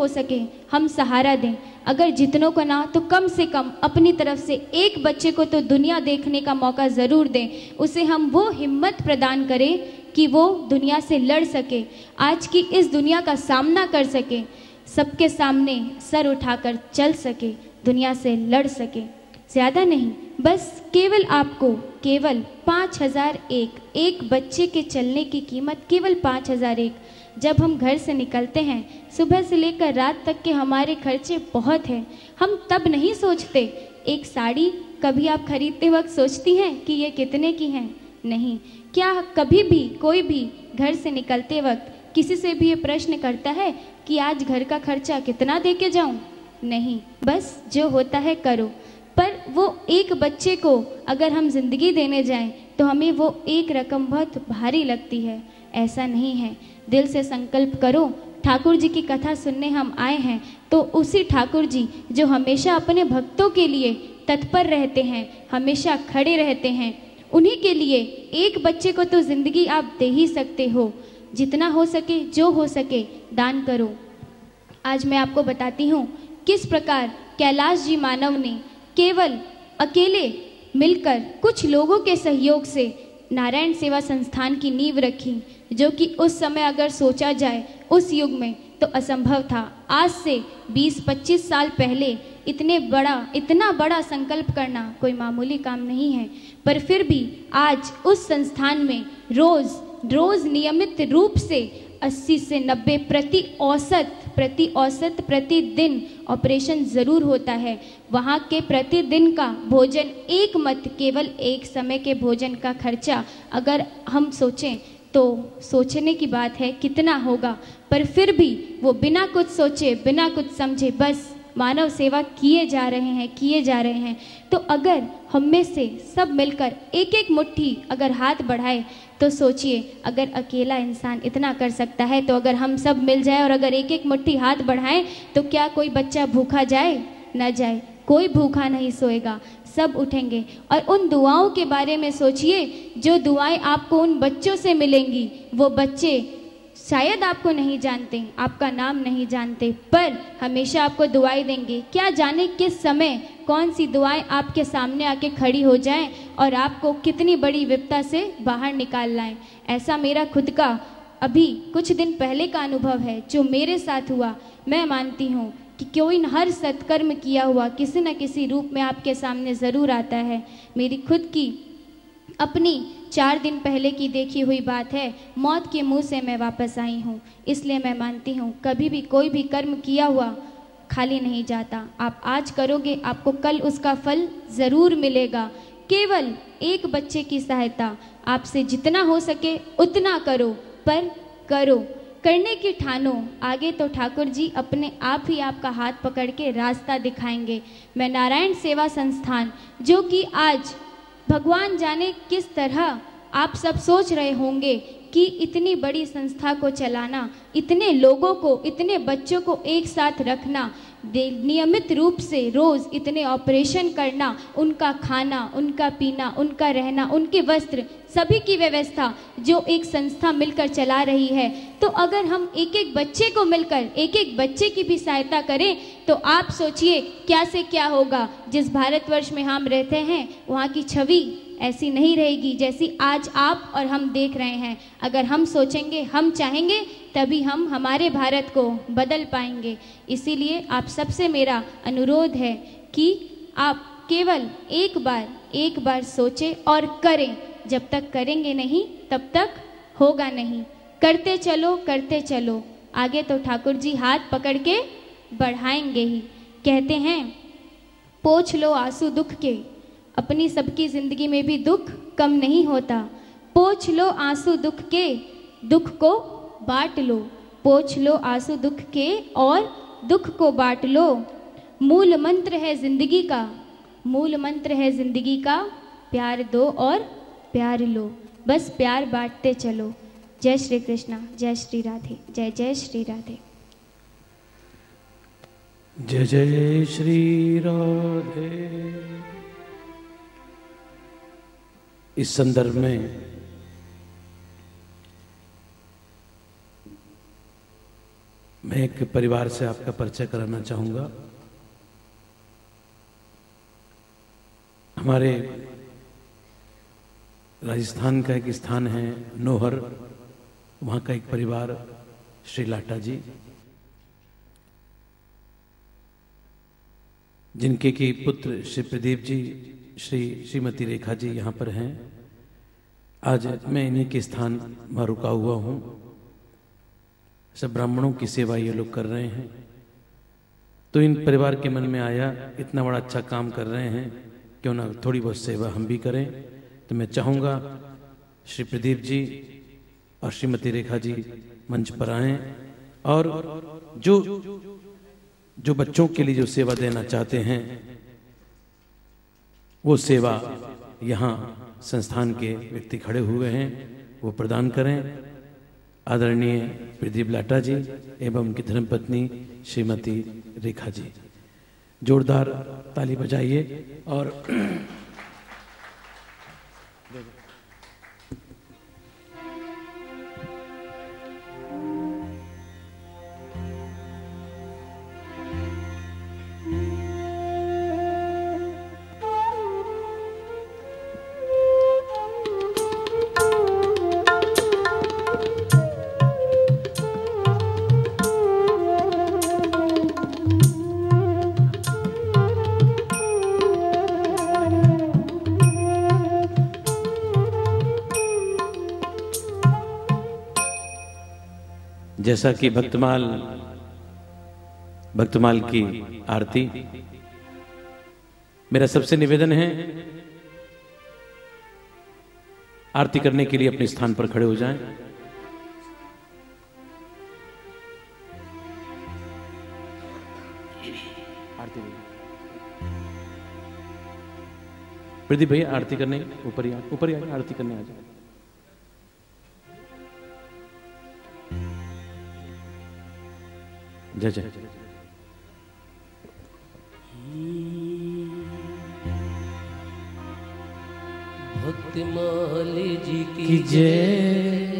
हो सके, हम सहारा दें। अगर जितनों को ना तो कम से कम अपनी तरफ़ से एक बच्चे को तो दुनिया देखने का मौका ज़रूर दें। उसे हम वो हिम्मत प्रदान करें कि वो दुनिया से लड़ सके, आज की इस दुनिया का सामना कर सके, सबके सामने सर उठाकर चल सके, दुनिया से लड़ सके। ज़्यादा नहीं, बस केवल आपको, केवल पाँच हज़ार एक एक बच्चे के चलने की कीमत केवल पाँच हज़ार एक। जब हम घर से निकलते हैं, सुबह से लेकर रात तक के हमारे खर्चे बहुत हैं। हम तब नहीं सोचते, एक साड़ी कभी आप खरीदते वक्त सोचती हैं कि ये कितने की हैं? नहीं, क्या कभी भी, कोई भी घर से निकलते वक्त किसी से भी ये प्रश्न करता है कि आज घर का खर्चा कितना दे के जाऊँ? नहीं, बस जो होता है करो। पर वो एक बच्चे को अगर हम ज़िंदगी देने जाएँ तो हमें वो एक रकम बहुत भारी लगती है। ऐसा नहीं है। दिल से संकल्प करो ठाकुर जी की कथा सुनने हम आए हैं तो उसी ठाकुर जी जो हमेशा अपने भक्तों के लिए तत्पर रहते हैं, हमेशा खड़े रहते हैं, उन्हीं के लिए एक बच्चे को तो ज़िंदगी आप दे ही सकते हो। जितना हो सके, जो हो सके, दान करो। आज मैं आपको बताती हूँ किस प्रकार कैलाश जी मानव ने केवल अकेले मिलकर कुछ लोगों के सहयोग से नारायण सेवा संस्थान की नींव रखी। जो कि उस समय अगर सोचा जाए उस युग में तो असंभव था। आज से 20-25 साल पहले इतने बड़ा, इतना बड़ा संकल्प करना कोई मामूली काम नहीं है। पर फिर भी आज उस संस्थान में रोज़ रोज़ नियमित रूप से 80 से 90 प्रति औसत प्रति औसत प्रतिदिन ऑपरेशन ज़रूर होता है। वहाँ के प्रतिदिन का भोजन एक मत, केवल एक समय के भोजन का खर्चा अगर हम सोचें तो सोचने की बात है, कितना होगा। पर फिर भी वो बिना कुछ सोचे, बिना कुछ समझे, बस मानव सेवा किए जा रहे हैं, किए जा रहे हैं। तो अगर हम में से सब मिलकर एक एक मुट्ठी अगर हाथ बढ़ाए तो सोचिए, अगर अकेला इंसान इतना कर सकता है तो अगर हम सब मिल जाए और अगर एक एक मुट्ठी हाथ बढ़ाएँ तो क्या कोई बच्चा भूखा जाए? न जाए। कोई भूखा नहीं सोएगा। सब उठेंगे। और उन दुआओं के बारे में सोचिए, जो दुआएँ आपको उन बच्चों से मिलेंगी, वो बच्चे शायद आपको नहीं जानते, आपका नाम नहीं जानते, पर हमेशा आपको दुआएँ देंगे। क्या जाने किस समय कौन सी दुआएँ आपके सामने आके खड़ी हो जाएँ और आपको कितनी बड़ी विपता से बाहर निकाल लाएँ। ऐसा मेरा खुद का अभी कुछ दिन पहले का अनुभव है, जो मेरे साथ हुआ। मैं मानती हूँ कि क्यों कोई हर सत्कर्म किया हुआ किसी न किसी रूप में आपके सामने ज़रूर आता है। मेरी खुद की अपनी चार दिन पहले की देखी हुई बात है। मौत के मुँह से मैं वापस आई हूँ। इसलिए मैं मानती हूँ, कभी भी कोई भी कर्म किया हुआ खाली नहीं जाता। आप आज करोगे, आपको कल उसका फल ज़रूर मिलेगा। केवल एक बच्चे की सहायता। आपसे जितना हो सके उतना करो, पर करो। करने की ठानो, आगे तो ठाकुर जी अपने आप ही आपका हाथ पकड़ के रास्ता दिखाएँगे। मैं नारायण सेवा संस्थान, जो कि आज भगवान जाने किस तरह आप सब सोच रहे होंगे कि इतनी बड़ी संस्था को चलाना, इतने लोगों को, इतने बच्चों को एक साथ रखना नियमित रूप से रोज़ इतने ऑपरेशन करना, उनका खाना, उनका पीना, उनका रहना, उनके वस्त्र, सभी की व्यवस्था जो एक संस्था मिलकर चला रही है। तो अगर हम एक एक बच्चे को मिलकर एक एक बच्चे की भी सहायता करें तो आप सोचिए क्या से क्या होगा। जिस भारतवर्ष में हम रहते हैं, वहाँ की छवि ऐसी नहीं रहेगी जैसी आज आप और हम देख रहे हैं। अगर हम सोचेंगे, हम चाहेंगे तभी हम हमारे भारत को बदल पाएँगे। इसीलिए आप सबसे मेरा अनुरोध है कि आप केवल एक बार एक बार सोचें और करें। जब तक करेंगे नहीं, तब तक होगा नहीं। करते चलो करते चलो। आगे तो ठाकुर जी हाथ पकड़ के बढ़ाएँगे ही। कहते हैं, पोछ लो आँसू दुख के। अपनी सबकी ज़िंदगी में भी दुख कम नहीं होता। पोछ लो आँसू दुख के। दुख को बांट लो, पोछ लो आँसू दुख के और दुख को बांट लो। मूल मंत्र है ज़िंदगी का। मूल मंत्र है ज़िंदगी का, प्यार दो और प्यार लो। बस प्यार बांटते चलो। जय श्री कृष्णा, जय श्री राधे, जय जय श्री राधे। जय जय श्री राधे। इस संदर्भ में मैं एक परिवार से आपका परिचय कराना चाहूँगा। हमारे राजस्थान का एक स्थान है नोहर, वहाँ का एक परिवार श्री लाटा जी, जिनके की पुत्र श्री प्रदीप जी, श्री श्रीमती रेखा जी यहाँ पर हैं। आज मैं इन्हीं के स्थान में रुका हुआ हूँ। सब ब्राह्मणों की सेवा ये लोग कर रहे हैं। तो इन परिवार के मन में आया, इतना बड़ा अच्छा काम कर रहे हैं, क्यों ना थोड़ी बहुत सेवा हम भी करें। तो मैं चाहूँगा, श्री प्रदीप जी और श्रीमती रेखा जी मंच पर आए और जो जो बच्चों के लिए जो सेवा देना चाहते हैं, वो सेवा यहाँ संस्थान के व्यक्ति खड़े हुए हैं, वो प्रदान करें। आदरणीय प्रदीप लाटा जी एवं उनकी धर्मपत्नी श्रीमती रेखा जी। जोरदार ताली बजाइए और जैसा कि भक्तमाल भक्तमाल की आरती। मेरा सबसे निवेदन है, आरती करने के लिए अपने स्थान पर खड़े हो जाएँ। प्रदीप भैया, आरती करने, ऊपर ऊपर आरती करने आ जाए। जय जय। भक्तमाल जी की की जय।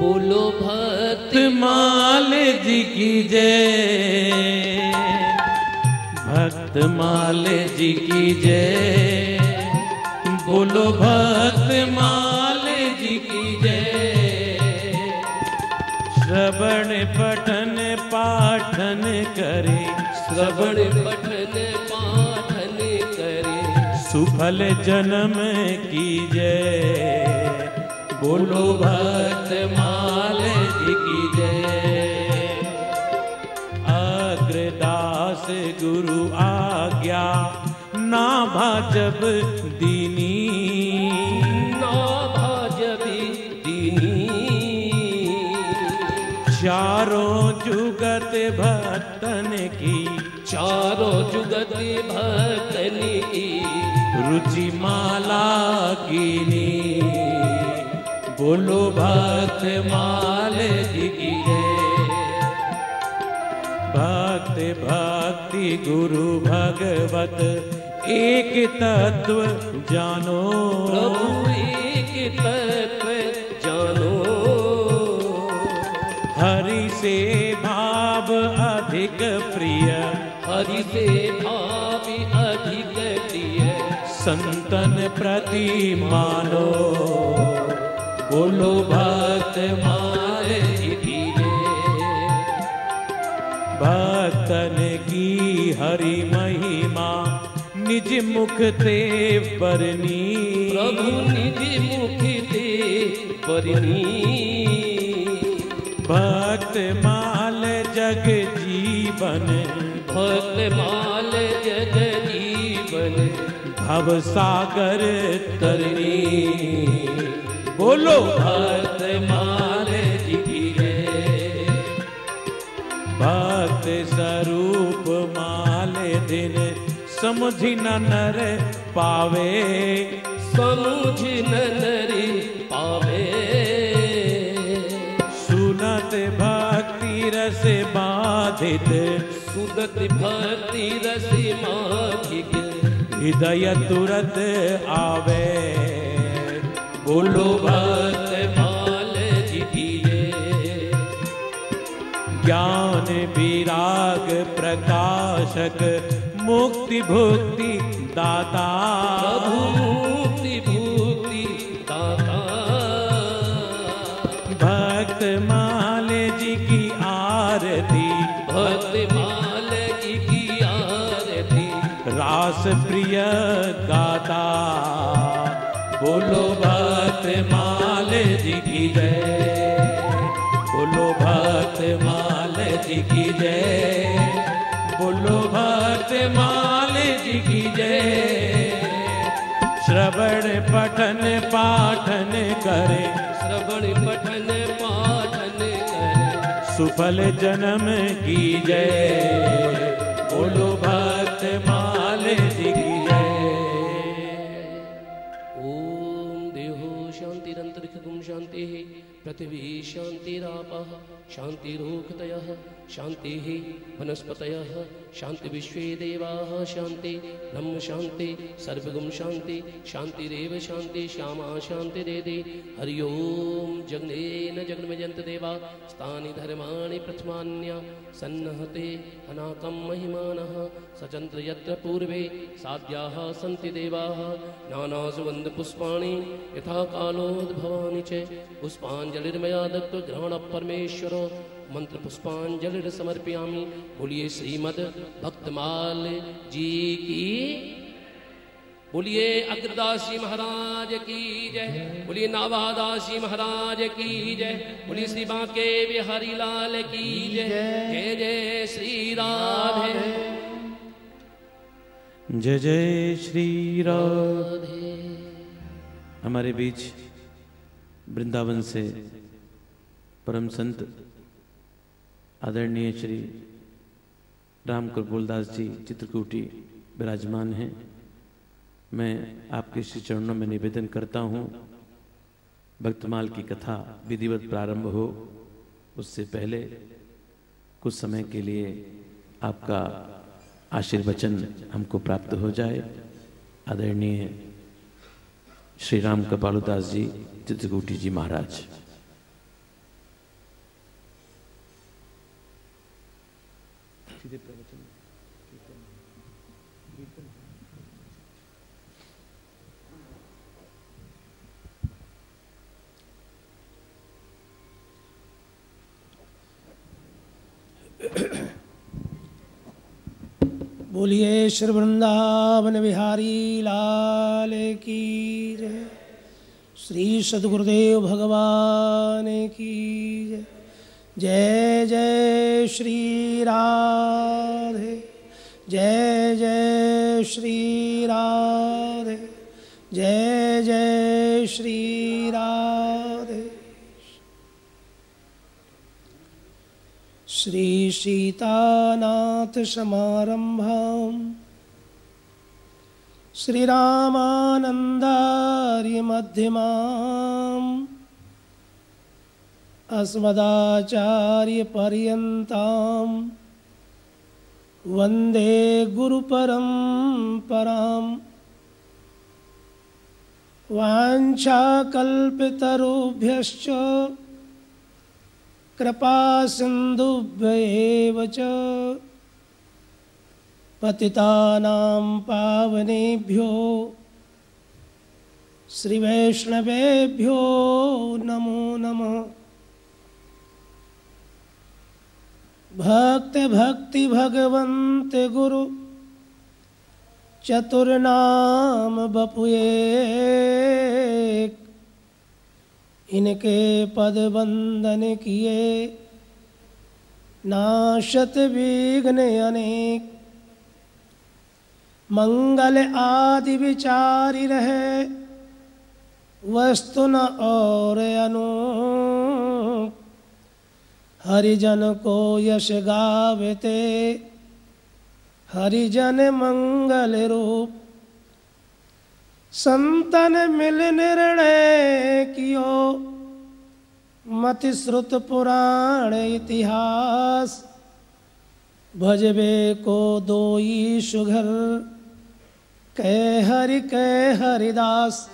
बोलो भक्त माल जी की जय। भक्त माल जी की जय। बोलो भक्त माल जी की जय। श्रवण पठन पाठन करे, श्रवण पठन, पाठन करे। सुफल जन्म की जय। बोलो भक्त माल की जय। अग्रदास गुरु आज्ञा ना भाजब दीनी जुगत भक्तन की चारों जुगत भक्तन की रुचि माला कीनी बोलो भक्त माल की भक्त भक्ति गुरु भगवत एक तत्व जानो। प्रभु एक तत्व जानो। हरि से अधिक प्रिय। हरि से भावी अधिक प्रिय। संतन प्रति मानो। बोलो भक्त की भक्तन की हरि महिमा निज मुख ते परनी प्रभु निज मुख दे परनी भक्त माल जग जीवन भक्त माल जग जीवन भव सागर तरनी बोलो भक्त माल जी भक्त स्वरूप माल दिन समझी न नर पावे। समुझ नरी पावे। सुनत भक्ति रस बाधित। सुदत भक्ति रसी माधिक। हृदय तुरत आवे। बोलो भक्त माल जी ज्ञान विराग प्रकाशक, मुक्ति भुक्ति दाता। प्रभु गाता। बोलो भक्त माले जी की जय। बोलो भक्त माल जी की जय। बोलो भक्त माले जी की जय। श्रवण पठन पाठन करे। श्रवण पठन पाठन करे। सुफल जन्म की जय। बोलो भक्त पृथिवी शान्तिरापः शान्तिरोक्तयः शान्तिः वनस्पतयः शान्तिविश्वे देवाः शान्ति, ब्रह्म शान्ति, सर्वगुं शान्ति, शान्तिरेव शान्ति, श्यामा शान्तिरेदे हरि ओं जग्नेन जग्नमयन्त देवा, स्थानि धर्माणि प्रथमान्या, सन्नहते अनाकं महिमानः सचन्त्र यत्र पूर्वे, साध्याः सन्ति देवाः। नानासुगन्धपुष्पाणि यथा कालोद्भवानि च, पुष्पाञ्जलिर्मया दत्तग्रहणः परमेश्वर। मन्त्रपुष्पाञ्जलिर्समर्पयामि बोलिए श्रीमद भक्तमाल जी की। बोलिए अग्रदास जी महाराज की जय। बोलिए नावादास जी महाराज की जय। बोलिए श्री बांके बिहारी लाल की जय। जय जय श्री राधे। जय जय श्री राधे। हमारे बीच वृंदावन से परम संत आदरणीय श्री राम कृपालदास जी चित्रकूटी विराजमान हैं। मैं आपके श्री चरणों में निवेदन करता हूँ, भक्तमाल की कथा विधिवत प्रारंभ हो। उससे पहले कुछ समय के लिए आपका आशीर्वचन हमको प्राप्त हो जाए। आदरणीय श्री राम कपालुदास जी, चित्रकूटी जी महाराज। बोलिए, श्री वृंदावन बिहारी, लाल की जय। श्री सदगुरुदेव भगवान की जय। जय जय श्री राधे। जय जय श्री राधे। जय जय श्री राधे। श्री सीतानाथ समारंभां श्रीरामानन्दार्य मध्यमाम् अस्मदाचार्यपर्यन्तां वंदे गुरुपरम्पराम्। वाञ्छाकल्पितरुभ्यश्च कृपा च। पतितानां पावनेभ्यो श्रीवैष्णवेभ्यो नमो नमः। भक्त भक्ति भगवन्त गुरु चतुर्नाम बपुए इनके पद वंदन किए, नाशत विघ्न अनेक। मंगल आदि विचारी रहे, वस्तु न और अनु हरिजन को यश गावते, हरिजन मंगल रूप। संतन मिल निर्णय कियो। मति श्रुत पुराण इतिहास। भजबे को दोई सुघर कह हरि, कह हरिदास।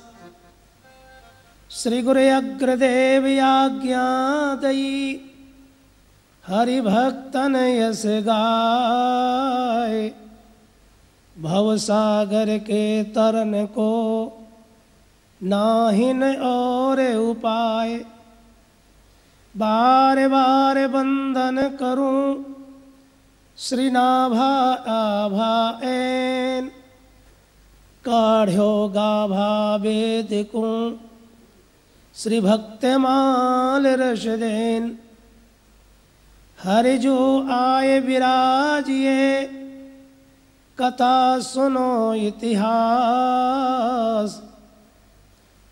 श्री गुरु अग्रदेव आज्ञा दई। हरि भक्तन यस गाय। भव सागर के तरन को नाहिन और उपाय। बार बार बंदन करूँ श्री नाभा आभा एन। काढ़्यो गाभा वेद को श्री भक्तमाल रस देन। हरि जो आए विराजिए कथा सुनो इतिहास।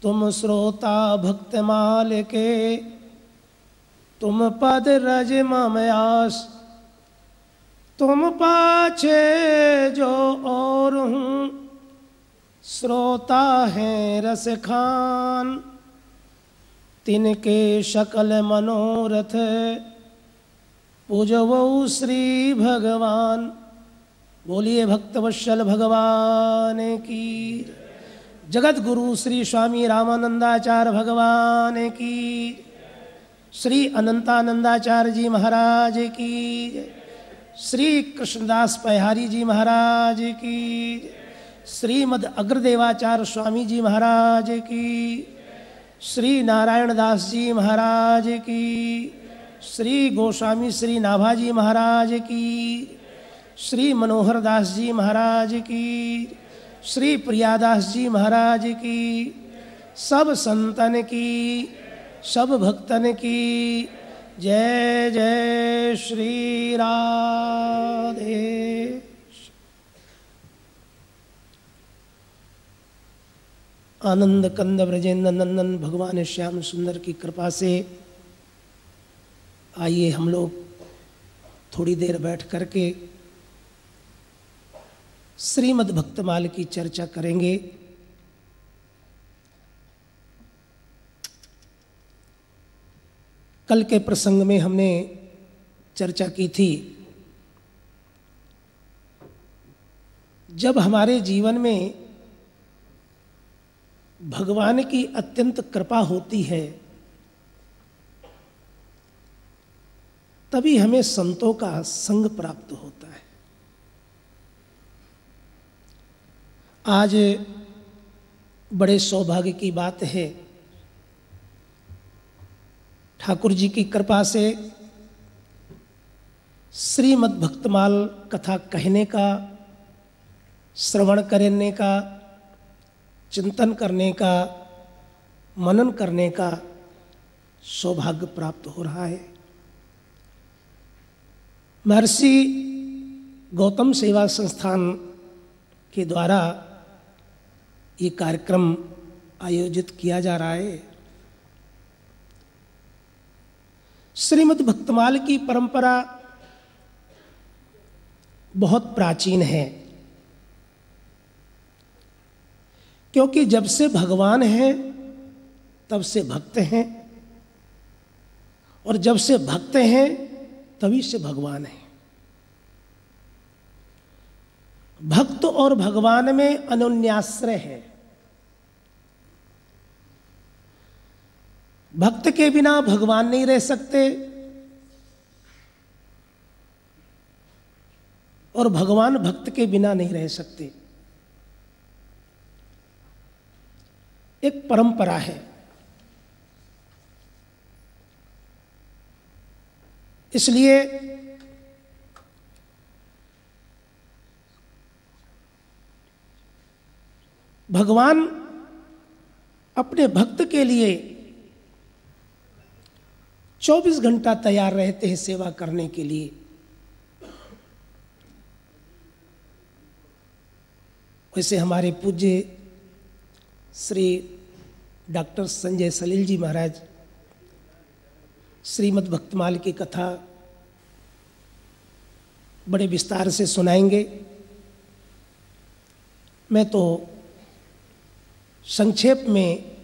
तुम श्रोता भक्तमाल के तुम पद रज ममयास तुम पाछे जो और हूँ, श्रोता है रस खान। तिनके शकल मनोरथ, पूजवो श्री भगवान। बोलिए भक्तवत्सल भगवान की। जगत गुरु श्री स्वामी रामानंदाचार्य भगवान की। श्री अनंतानंदाचार्य जी महाराज की। श्री कृष्णदास पहारी जी महाराज की। श्रीमद अग्रदेवाचार्य स्वामी जी महाराज की। श्री नारायण दास जी महाराज की। श्री गोस्वामी श्री नाभाजी महाराज की। श्री मनोहर दास जी महाराज की। श्री प्रियादास जी महाराज की। सब संतन की, सब भक्तन की। जय जय श्री राधे। आनंद कंद ब्रजेंद्र नंदन भगवान श्याम सुंदर की कृपा से आइए हम लोग थोड़ी देर बैठ करके श्रीमद् भक्तमाल की चर्चा करेंगे। कल के प्रसंग में हमने चर्चा की थी, जब हमारे जीवन में भगवान की अत्यंत कृपा होती है, तभी हमें संतों का संग प्राप्त होता है। आज बड़े सौभाग्य की बात है। ठाकुर जी की कृपा से श्रीमद् भक्तमाल कथा कहने का, श्रवण करने का, चिंतन करने का, मनन करने का सौभाग्य प्राप्त हो रहा है। महर्षि गौतम सेवा संस्थान के द्वारा ये कार्यक्रम आयोजित किया जा रहा है। श्रीमद भक्तमाल की परंपरा बहुत प्राचीन है। क्योंकि जब से भगवान हैं, तब से भक्त हैं, और जब से भक्त हैं, तभी से भगवान है। भक्त और भगवान में अनुन्याश्रय है। भक्त के बिना भगवान नहीं रह सकते। और भगवान भक्त के बिना नहीं रह सकते। एक परंपरा है। इसलिए भगवान अपने भक्त के लिए 24 घंटा तैयार रहते हैं सेवा करने के लिए। वैसे हमारे पूज्य श्री डॉक्टर संजय सलील जी महाराज, श्रीमद् भक्तमाल की कथा बड़े विस्तार से सुनाएँगे। मैं तो संक्षेप में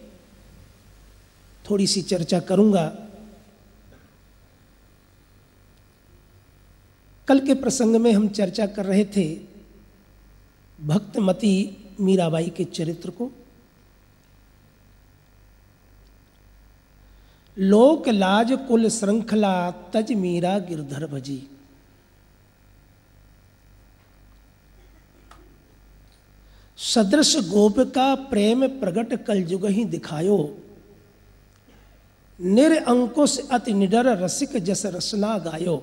थोड़ी सी चर्चा करूँगा। कल के प्रसंग में हम चर्चा कर रहे थे भक्तमती मीराबाई के चरित्र को। लोक लाज कुल श्रृंखला तज मीरा गिरधर भजी। सदृश गोप का प्रेम प्रगट कल युग ही दिखायो। निर अंकुश अति निडर रसिक जस रसना गायो।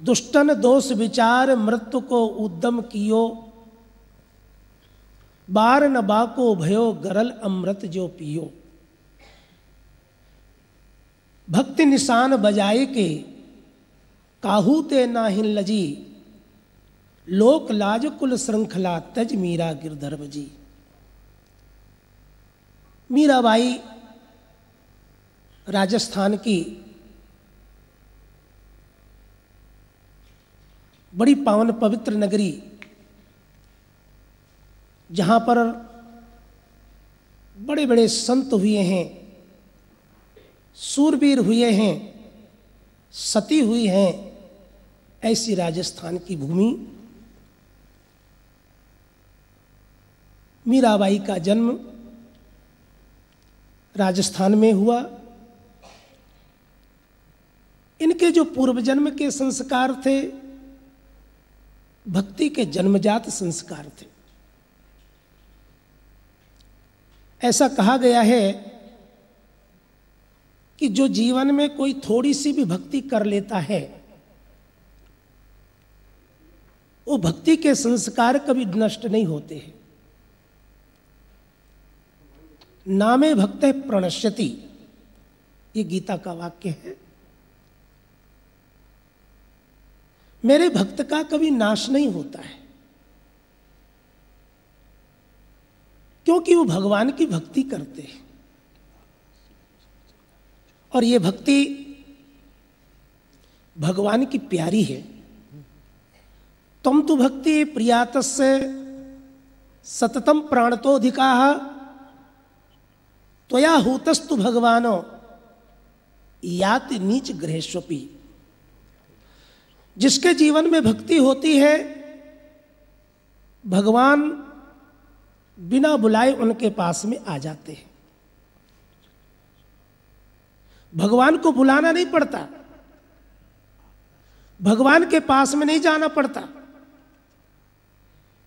दुष्टन दोष विचार मृत्यु को उद्यम कियो। बार न बाको भयो गरल अमृत जो पियो। भक्ति निशान बजाए के काहू ते नाहिन लजी। लोक लाज कुल श्रृंखला तज मीरा गिरधर बजी मीराबाई राजस्थान की बड़ी पावन पवित्र नगरी, जहाँ पर बड़े बड़े संत हुए हैं, सूरवीर हुए हैं, सती हुई हैं, ऐसी राजस्थान की भूमि मीराबाई का जन्म राजस्थान में हुआ। इनके जो पूर्व जन्म के संस्कार थे, भक्ति के जन्मजात संस्कार थे। ऐसा कहा गया है कि जो जीवन में कोई थोड़ी सी भी भक्ति कर लेता है, वो भक्ति के संस्कार कभी नष्ट नहीं होते हैं। नामे भक्त प्रणश्यति। ये गीता का वाक्य है। मेरे भक्त का कभी नाश नहीं होता है। क्योंकि वो भगवान की भक्ति करते हैं। और ये भक्ति भगवान की प्यारी है। तुम तो भक्ति प्रियात से सततम प्राणतोधिका त्वया होतस्तु भगवानो। याति नीच ग्रहेश्वपी जिसके जीवन में भक्ति होती है, भगवान बिना बुलाए उनके पास में आ जाते हैं। भगवान को बुलाना नहीं पड़ता। भगवान के पास में नहीं जाना पड़ता।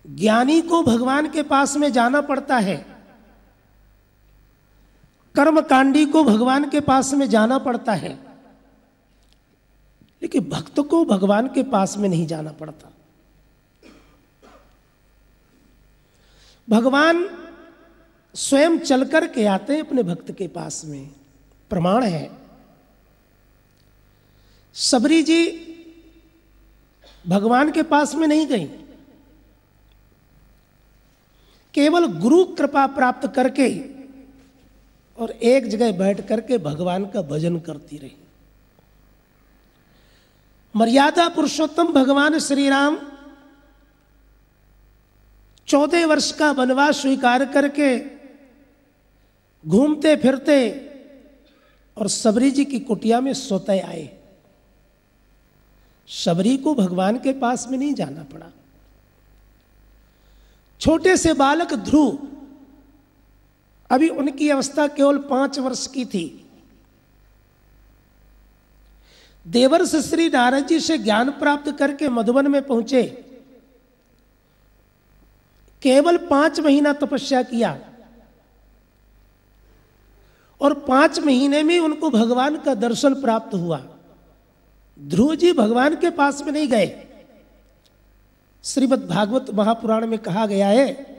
ज्ञानी को भगवान के पास में जाना पड़ता है। कर्मकांडी को भगवान के पास में जाना पड़ता है। लेकिन भक्त को भगवान के पास में नहीं जाना पड़ता। भगवान स्वयं चलकर के आते हैं अपने भक्त के पास में। प्रमाण है। सबरी जी भगवान के पास में नहीं गई। केवल गुरु कृपा प्राप्त करके और एक जगह बैठ करके भगवान का भजन करती रही। मर्यादा पुरुषोत्तम भगवान श्री राम चौदह वर्ष का वनवास स्वीकार करके घूमते फिरते और सबरी जी की कुटिया में सोते आए। सबरी को भगवान के पास में नहीं जाना पड़ा। छोटे से बालक ध्रुव अभी उनकी अवस्था केवल पाँच वर्ष की थी। देवर्ष श्री नारद जी से ज्ञान प्राप्त करके मधुबन में पहुँचे। केवल पाँच महीना तपस्या किया। और पाँच महीने में उनको भगवान का दर्शन प्राप्त हुआ। ध्रुव जी भगवान के पास में नहीं गए। श्रीमद भागवत महापुराण में कहा गया है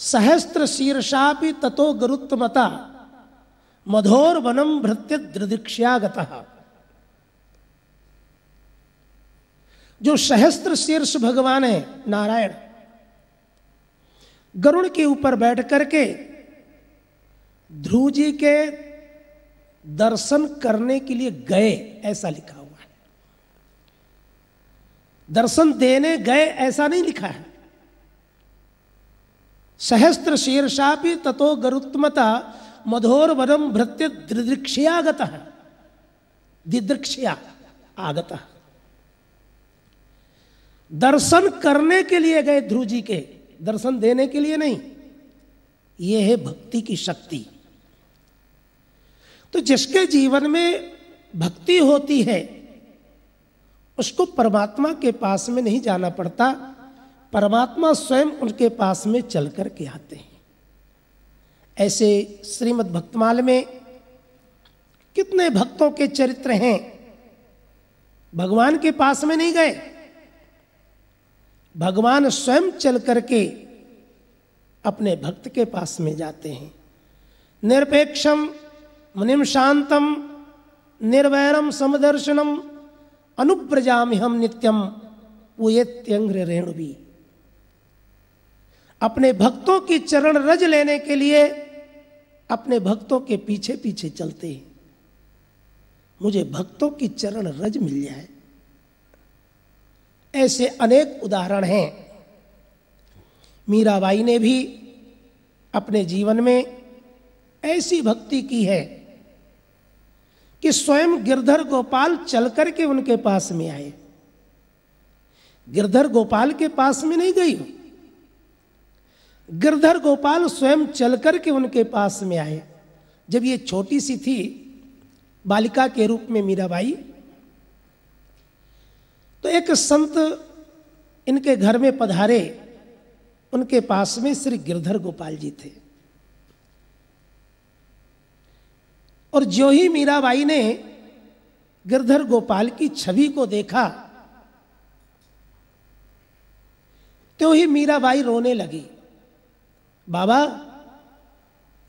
सहस्त्र शीर्षापि ततो गरुत्तमता। मधोर वनम भृत्य दृदीक्षागत जो सहस्त्र शीर्ष भगवान है, नारायण, गरुण के ऊपर बैठ करके ध्रुव जी के दर्शन करने के लिए गए, ऐसा लिखा हुआ है। दर्शन देने गए, ऐसा नहीं लिखा है। सहस्त्र शीर्षा शीर्षापि ततो गरुत्मता मधोर वनम भृत्य दिदृक्ष्यागत। दिदृक्ष्या आगत। दर्शन करने के लिए गए ध्रुव जी के, दर्शन देने के लिए नहीं। ये है भक्ति की शक्ति। तो जिसके जीवन में भक्ति होती है, उसको परमात्मा के पास में नहीं जाना पड़ता। परमात्मा स्वयं उनके पास में चल कर के आते हैं। ऐसे श्रीमद् भक्तमाल में कितने भक्तों के चरित्र हैं? भगवान के पास में नहीं गए। भगवान स्वयं चल करके अपने भक्त के पास में जाते हैं। निरपेक्षम मुनिम शांतम निर्वैरम, समदर्शनम, अनुप्रजाम हम नित्यम, पुयत्यंग्र रेणुवी। अपने भक्तों की चरण रज लेने के लिए अपने भक्तों के पीछे पीछे चलते हैं। मुझे भक्तों की चरण रज मिल जाए। ऐसे अनेक उदाहरण हैं। मीराबाई ने भी अपने जीवन में ऐसी भक्ति की है कि स्वयं गिरधर गोपाल चल करके उनके पास में आए। गिरधर गोपाल के पास में नहीं गई गिरधर गोपाल स्वयं चल करके उनके पास में आए। जब ये छोटी सी थी, बालिका के रूप में मीराबाई। तो एक संत इनके घर में पधारे। उनके पास में श्री गिरधर गोपाल जी थे। और जो ही मीराबाई ने गिरधर गोपाल की छवि को देखा तो ही मीराबाई रोने लगी। बाबा,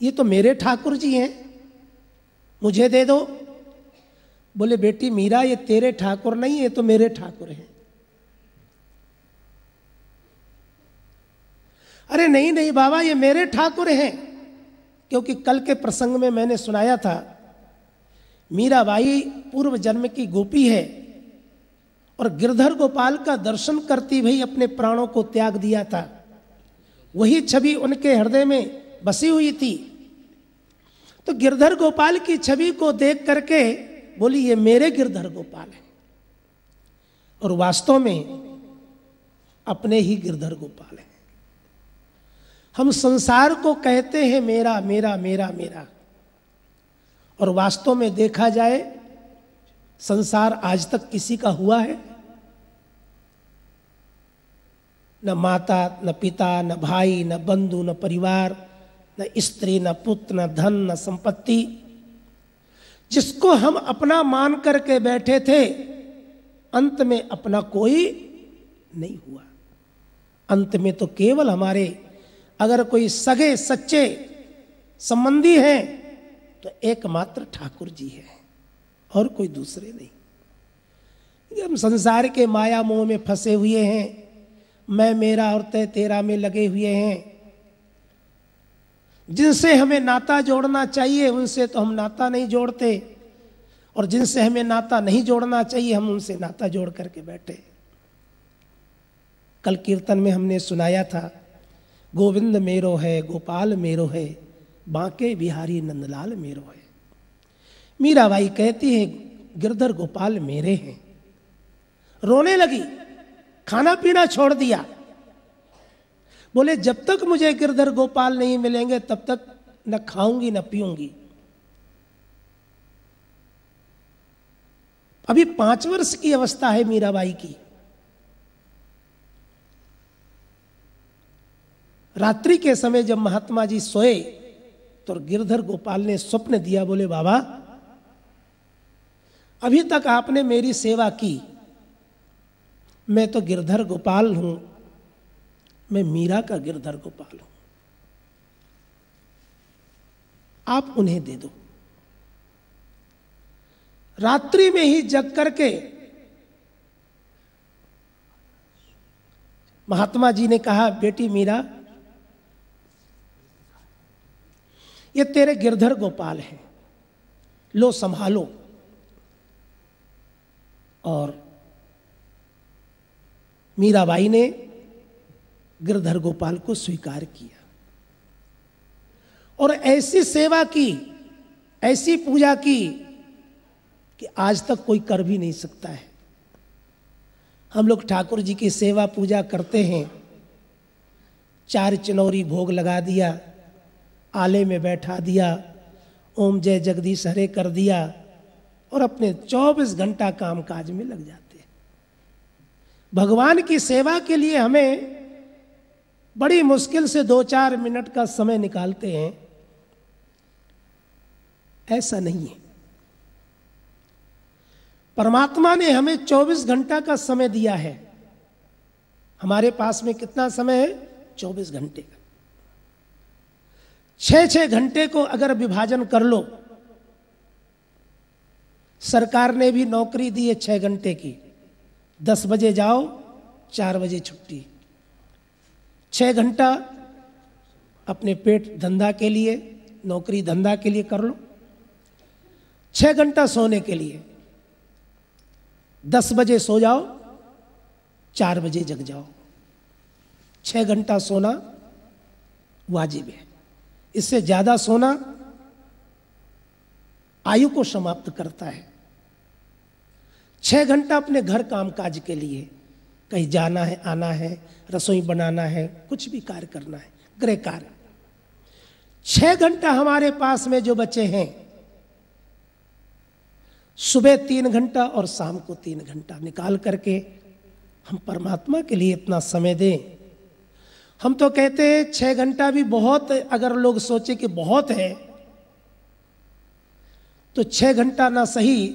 ये तो मेरे ठाकुर जी हैं। मुझे दे दो। बोले, बेटी मीरा, ये तेरे ठाकुर नहीं ये तो मेरे ठाकुर हैं। अरे नहीं नहीं बाबा, ये मेरे ठाकुर हैं। क्योंकि कल के प्रसंग में मैंने सुनाया था मीराबाई पूर्व जन्म की गोपी है और गिरधर गोपाल का दर्शन करती हुई अपने प्राणों को त्याग दिया था। वही छवि उनके हृदय में बसी हुई थी। तो गिरधर गोपाल की छवि को देख करके बोली, ये मेरे गिरधर गोपाल है। और वास्तव में अपने ही गिरधर गोपाल है। हम संसार को कहते हैं, मेरा मेरा मेरा मेरा। और वास्तव में देखा जाए, संसार आज तक किसी का हुआ है? न माता, न पिता, न भाई, न बंधु, न परिवार, न स्त्री, न पुत्र, न धन, न संपत्ति। जिसको हम अपना मान करके बैठे थे, अंत में अपना कोई नहीं हुआ। अंत में तो केवल हमारे अगर कोई सगे, सच्चे संबंधी हैं तो एकमात्र ठाकुर जी है, और कोई दूसरे नहीं। हम संसार के माया मोह में फंसे हुए हैं मैं, मेरा और तय तेरा में लगे हुए हैं। जिनसे हमें नाता जोड़ना चाहिए, उनसे तो हम नाता नहीं जोड़ते। और जिनसे हमें नाता नहीं जोड़ना चाहिए, हम उनसे नाता जोड़ करके बैठे। कल कीर्तन में हमने सुनाया था, गोविंद मेरो है, गोपाल मेरो है, बांके बिहारी नंदलाल मेरो है। मीराबाई कहती है, गिरधर गोपाल मेरे हैं। रोने लगी खाना पीना छोड़ दिया। बोले, जब तक मुझे गिरधर गोपाल नहीं मिलेंगे, तब तक न खाऊँगी, न पीऊँगी। अभी पाँच वर्ष की अवस्था है मीराबाई की। रात्रि के समय जब महात्मा जी सोए तो गिरधर गोपाल ने स्वप्न दिया, बोले, बाबा, अभी तक आपने मेरी सेवा की। मैं तो गिरधर गोपाल हूँ। मैं मीरा का गिरधर गोपाल हूँ। आप उन्हें दे दो। रात्रि में ही जग करके महात्मा जी ने कहा, बेटी मीरा, ये तेरे गिरधर गोपाल हैं। लो, संभालो और मीराबाई ने गिरधर गोपाल को स्वीकार किया। और ऐसी सेवा की, ऐसी पूजा की कि आज तक कोई कर भी नहीं सकता है। हम लोग ठाकुर जी की सेवा पूजा करते हैं। चार चनौरी भोग लगा दिया, आले में बैठा दिया, ओम जय जगदीश हरे कर दिया और अपने 24 घंटा काम काज में लग जाते भगवान की सेवा के लिए हमें बड़ी मुश्किल से दो चार मिनट का समय निकालते हैं। ऐसा नहीं है। परमात्मा ने हमें 24 घंटा का समय दिया है। हमारे पास में कितना समय है? 24 घंटे का। छह छह घंटे को अगर विभाजन कर लो, सरकार ने भी नौकरी दी है छह घंटे की। दस बजे जाओ, चार बजे छुट्टी। छह घंटा अपने पेट धंधा के लिए, नौकरी धंधा के लिए कर लो। छह घंटा सोने के लिए। दस बजे सो जाओ, चार बजे जग जाओ। छह घंटा सोना वाजिब है। इससे ज़्यादा सोना आयु को समाप्त करता है। छह घंटा अपने घर काम काज के लिए। कहीं जाना है, आना है, रसोई बनाना है, कुछ भी कार्य करना है गृह कार्य। छह घंटा हमारे पास में जो बचे हैं, सुबह तीन घंटा और शाम को तीन घंटा निकाल करके हम परमात्मा के लिए इतना समय दें। हम तो कहते हैं छह घंटा भी बहुत अगर लोग सोचे कि बहुत है तो छह घंटा ना सही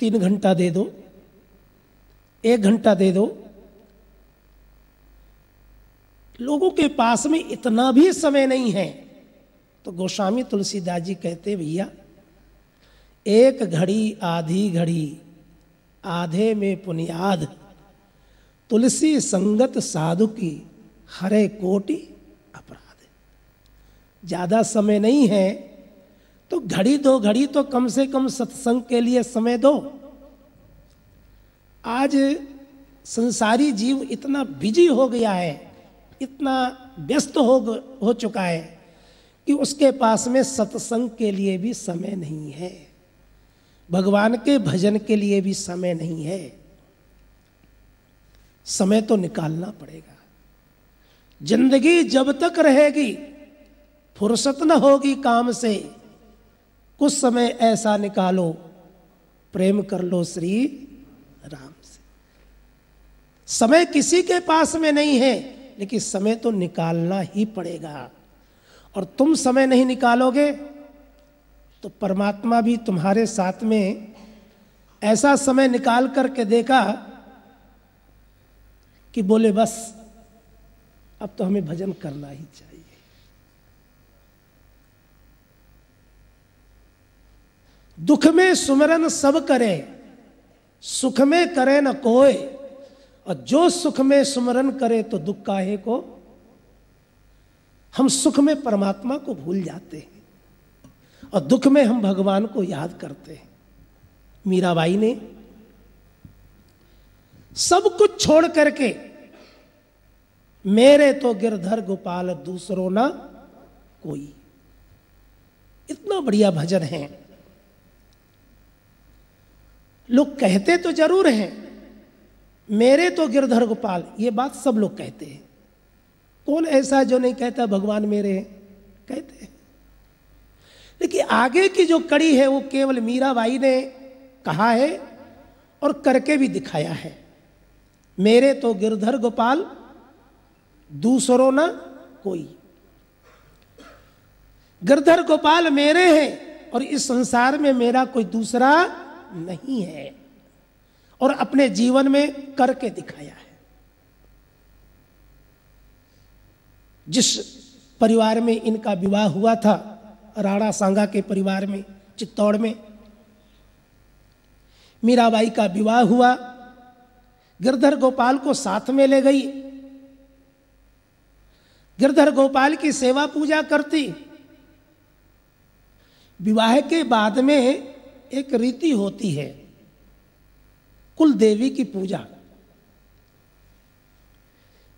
तीन घंटा दे दो, एक घंटा दे दो। लोगों के पास में इतना भी समय नहीं है। तो गोस्वामी तुलसीदास जी कहते, भैया, एक घड़ी, आधी घड़ी, आधे में पुनियाद, तुलसी संगत साधु की हरे कोटि अपराध। ज़्यादा समय नहीं है तो घड़ी दो, घड़ी तो कम से कम सत्संग के लिए समय दो। आज संसारी जीव इतना बिज़ी हो गया है, इतना व्यस्त हो हो चुका है कि उसके पास में सत्संग के लिए भी समय नहीं है। भगवान के भजन के लिए भी समय नहीं है। समय तो निकालना पड़ेगा। ज़िंदगी जब तक रहेगी, फुर्सत न होगी काम से कुछ समय ऐसा निकालो, प्रेम कर लो श्री राम से। समय किसी के पास में नहीं है, लेकिन समय तो निकालना ही पड़ेगा। और तुम समय नहीं निकालोगे तो परमात्मा भी तुम्हारे साथ में ऐसा समय निकाल करके देखा कि बोले, बस, अब तो हमें भजन करना ही चाहिए। दुख में सुमरन सब करे, सुख में करे न कोय और जो सुख में सुमरन करे तो दुख काहे को? हम सुख में परमात्मा को भूल जाते हैं और दुख में हम भगवान को याद करते हैं। मीराबाई ने सब कुछ छोड़ करके, मेरे तो गिरधर गोपाल दूसरों ना कोई। इतना बढ़िया भजन है। लोग कहते तो ज़रूर हैं, मेरे तो गिरधर गोपाल, ये बात सब लोग कहते हैं। कौन ऐसा जो नहीं कहता भगवान मेरे हैं? कहते हैं। लेकिन आगे की जो कड़ी है, वो केवल मीराबाई ने कहा है और करके भी दिखाया है। मेरे तो गिरधर गोपाल, दूसरों ना कोई। गिरधर गोपाल मेरे हैं और इस संसार में मेरा कोई दूसरा नहीं है और अपने जीवन में करके दिखाया है। जिस परिवार में इनका विवाह हुआ था, राणा सांगा के परिवार में, चित्तौड़ में, मीराबाई का विवाह हुआ, गिरधर गोपाल को साथ में ले गई। गिरधर गोपाल की सेवा पूजा करती। विवाह के बाद में एक रीति होती है, कुल देवी की पूजा।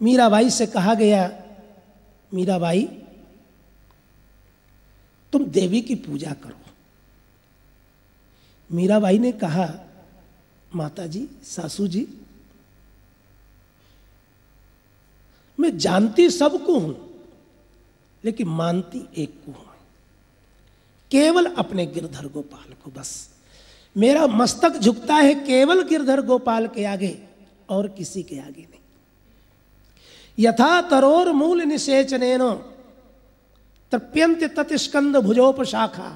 मीराबाई से कहा गया, मीराबाई, तुम देवी की पूजा करो। मीराबाई ने कहा माता जी सासू जी मैं जानती सबको हूँ, लेकिन मानती एक को हूँ। केवल अपने गिरधर गोपाल को बस। मेरा मस्तक झुकता है केवल गिरधर गोपाल के आगे और किसी के आगे नहीं। यथा तरोर मूल निषेचनेनो तृप्यंत तत्स्कंद भुजोपशाखा।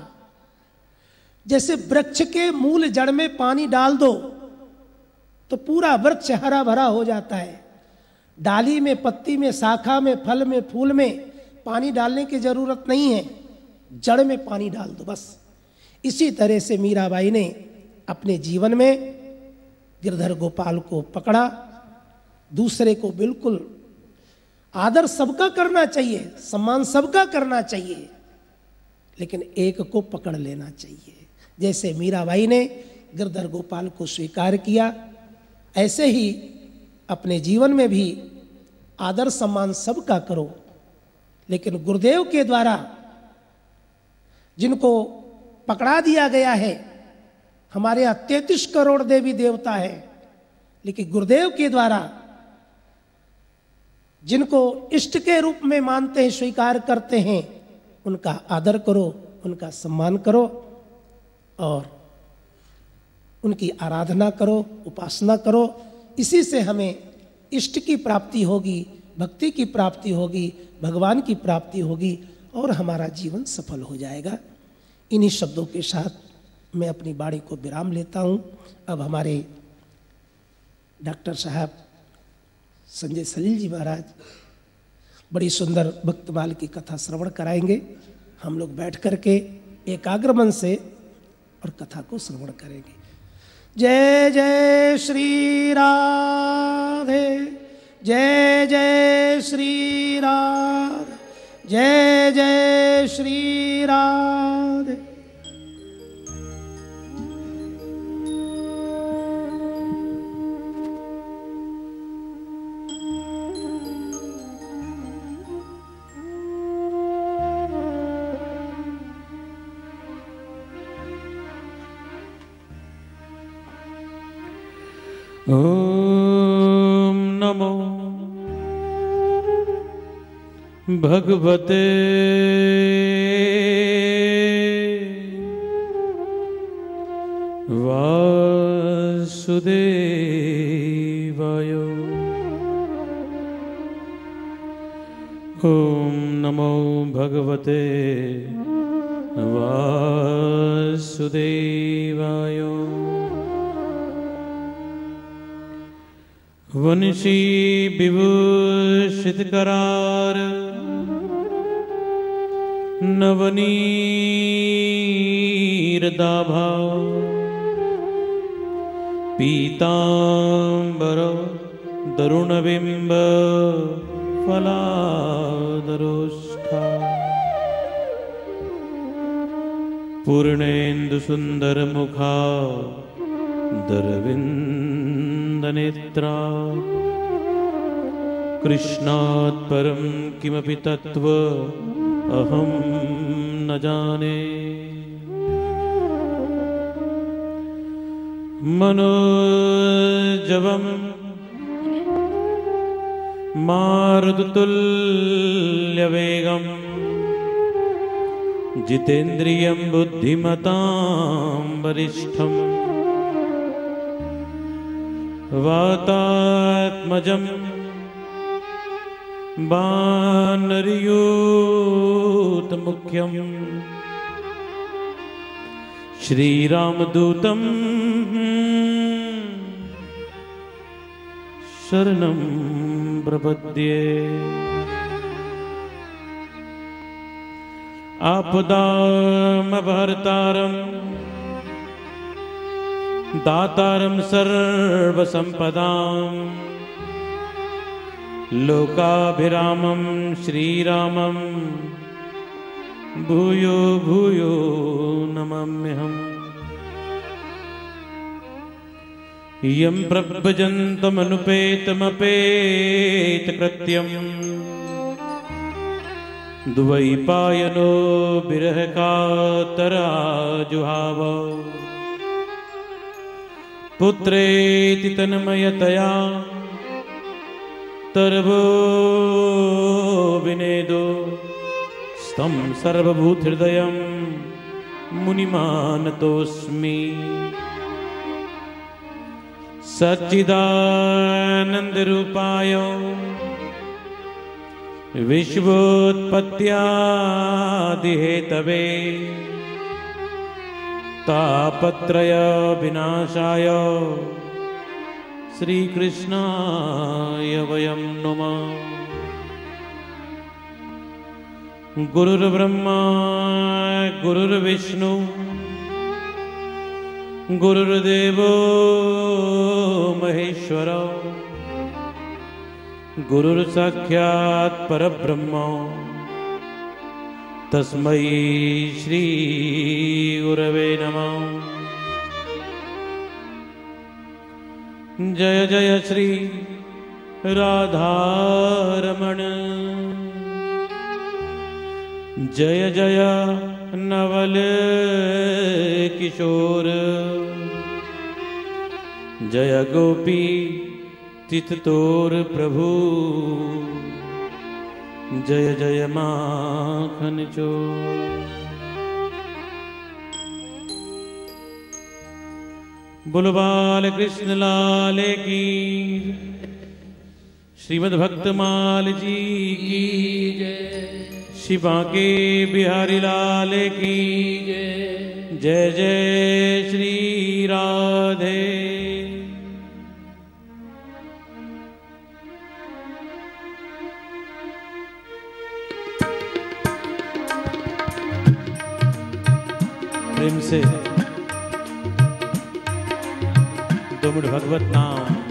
जैसे वृक्ष के मूल जड़ में पानी डाल दो तो पूरा वृक्ष हरा भरा हो जाता है। डाली में, पत्ती में, शाखा में, फल में, फूल में पानी डालने की ज़रूरत नहीं है। जड़ में पानी डाल दो बस। इसी तरह से मीराबाई ने अपने जीवन में गिरधर गोपाल को पकड़ा। दूसरे को बिल्कुल आदर सबका करना चाहिए, सम्मान सबका करना चाहिए, लेकिन एक को पकड़ लेना चाहिए। जैसे मीराबाई ने गिरधर गोपाल को स्वीकार किया, ऐसे ही अपने जीवन में भी आदर सम्मान सबका करो, लेकिन गुरुदेव के द्वारा जिनको पकड़ा दिया गया है। हमारे यहाँ तैतीस करोड़ देवी देवता है, लेकिन गुरुदेव के द्वारा जिनको इष्ट के रूप में मानते हैं, स्वीकार करते हैं, उनका आदर करो, उनका सम्मान करो और उनकी आराधना करो, उपासना करो। इसी से हमें इष्ट की प्राप्ति होगी, भक्ति की प्राप्ति होगी, भगवान की प्राप्ति होगी। और हमारा जीवन सफल हो जाएगा। इन्हीं शब्दों के साथ मैं अपनी बाड़ी को विराम लेता हूँ। अब हमारे डॉक्टर साहब संजय सलील जी महाराज बड़ी सुंदर भक्तमाल की कथा श्रवण कराएँगे। हम लोग बैठ करके एकाग्र मन से और कथा को श्रवण करेंगे। जय जय श्री राधे, जय जय श्री राधे। जय जय श्री राधे। ॐ भगवते। वासुदेवाय। ॐ नमो भगवते। वासुदेवाय। वंशी विभूषितकरार नवनीरदाभा। पीताम्बर दरुणबिम्ब फलादरोष्ठा पूर्णेन्दुसुन्दरमुखा दरविन्दनेत्रा। कृष्णात् परं किमपि तत्त्व अहं न जाने। मनोजवं मारुतुल्यवेगम् जितेन्द्रियं बुद्धिमतां वरिष्ठम् वातात्मजं बानर्यूतमुख्यम् श्रीरामदूतं शरणं प्रपद्ये। आपदामभर्तारम् दातारं सर्वसम्पदाम् लोकाभिरामं श्रीरामं भूयो भूयो नमाम्यहम्। यं प्रभजन्तमनुपेतमपेतकृत्यम् द्वैपायनो विरहकातराजुहाव पुत्रेति तन्मयतया विनेदो। स्तं सर्वभूतहृदयं मुनिमानतोऽस्मि। सच्चिदानन्दरूपाय विश्वोत्पत्त्यादिहेतवे तापत्रयविनाशाय श्रीकृष्णाय वयं नुमः। गुरुर्ब्रह्मा गुरुर्विष्णु गुरुर्देवो महेश्वर। गुरुर्साक्षात् परब्रह्म। तस्मै श्रीगुरवे नमः जय जय श्री राधारमण। जय जय नवल किशोर। जय गोपी तिथतोर प्रभु। जय जय माखन चोर बोलो बाल कृष्ण लाल की। श्रीमद् भक्तमाल जी की शिवा के बिहारी लाल की जय जय श्री राधे। प्रेम से दो भगवत नाम।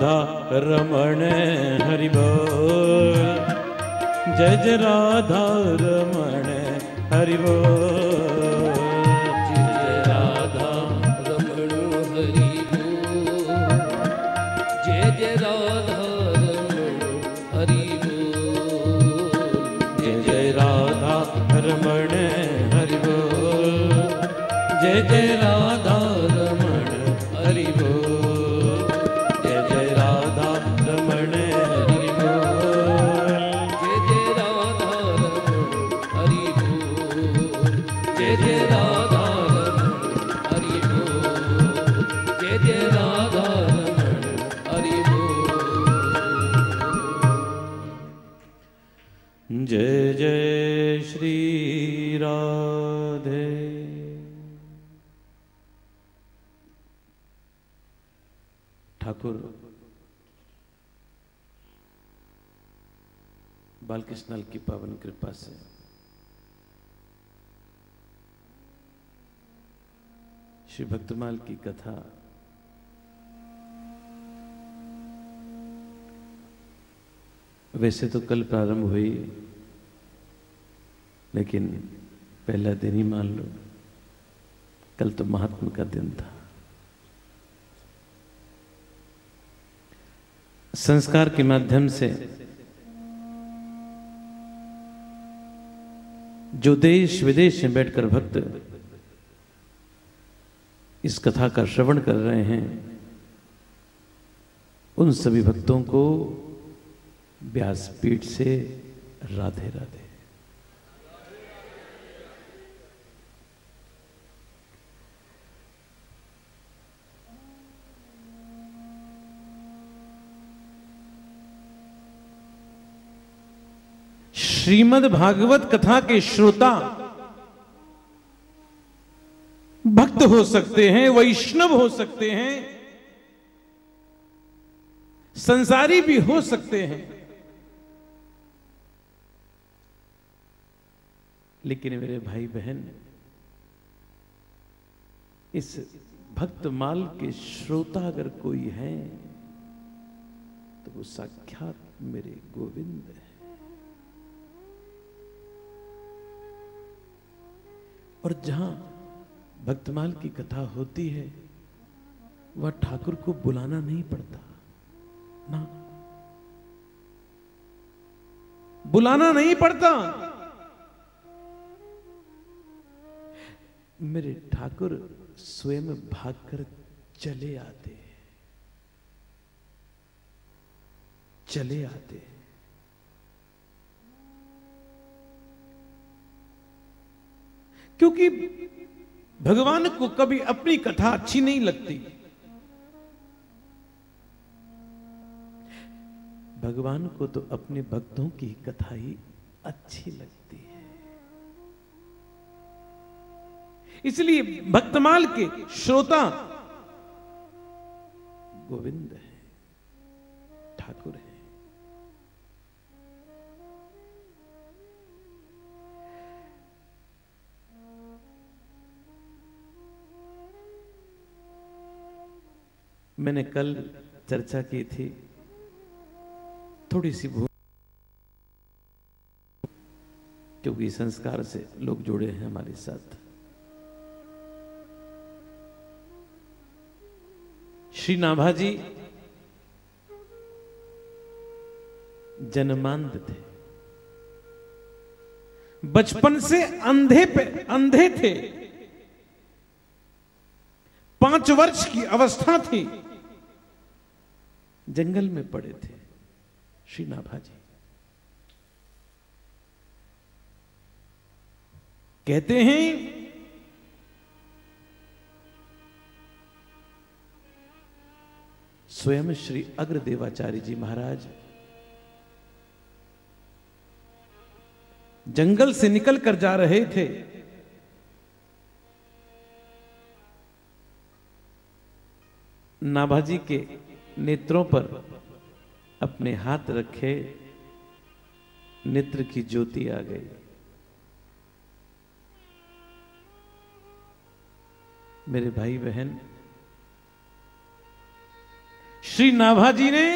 राधा रमण हरि बोल। जय जय राधा रमण हरि कृपा से श्री भक्तमाल की कथा। वैसे तो कल प्रारंभ हुई, लेकिन पहला दिन ही मान लो, कल तो महात्मा का दिन था। संस्कार के माध्यम से जो देश विदेश में बैठकर भक्त इस कथा का श्रवण कर रहे हैं, उन सभी भक्तों को व्यासपीठ से राधे राधे श्रीमद् भागवत कथा के श्रोता भक्त हो सकते हैं, वैष्णव हो सकते हैं, संसारी भी हो सकते हैं। लेकिन मेरे भाई बहन इस भक्तमाल के श्रोता अगर कोई है तो वो साक्षात मेरे गोविंद है। और जहाँ भक्तमाल की कथा होती है, वह ठाकुर को बुलाना नहीं पड़ता। ना। बुलाना नहीं पड़ता। मेरे ठाकुर स्वयं भागकर चले आते हैं। चले आते क्योंकि भगवान को कभी अपनी कथा अच्छी नहीं लगती। भगवान को तो अपने भक्तों की कथा ही अच्छी लगती है। इसलिए भक्तमाल के श्रोता गोविंद है, ठाकुर है। मैंने कल चर्चा की थी। थोड़ी सी भूल क्योंकि संस्कार से लोग जुड़े हैं हमारे साथ। श्री नाभाजी जन्मांध थे। बचपन से अंधे पे, अंधे थे। पाँच वर्ष की अवस्था थी। जंगल में पड़े थे, श्री नाभा जी। कहते हैं, स्वयं श्री अग्रदेवाचार्य जी महाराज, जंगल से निकल कर जा रहे थे। नाभाजी के नेत्रों पर अपने हाथ रखे नेत्र की ज्योति आ गई। मेरे भाई बहन, श्री नाभाजी ने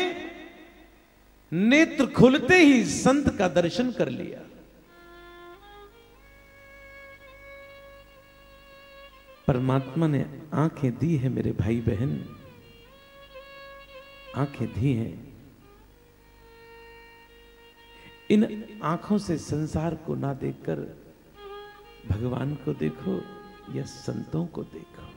नेत्र खुलते ही संत का दर्शन कर लिया। परमात्मा ने आँखें दी है मेरे भाई बहन। आँखें दी हैं। इन आँखों से संसार को ना देखकर भगवान को देखो या संतों को देखो।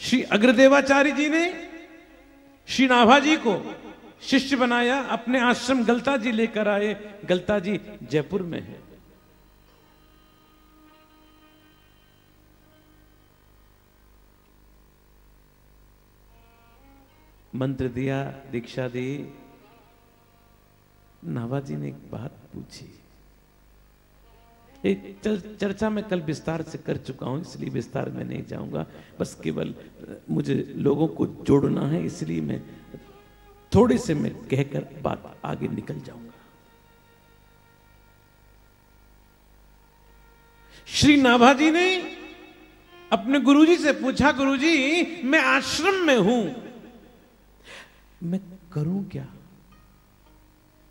श्री अग्रदेवाचार्य जी ने श्री नाभा जी को शिष्य बनाया, अपने आश्रम गलता जी लेकर आए। गलता जी जयपुर में है। मंत्र दिया, दीक्षा दी। नाभा जी ने एक बात पूछी। एक चर्चा में कल विस्तार से कर चुका हूँ, इसलिए विस्तार में नहीं जाऊँगा। बस केवल, मुझे लोगों को जोड़ना है, इसलिए मैं थोड़े से मैं कहकर बात आगे निकल जाऊँगा। श्री नाभाजी ने अपने गुरुजी से पूछा, गुरुजी, मैं आश्रम में हूँ। मैं करूँ क्या?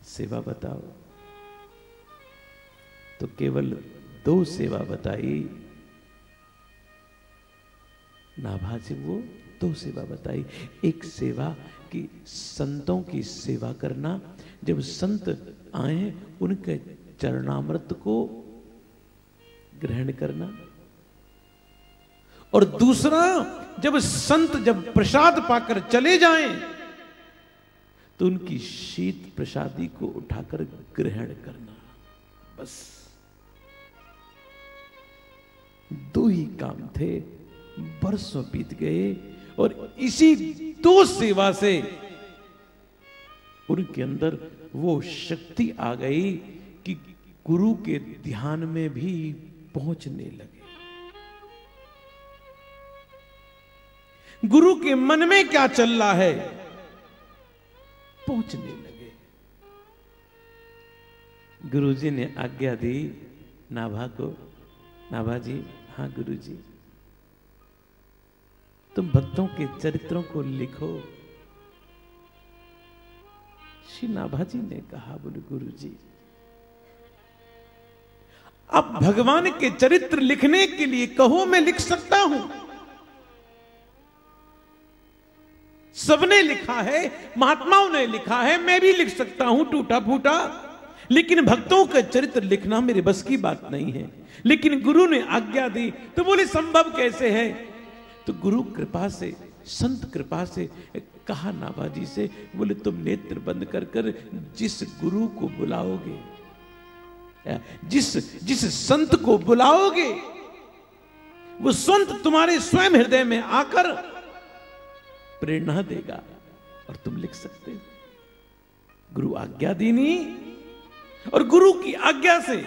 सेवा बताओ। तो केवल दो सेवा बताई। नाभा नाभाजी वो दो सेवा बताई। एक सेवा कि संतों की सेवा करना। जब संत आए उनके चरणामृत को ग्रहण करना। और दूसरा, जब संत जब प्रसाद पाकर चले जाएँ तो उनकी शीत प्रसादी को उठाकर ग्रहण करना। बस। दो ही काम थे, बरसों बीत गए और इसी दो सेवा से उनके अंदर वो शक्ति आ गई कि गुरु के ध्यान में भी पहुँचने लगे। गुरु के मन में क्या चल रहा है? पहुँचने लगे। गुरुजी ने आज्ञा दी, नाभा को, नाभा जी हाँ गुरु जी तुम भक्तों के चरित्रों को लिखो। श्री नाभा जी ने कहा, बोले गुरु जी अब भगवान के चरित्र लिखने के लिए कहो, मैं लिख सकता हूँ। सबने लिखा है, महात्माओं ने लिखा है, मैं भी लिख सकता हूँ टूटा फूटा। लेकिन भक्तों का चरित्र लिखना मेरे बस की बात नहीं है। लेकिन गुरु ने आज्ञा दी तो बोले, संभव कैसे है? तो गुरु कृपा से, संत कृपा से, कहा नाबाजी से, बोले, तुम नेत्र बंद कर कर जिस गुरु को बुलाओगे जिस जिस संत को बुलाओगे, वो संत तुम्हारे स्वयं हृदय में आकर प्रेरणा देगा। और तुम लिख सकते हो। गुरु आज्ञा दीनी और गुरु की आज्ञा से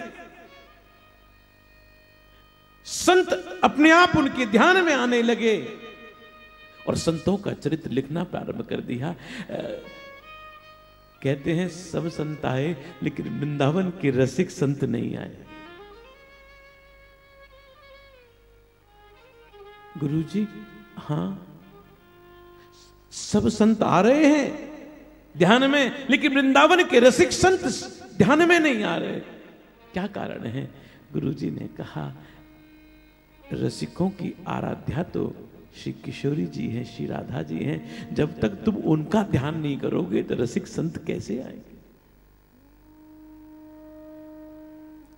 संत अपने आप उनके ध्यान में आने लगे और संतों का चरित्र लिखना प्रारंभ कर दिया। कहते हैं, सब संत आए, लेकिन वृंदावन के रसिक संत नहीं आए। गुरु जी हाँ सब संत आ रहे हैं। ध्यान में, लेकिन वृंदावन के रसिक संत ध्यान में नहीं आ रहे। क्या कारण है? गुरुजी ने कहा, रसिकों की आराध्या तो श्री किशोरी जी हैं, श्री राधा जी हैं। जब तक तुम उनका ध्यान नहीं करोगे तो रसिक संत कैसे आएँगे?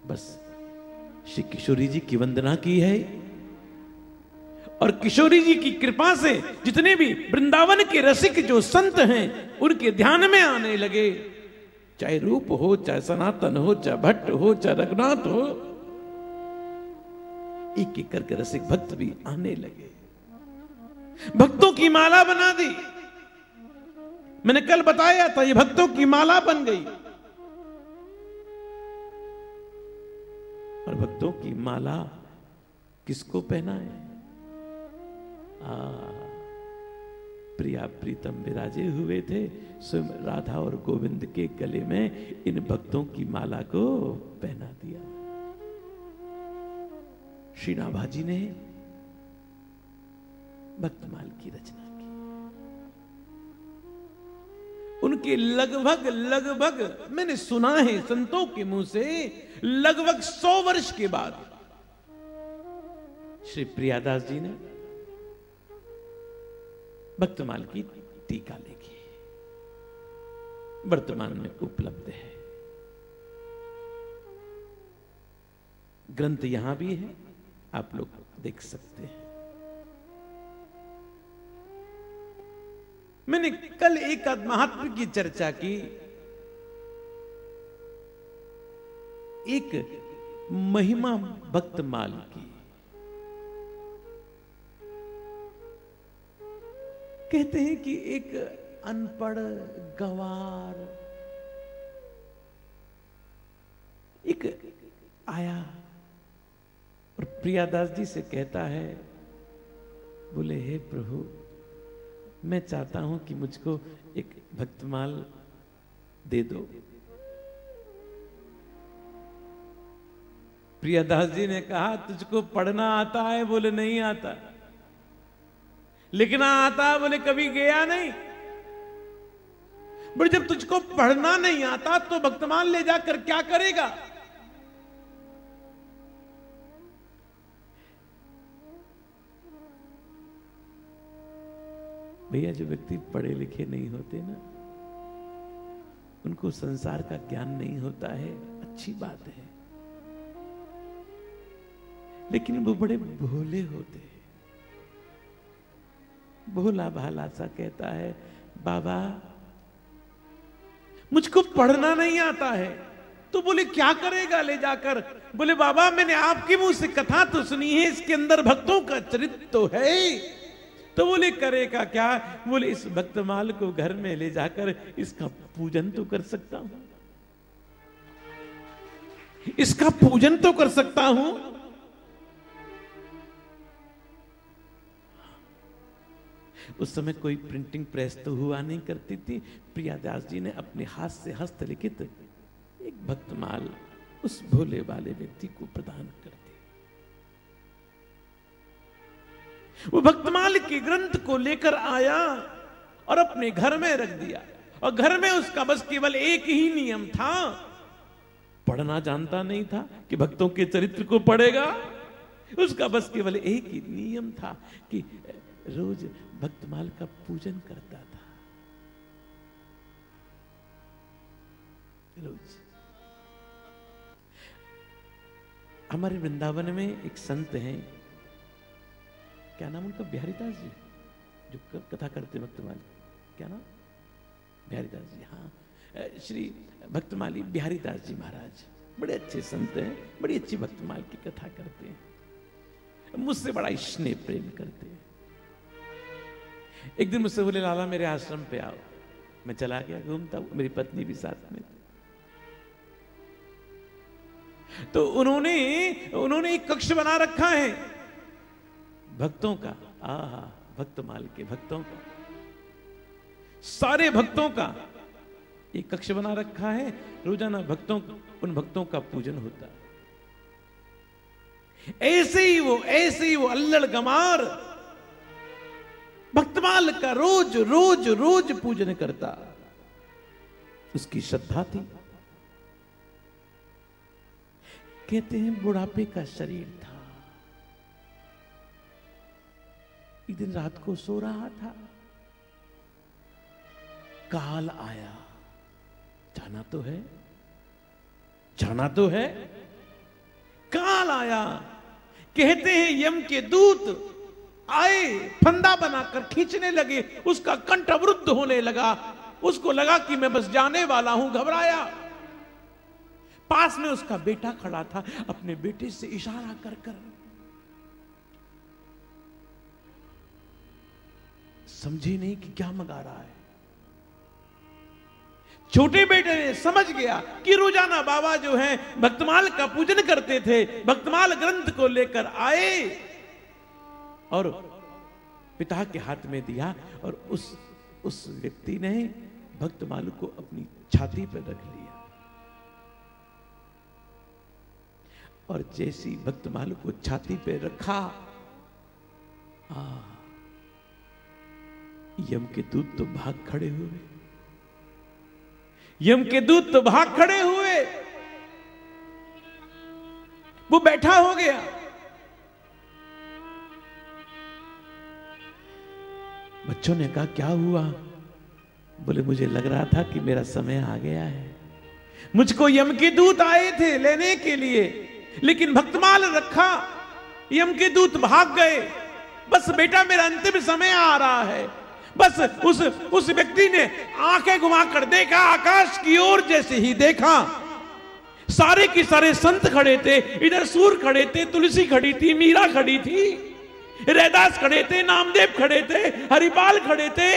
बस, श्री किशोरी जी की वंदना की है। और किशोरी जी की कृपा से जितने भी वृंदावन के रसिक जो संत हैं उनके ध्यान में आने लगे। चाहे रूप हो चाहे सनातन हो चाहे भट्ट हो चाहे रघुनाथ हो एक एक करके रसिक भक्त भी आने लगे। भक्तों की माला बना दी। मैंने कल बताया था ये भक्तों की माला बन गई। और भक्तों की माला किसको पहना आ, प्रिया, प्रीतम विराजे हुए थे। स्वयं राधा और गोविंद के गले में इन भक्तों की माला को पहना दिया। श्री नाभाजी ने भक्तमाल की रचना की। उनके लगभग लगभग, मैंने सुना है संतों के मुँह से, लगभग सौ वर्ष के बाद श्री प्रियादास जी ने भक्तमाल की टीका लिखी वर्तमान में उपलब्ध है। ग्रंथ यहाँ भी है, आप लोग देख सकते हैं। मैंने कल एक महात्मा की चर्चा की। एक महिमा भक्तमाल की। कहते हैं कि एक अनपढ़ गवार एक आया और प्रियादास जी से कहता है, बोले, हे प्रभु, मैं चाहता हूँ कि मुझको एक भक्तमाल दे दो। प्रियादास जी ने कहा, तुझको पढ़ना आता है, बोले, नहीं आता। लिखना आता बोले, कभी गया नहीं? बोले, जब तुझको पढ़ना नहीं आता तो भक्तमाल ले जाकर क्या करेगा? भैया, जो व्यक्ति पढ़े लिखे नहीं होते ना, उनको संसार का ज्ञान नहीं होता है, अच्छी बात है। लेकिन वो बड़े भोले होते हैं। भोला भाला सा कहता है, बाबा, मुझको पढ़ना नहीं आता है। तो बोले, क्या करेगा ले जाकर? बोले, बाबा, मैंने आपके मुँह से कथा तो सुनी है, इसके अंदर भक्तों का चरित्र तो है तो बोले, करेगा क्या? बोले, इस भक्तमाल को घर में ले जाकर इसका पूजन तो कर सकता हूँ। इसका पूजन तो कर सकता हूँ? उस समय कोई प्रिंटिंग प्रेस तो हुआ नहीं करती थी। प्रियादास जी ने अपने हाथ से हस्तलिखित एक भक्तमाल उस भोले वाले व्यक्ति को प्रदान कर वो भक्तमाल के ग्रंथ को लेकर आया और अपने घर में रख दिया। और घर में उसका बस केवल एक ही नियम था। पढ़ना जानता नहीं था कि भक्तों के चरित्र को पढ़ेगा। उसका बस केवल एक ही नियम था कि रोज भक्तमाल का पूजन करता था। रोज हमारे वृंदावन में एक संत हैं। क्या नाम उनका? बिहारीदास जी, जो कथा करते भक्तमाल क्या नाम? बिहारीदास जी हाँ। श्री भक्तमाली बिहारीदास जी महाराज। बड़े अच्छे संत हैं, बड़ी अच्छी भक्तमाल की कथा करते हैं। मुझसे बड़ा स्नेह प्रेम करते हैं। एक दिन मुझसे बोले, लाला, मेरे आश्रम पे आओ। मैं चला गया, घूमता हूँ मेरी पत्नी भी साथ में तो उन्होंने उन्होंने एक कक्ष बना रखा है। भक्तों का, आहा भक्तमाल के भक्तों का। सारे भक्तों का एक कक्ष बना रखा है। रोज़ाना भक्तों, उन भक्तों का पूजन होता ऐसे ही वो, ऐसे ही वो अल्लड़ गमार भक्तमाल का रोज रोज रोज पूजन करता। उसकी श्रद्धा थी। कहते हैं, बुढ़ापे का शरीर था। एक दिन रात को सो रहा था। काल आया। जाना तो है। जाना तो है। काल आया। कहते हैं, यम के दूत आए, फंदा बनाकर खींचने लगे, उसका कंठ अवरुद्ध होने लगा। उसको लगा कि मैं बस जाने वाला हूँ, घबराया। पास में उसका बेटा खड़ा था, अपने बेटे से इशारा कर कर। समझे नहीं कि क्या मंगा रहा है। छोटे बेटे ने समझ गया कि रोज़ाना बाबा जो हैं, भक्तमाल का पूजन करते थे। भक्तमाल ग्रंथ को लेकर आए। और पिता के हाथ में दिया और उस उस व्यक्ति ने भक्त मालू को अपनी छाती पर रख लिया। और जैसी भक्तमाल को छाती पे रखा आ, यम के दूत तो भाग खड़े हुए। यम के दूत तो भाग खड़े हुए। वो बैठा हो गया। बच्चों ने कहा, क्या हुआ? बोले, मुझे लग रहा था कि मेरा समय आ गया है। मुझको यम के दूत आए थे लेने के लिए, लेकिन भक्तमाल रखा, यम के दूत भाग गए। बस बेटा, मेरा अंतिम समय आ रहा है। बस उस उस व्यक्ति ने आँखें घुमाकर देखा, आकाश की ओर जैसे ही देखा। सारे के सारे संत खड़े थे, इधर सूर खड़े थे, तुलसी खड़ी थी, मीरा खड़ी थी। रैदास खड़े थे, नामदेव खड़े थे, हरिपाल खड़े थे।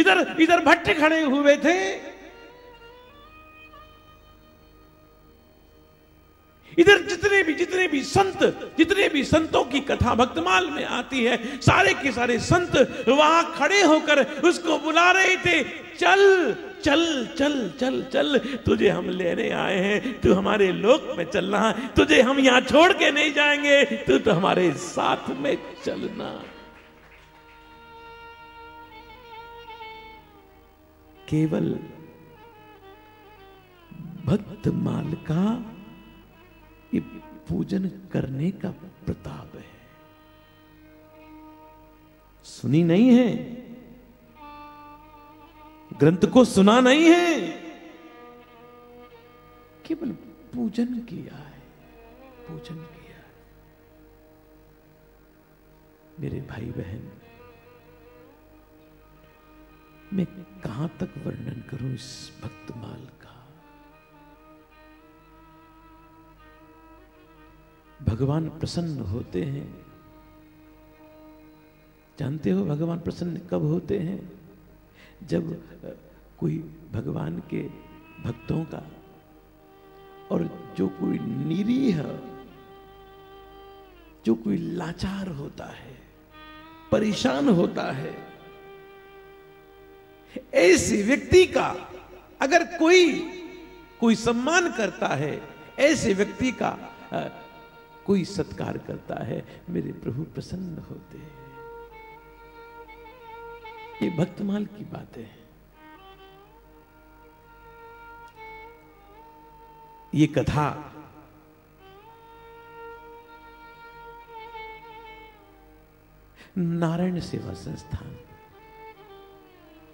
इधर इधर भट्ट खड़े हुए थे। इधर जितने भी जितने भी संत, जितने भी संतों की कथा भक्तमाल में आती है, सारे के सारे संत वहाँ खड़े होकर उसको बुला रहे थे, चल चल चल चल चल, तुझे हम लेने आए हैं, तू हमारे लोक में चलना तुझे हम यहाँ छोड़ के नहीं जाएँगे, तू तो हमारे साथ में चलना केवल भक्त माल का ये पूजन करने का प्रताप है। सुनी नहीं है? ग्रंथ को सुना नहीं है। केवल पूजन किया है। पूजन किया है। मेरे भाई बहन मैं कहाँ तक वर्णन करूँ इस भक्तमाल का? भगवान प्रसन्न होते हैं। जानते हो भगवान प्रसन्न कब होते हैं? जब, कोई भगवान के भक्तों का और जो कोई निरीह, जो कोई लाचार होता है, परेशान होता है, ऐसे व्यक्ति का अगर कोई कोई सम्मान करता है, ऐसे व्यक्ति का कोई सत्कार करता है, मेरे प्रभु प्रसन्न होते हैं। ये भक्तमाल की बात है। ये कथा नारायण सेवा संस्थान,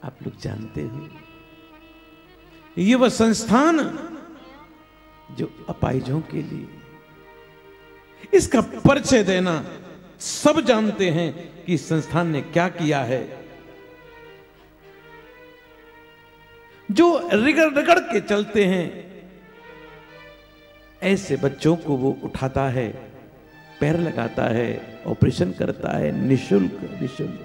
आप लोग जानते हो। ये वह संस्थान जो अपाइजों के लिए, इसका परिचय देना सब जानते हैं कि संस्थान ने क्या किया है। जो रिगड़ रगड़ के चलते हैं, ऐसे बच्चों को वो उठाता है, पैर लगाता है, ऑपरेशन करता है, निशुल्क निशुल्क।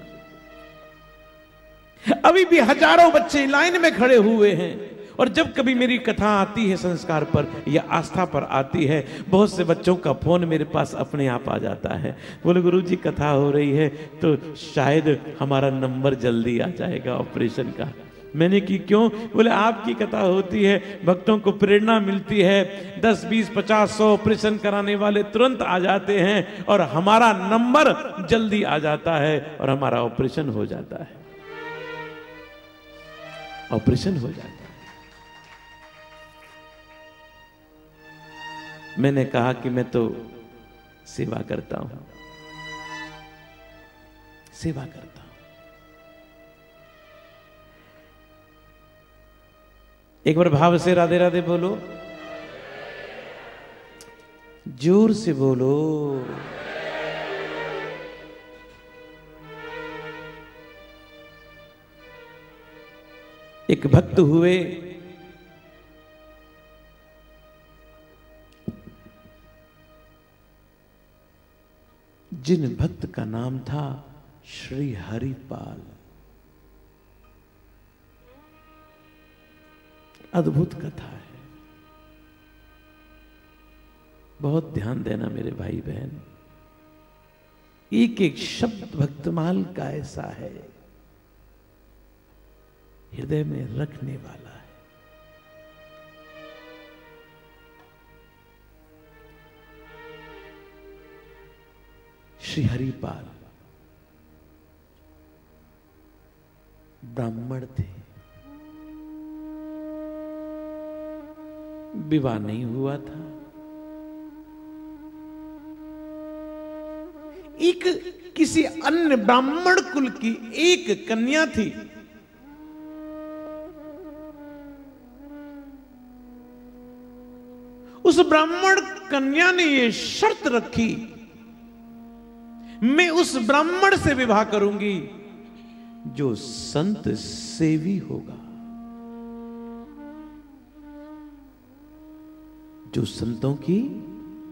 अभी भी हज़ारों बच्चे लाइन में खड़े हुए हैं, और जब कभी मेरी कथा आती है संस्कार पर, या आस्था पर आती है, बहुत से बच्चों का फ़ोन मेरे पास अपने आप आ जाता है। बोले गुरु जी कथा हो रही है तो शायद हमारा नंबर जल्दी आ जाएगा ऑपरेशन का। मैंने की क्यों? बोले, आपकी कथा होती है, भक्तों को प्रेरणा मिलती है। दस, बीस, पचास, सौ ऑपरेशन कराने वाले तुरंत आ जाते हैं और हमारा नंबर जल्दी आ जाता है और हमारा ऑपरेशन हो जाता है। ऑपरेशन हो जाता है। मैंने कहा कि मैं तो सेवा करता हूँ। सेवा करता एक बार भाव से राधे राधे बोलो। ज़ोर से बोलो। एक भक्त हुए। जिन भक्त का नाम था श्री हरिपाल। अद्भुत कथा है। बहुत ध्यान देना मेरे भाई बहन एक एक शब्द भक्तमाल का ऐसा है। हृदय में रखने वाला है। श्री हरिपाल ब्राह्मण थे। विवाह नहीं हुआ था। एक किसी अन्य ब्राह्मण कुल की एक कन्या थी। उस ब्राह्मण कन्या ने यह शर्त रखी, मैं उस ब्राह्मण से विवाह करूँगी, जो संत सेवी होगा। जो संतों की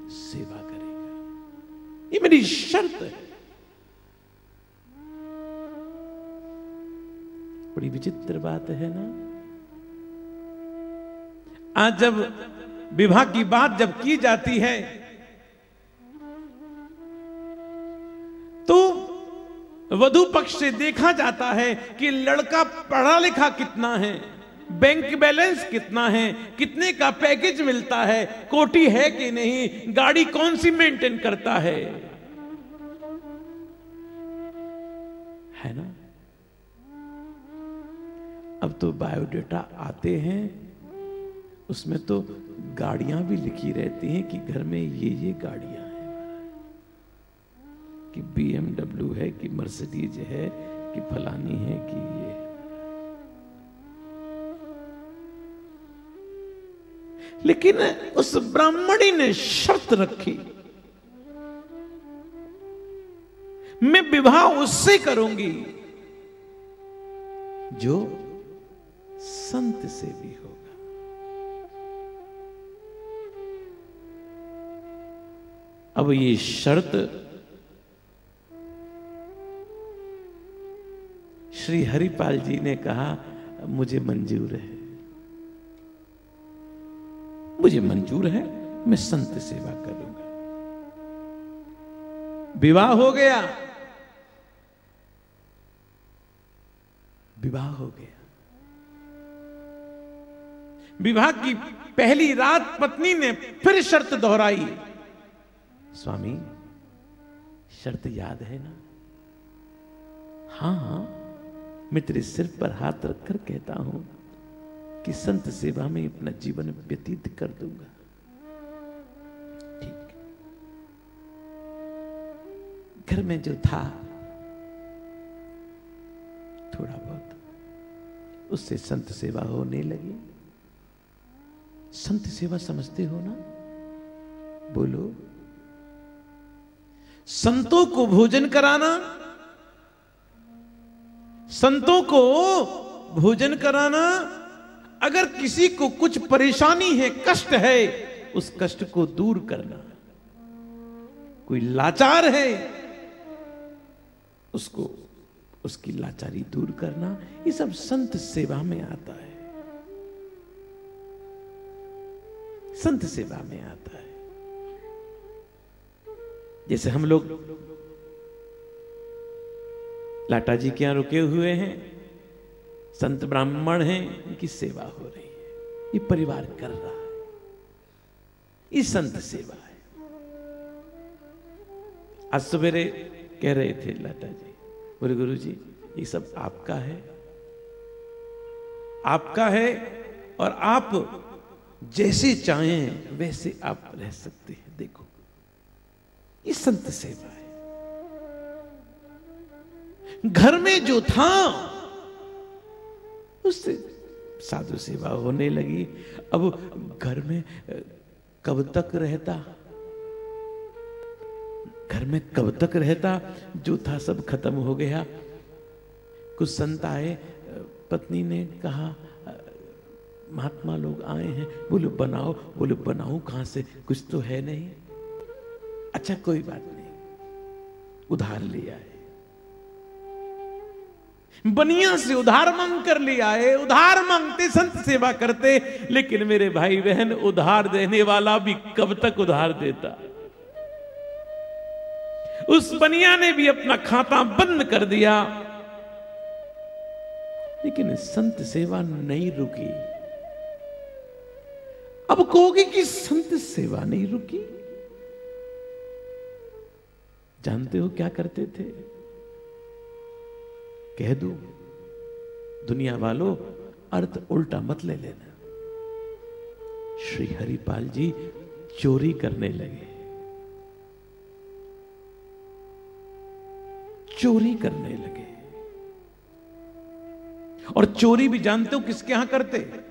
सेवा करेगा। ये मेरी शर्त है। बड़ी विचित्र बात है ना? आज जब विवाह की बात जब की जाती है तो वधु पक्ष से देखा जाता है कि लड़का पढ़ा लिखा कितना है। बैंक बैलेंस कितना है? कितने का पैकेज मिलता है? कोटी है कि नहीं? गाड़ी कौन सी मेंटेन करता है? है ना? अब तो बायोडेटा आते हैं। उसमें तो गाड़ियाँ भी लिखी रहती हैं कि घर में ये ये गाड़ियाँ हैं। कि बीएमडब्ल्यू है, कि मर्सिडीज है, कि फलानी है, कि ये है। लेकिन उस ब्राह्मणी ने शर्त रखी। मैं विवाह उससे करूँगी जो संत से भी होगा। अब ये शर्त श्री हरिपाल जी ने कहा, मुझे मंजूर है। मुझे मंजूर है, मैं संत सेवा करूँगा। विवाह हो गया। विवाह हो गया। विवाह की पहली रात पत्नी ने फिर शर्त दोहराई। स्वामी, शर्त याद है ना? हाँ हाँ मैं तेरे सिर पर हाथ रखकर कहता हूँ कि संत सेवा में अपना जीवन व्यतीत कर दूँगा। ठीक। घर में जो था, थोड़ा बहुत, उससे संत सेवा होने लगी। संत सेवा समझते हो ना? बोलो। संतों को भोजन कराना, संतों को भोजन कराना अगर किसी को कुछ परेशानी है, कष्ट है, उस कष्ट को दूर करना। कोई लाचार है, उसको, उसकी लाचारी दूर करना, ये सब संत सेवा में आता है। संत सेवा में आता है। जैसे हम लोग लाटा जी के यहाँ रुके हुए हैं संत ब्राह्मण हैं इनकी सेवा हो रही है। ये परिवार कर रहा है। ये संत सेवा है। आज सवेरे कह रहे थे लाटा जी बोले गुरु जी ये सब आपका है? आपका है और आप जैसे चाहें, वैसे आप रह सकते हैं। देखो, ये संत सेवा है। घर में जो था उससे साधु सेवा होने लगी। अब घर में कब तक रहता? घर में कब तक रहता? जो था सब खत्म हो गया। कुछ संत आए पत्नी ने कहा महात्मा लोग आए हैं। बोले, बनाओ बोले बनाओ कहाँ से? कुछ तो है नहीं। अच्छा कोई बात नहीं। उधार लिया आए। बनिया से उधार मांग कर ले आए, उधार मांगते संत सेवा करते, लेकिन मेरे भाई बहन उधार देने वाला भी कब तक उधार देता? उस बनिया ने भी अपना खाता बंद कर दिया। लेकिन संत सेवा नहीं रुकी। अब कहोगे कि संत सेवा नहीं रुकी? जानते हो क्या करते थे? कह दू, दुनिया वालों, अर्थ उल्टा मत ले लेना। श्री हरिपाल जी चोरी करने लगे। चोरी करने लगे। और चोरी भी जानते हो किसके यहाँ करते?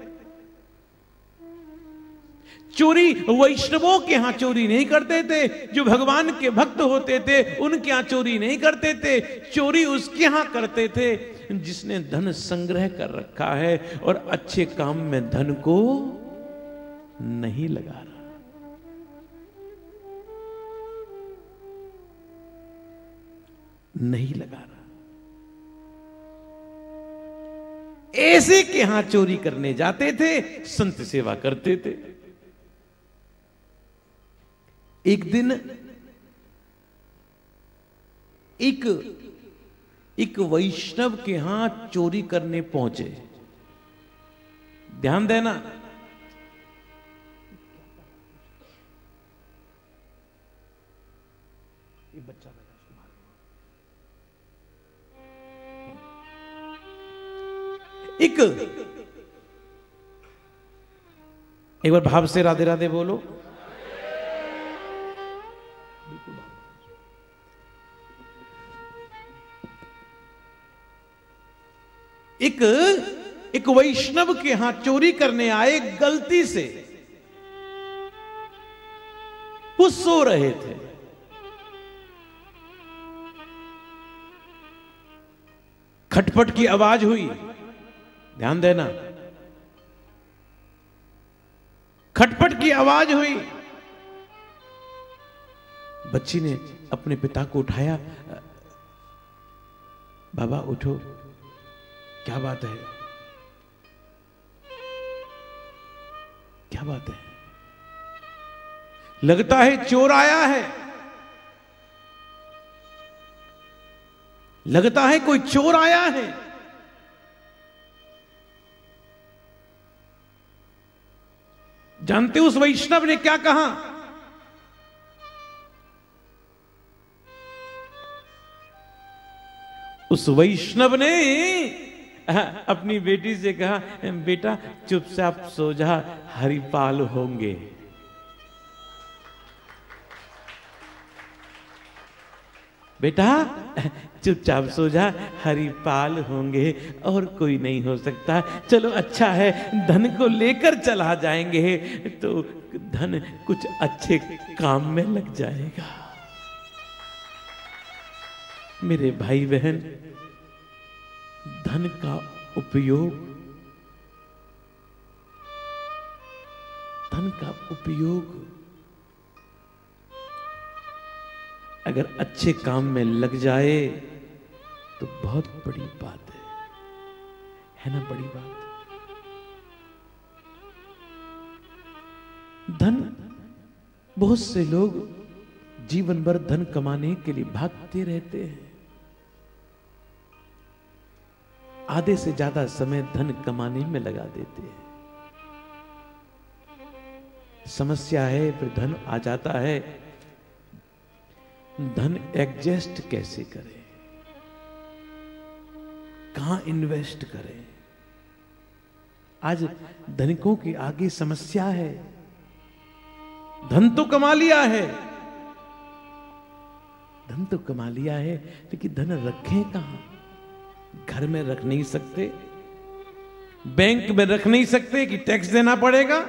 चोरी वैष्णवों के यहाँ चोरी नहीं करते थे, जो भगवान के भक्त होते थे, उनके यहाँ चोरी नहीं करते थे, चोरी उसके यहाँ करते थे, जिसने धन संग्रह कर रखा है और अच्छे काम में धन को नहीं लगा रहा। नहीं लगा रहा। ऐसे के यहाँ चोरी करने जाते थे, संत सेवा करते थे। एक दिन, एक एक वैष्णव के यहाँ चोरी करने पहुँचे। ध्यान देना। एक एक बार भाव से राधे राधे बोलो। एक एक वैष्णव के यहाँ चोरी करने आए गलती से। वो सो रहे थे। खटपट की आवाज़ हुई। ध्यान देना। खटपट की आवाज़ हुई। बच्ची ने अपने पिता को उठाया। बाबा, उठो। क्या बात है? क्या बात है? लगता है चोर आया है। लगता है कोई चोर आया है। जानते उस वैष्णव ने क्या कहा? उस वैष्णव ने अपनी बेटी से कहा बेटा, चुपचाप सो जा, हरिपाल होंगे। बेटा, चुपचाप सो जा, हरिपाल होंगे, और कोई नहीं हो सकता। चलो अच्छा है, धन को लेकर चला जाएँगे तो धन कुछ अच्छे काम में लग जाएगा। मेरे भाई बहन धन का उपयोग, धन का उपयोग अगर अच्छे काम में लग जाए तो बहुत बड़ी बात है। है ना बड़ी बात? धन, बहुत से लोग जीवन भर धन कमाने के लिए भागते रहते हैं। आधे से ज़्यादा समय धन कमाने में लगा देते हैं। समस्या है, फिर धन आ जाता है। धन एडजस्ट कैसे करें? कहाँ इन्वेस्ट करें? आज धनिकों की आगे समस्या है। धन तो कमा लिया है। धन तो कमा लिया है, लेकिन धन रखें कहाँ? घर में रख नहीं सकते बैंक में रख नहीं सकते कि टैक्स देना पड़ेगा।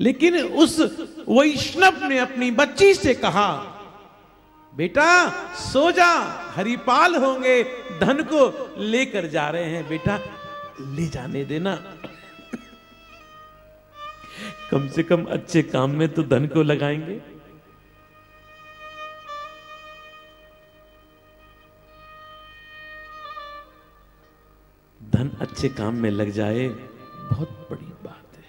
लेकिन उस वैष्णव ने अपनी बच्ची से कहा, बेटा, सो जा, हरिपाल होंगे, धन को लेकर जा रहे हैं, बेटा, ले जाने देना। कम से कम अच्छे काम में तो धन को लगाएँगे। धन अच्छे काम में लग जाए, बहुत बड़ी बात है।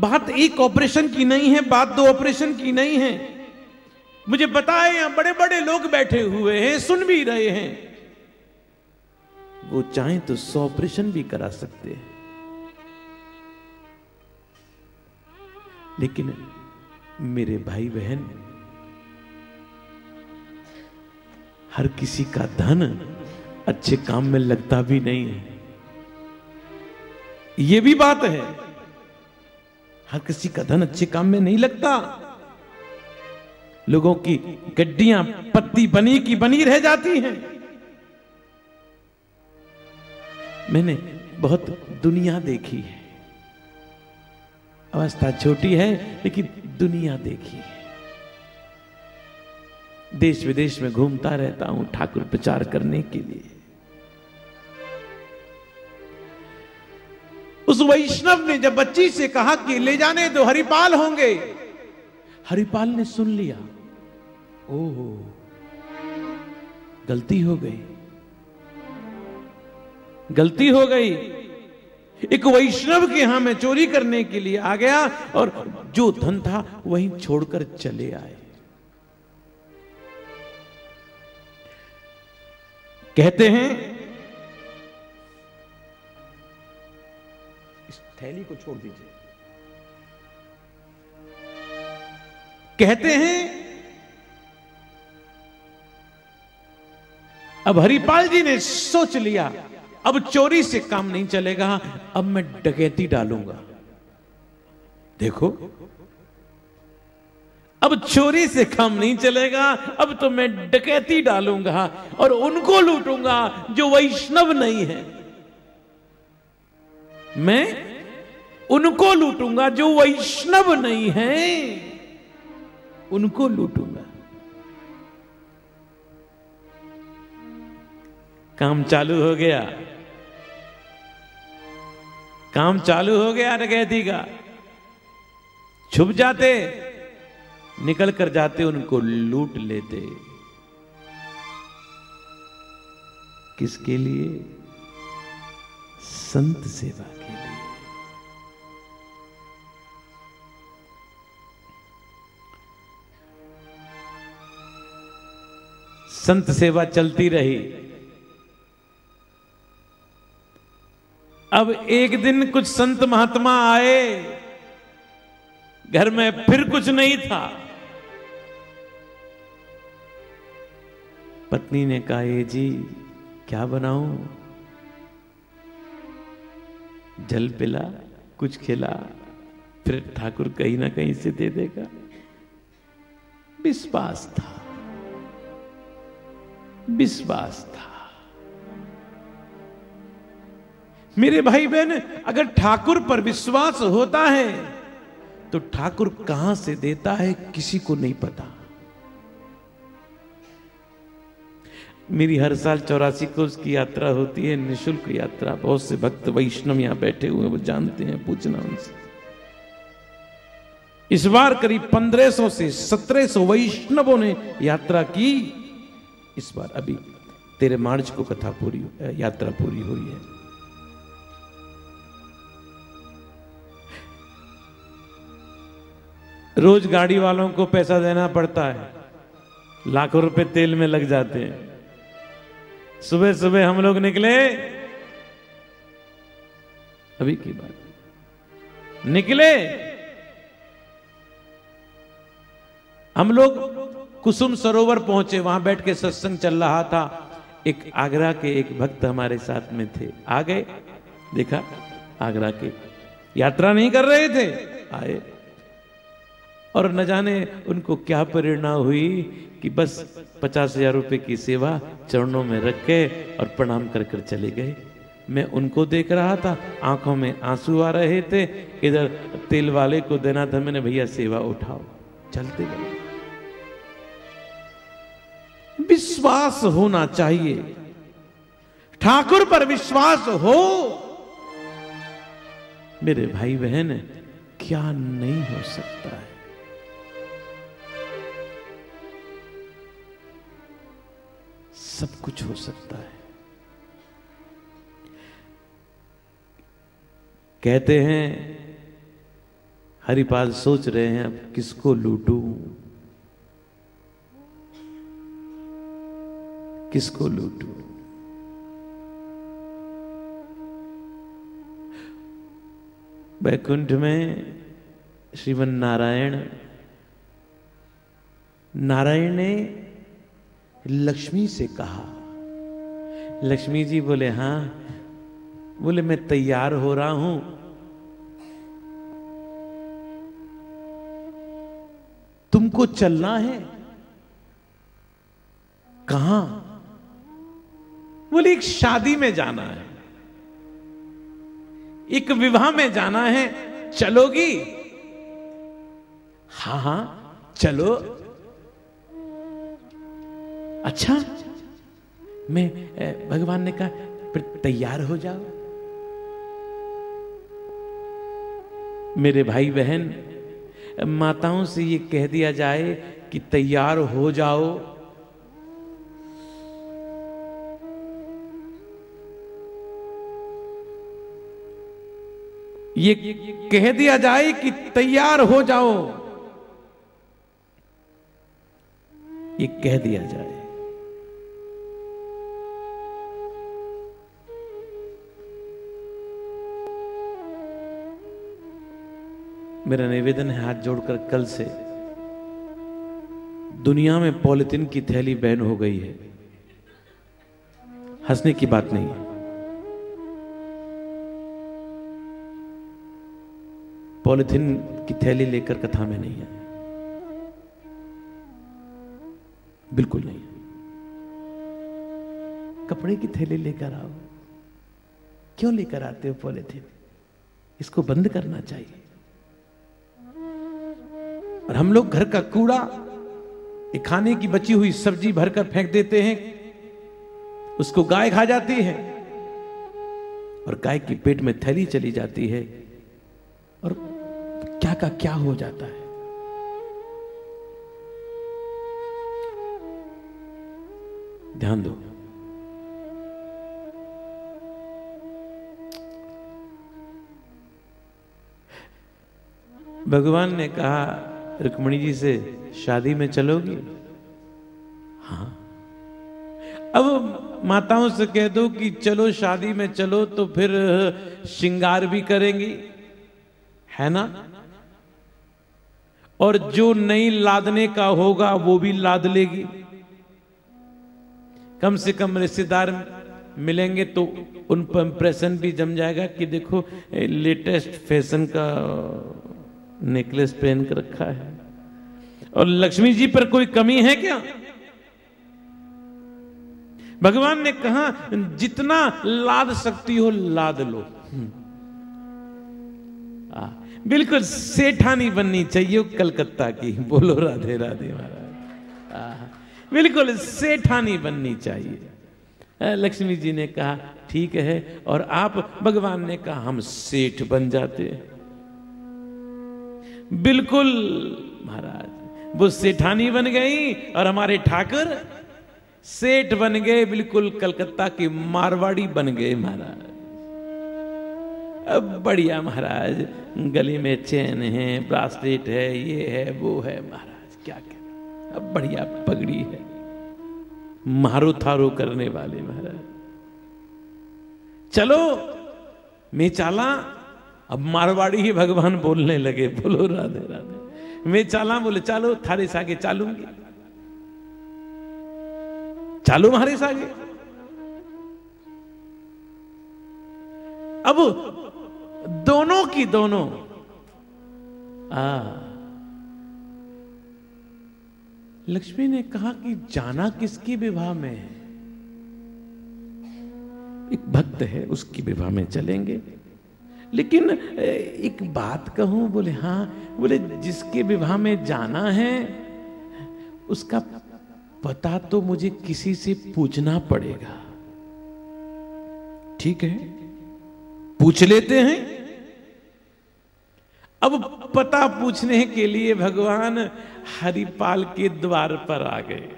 बात एक ऑपरेशन की नहीं है, बात दो ऑपरेशन की नहीं है। मुझे है यहाँ बड़े बड़े लोग बैठे हुए हैं, सुन भी रहे हैं। वो चाहे तो सौ ऑपरेशन भी करा सकते हैं। लेकिन मेरे भाई बहन हर किसी का धन अच्छे काम में लगता भी नहीं है। यह भी बात है, हर किसी का धन अच्छे काम में नहीं लगता। लोगों की गड्डियाँ पत्ती बनी की बनी रह जाती हैं। मैंने बहुत दुनिया देखी है। अवस्था छोटी है, लेकिन दुनिया देखी है। देश विदेश में घूमता रहता हूँ ठाकुर प्रचार करने के लिए। उस वैष्णव ने जब बच्ची से कहा कि ले जाने दो, हरिपाल होंगे। हरिपाल ने सुन लिया। ओहो, गलती हो गई। गलती हो गई। एक वैष्णव के यहाँ में चोरी करने के लिए आ गया और जो धन था वहीं छोड़कर चले आए। कहते हैं इस थैली को छोड़ दीजिए। कहते हैं अब हरिपाल जी ने सोच लिया अब चोरी से काम नहीं चलेगा अब मैं डकैती डालूँगा। देखो अब चोरी से काम नहीं चलेगा, अब तो मैं डकैती डालूँगा और उनको लूटूँगा जो वैष्णव नहीं है। मैं उनको लूटूँगा जो वैष्णव नहीं है। उनको लूटूँगा। काम चालू हो गया। काम चालू हो गया डकैती का। छुप जाते। निकल कर जाते, उनको लूट लेते। किसके लिए? संत सेवा के लिए। संत सेवा चलती रही। अब एक दिन कुछ संत महात्मा आए। घर में फिर कुछ नहीं था। पत्नी ने कहा, ये जी, क्या बनाऊँ? जल पिला, कुछ खिला, फिर ठाकुर कहीं ना कहीं से दे देगा। विश्वास था। विश्वास था। मेरे भाई बहन अगर ठाकुर पर विश्वास होता है तो ठाकुर कहाँ से देता है, किसी को नहीं पता। मेरी हर साल चौरासी को उसकी यात्रा होती है, निशुल्क यात्रा। बहुत से भक्त वैष्णव यहाँ बैठे हुए वो जानते हैं, पूछना उनसे। इस बार करीब 1500 से 1700 वैष्णवों ने यात्रा की। इस बार अभी तेरे मार्च को कथा पूरी यात्रा पूरी हुई है। रोज गाड़ी वालों को पैसा देना पड़ता है। लाखों रुपए तेल में लग जाते हैं। सुबह सुबह हम लोग निकले। अभी की बात? निकले। हम लोग कुसुम सरोवर पहुँचे वहाँ बैठ के सत्संग चल रहा था। एक आगरा के एक भक्त हमारे साथ में थे। आ गए। देखा आगरा के। यात्रा नहीं कर रहे थे। आए। और न जाने उनको क्या प्रेरणा हुई कि बस पचास हज़ार रुपए की सेवा चरणों में रख के और प्रणाम कर कर चले गए। मैं उनको देख रहा था, आँखों में आँसू आ रहे थे, इधर तेल वाले को देना था, मैंने भैया, सेवा उठाओ। चलते बनो विश्वास होना चाहिए। ठाकुर पर विश्वास हो। मेरे भाई बहन क्या नहीं हो सकता है? सब कुछ हो सकता है। कहते हैं, हरिपाल सोच रहे हैं, अब किसको लूटूं? किसको लूटूं? वैकुंठ में श्रीमन नारायण नारायण ने लक्ष्मी से कहा। लक्ष्मी जी बोले, हाँ, बोले, मैं तैयार हो रहा हूँ। तुमको चलना है? कहा? बोले, एक शादी में जाना है। एक विवाह में जाना है। चलोगी? हाँ हाँ चलो। अच्छा मैं भगवान ने कहा तैयार हो जाओ। मेरे भाई बहन माताओं से ये कह दिया जाए कि तैयार हो जाओ। ये कह दिया जाए कि तैयार हो जाओ। ये कह दिया जाए। मेरा निवेदन है हाथ जोड़कर कल से दुनिया में पॉलिथीन की थैली बैन हो गई है। हंसने की बात नहीं है। पॉलिथीन की थैली लेकर कथा में नहीं है। बिल्कुल नहीं कपड़े की थैली लेकर आओ। क्यों लेकर आते हो पॉलिथीन? इसको बंद करना चाहिए। और हम लोग घर का कूड़ा, एक खाने की बची हुई सब्ज़ी भरकर फेंक देते हैं। उसको गाय खा जाती है और गाय की पेट में थैली चली जाती है और क्या का क्या हो जाता है। ध्यान दो। भगवान ने कहा रुक्मणी जी से शादी में चलोगी? हाँ। अब माताओं से कह दो कि चलो, शादी में चलो तो फिर श्रृंगार भी करेंगी। है ना? और जो नहीं लादने का होगा, वो भी लाद लेगी। कम से कम रिश्तेदार मिलेंगे तो उन पर इंप्रेशन भी जम जाएगा कि देखो लेटेस्ट फ़ैशन का नेकलेस पहन कर रखा है। और लक्ष्मी जी पर कोई कमी है क्या? भगवान ने कहा जितना लाद सकती हो लाद लो। आ, बिल्कुल सेठानी बननी चाहिए कलकत्ता की। बोलो राधे राधे महाराज। बिल्कुल सेठानी बननी चाहिए। लक्ष्मी जी ने कहा ठीक है और आप भगवान ने कहा हम सेठ बन जाते हैं। बिल्कुल, महाराज। वो सेठानी बन गई और हमारे ठाकुर सेठ बन गए, बिल्कुल कलकत्ता की मारवाड़ी बन गए, महाराज। अब बढ़िया, महाराज। गले में चैन है ब्रासलेट है, ये है, वो है, महाराज। क्या क्या अब बढ़िया पगड़ी है। मारो थारो करने वाले, महाराज। चलो मैं चाला अब मारवाड़ी ही भगवान बोलने लगे, बोलो राधे राधे। मैं चाला बोले, चालो, थारे सागे चालूँगी। चालू हमारे सागे? अब दोनों की दोनों। आ। लक्ष्मी ने कहा कि जाना किसकी विवाह में है? एक भक्त है, उसकी विवाह में चलेंगे। लेकिन एक बात कहूँ, बोले हाँ। बोले, जिसके विवाह में जाना है, उसका पता तो मुझे किसी से पूछना पड़ेगा। ठीक है? पूछ लेते हैं। अब पता पूछने के लिए भगवान हरिपाल के द्वार पर आ गए।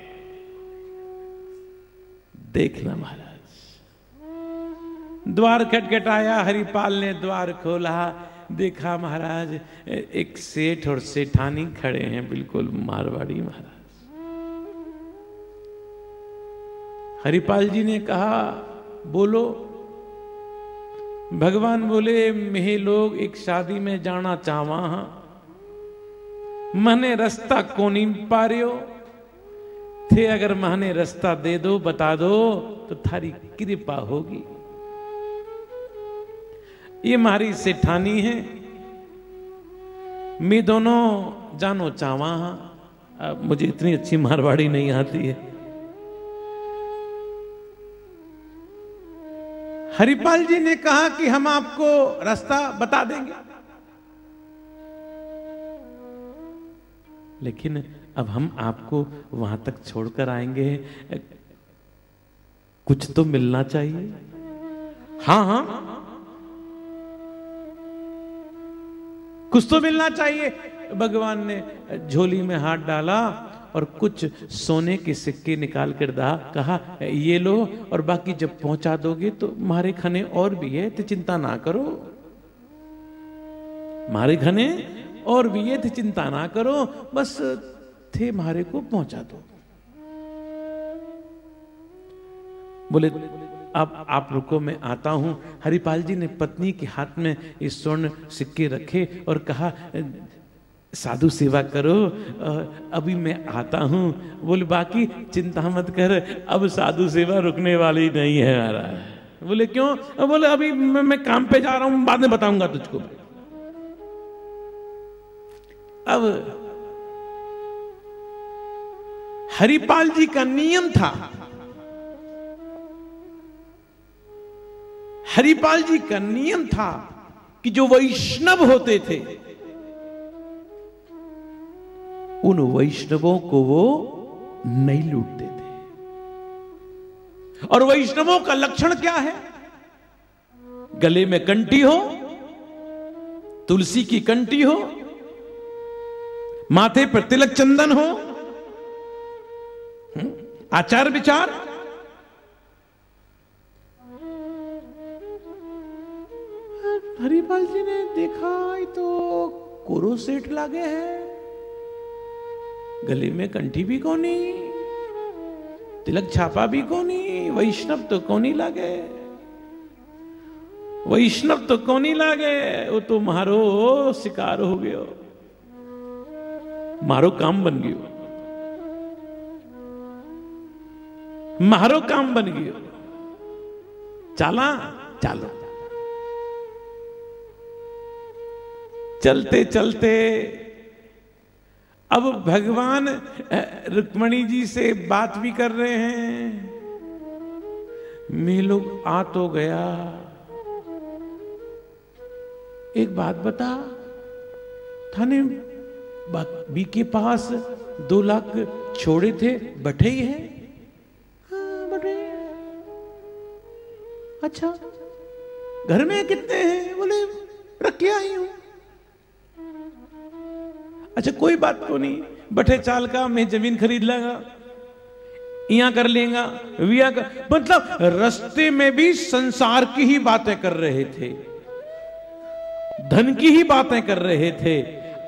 देखना महाराज। द्वार खटखटाया, हरिपाल ने द्वार खोला। देखा महाराज, एक सेठ और सेठानी खड़े हैं, बिल्कुल मारवाड़ी महाराज। हरिपाल जी ने कहा, बोलो। भगवान बोले मैं लोग एक शादी में जाना चाहवा मने रास्ता कोनी पा रहे थे अगर महने रास्ता दे दो, बता दो तो थारी कृपा होगी। ये हमारी सेठानी है। मैं दोनों जानो चावा अब मुझे इतनी अच्छी मारवाड़ी नहीं आती है। हरिपाल जी ने कहा कि हम आपको रास्ता बता देंगे। लेकिन अब हम आपको वहाँ तक छोड़कर आएँगे। कुछ तो मिलना चाहिए। हाँ हाँ। कुछ तो मिलना चाहिए। भगवान ने झोली में हाथ डाला और कुछ सोने के सिक्के निकाल कर दा, कहा, ये लो और बाकी जब पहुँचा दोगे तो मारे खने और भी है तो चिंता ना करो। मारे खने और भी है तो चिंता ना करो, बस थे मारे को पहुँचा दो। बोले अब आप रुको मैं आता हूँ। हरिपाल जी ने पत्नी के हाथ में इस स्वर्ण सिक्के रखे और कहा साधु सेवा करो अभी मैं आता हूँ। बोले बाकी चिंता मत कर अब साधु सेवा रुकने वाली नहीं है महाराज। बोले क्यों? बोले अभी मैं, मैं काम पे जा रहा हूँ बाद में बताऊँगा तुझको। अब हरिपाल जी का नियम था हरिपाल जी का नियम था कि जो वैष्णव होते थे उन वैष्णवों को वो नहीं लूटते थे। और वैष्णवों का लक्षण क्या है? गले में कंटी हो तुलसी की कंटी हो माथे पर तिलक चंदन हो हम्म, आचार विचार हरिपाल जी ने देखा तो कोरो सेठ लागे है। गले में कंठी भी कोनी, तिलक छापा भी कोनी, वैष्णव तो कोनी लागे। वैष्णव तो कोनी लागे, वो तो मारो शिकार हो गयो। मारो काम बन गयो। मारो काम बन गयो। चाला, चालो। चलते चलते। अब भगवान रुक्मणी जी से बात भी कर रहे हैं। मैं लोग आ तो गया। एक बात बता, थाने बी के पास दो लाख छोड़े थे, बटे ही है? हाँ। अच्छा घर में कितने हैं? बोले, रख के आई हूँ। अच्छा कोई बात तो नहीं। बठे चाल का मैं ज़मीन खरीद लागा यहाँ कर लेगा विया कर मतलब रस्ते में भी संसार की ही बातें कर रहे थे। धन की ही बातें कर रहे थे।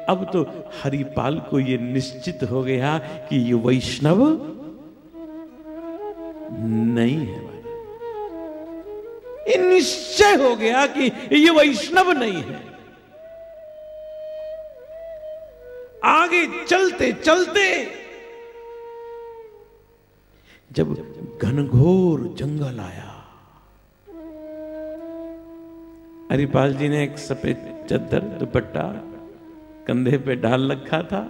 अब तो हरिपाल को यह निश्चित हो गया कि ये वैष्णव नहीं है। निश्चय हो गया कि ये वैष्णव नहीं है। आगे चलते चलते जब घनघोर जंगल आया। हरिपाल जी ने एक सफ़ेद चद्दर, दुपट्टा कंधे पे डाल रखा था,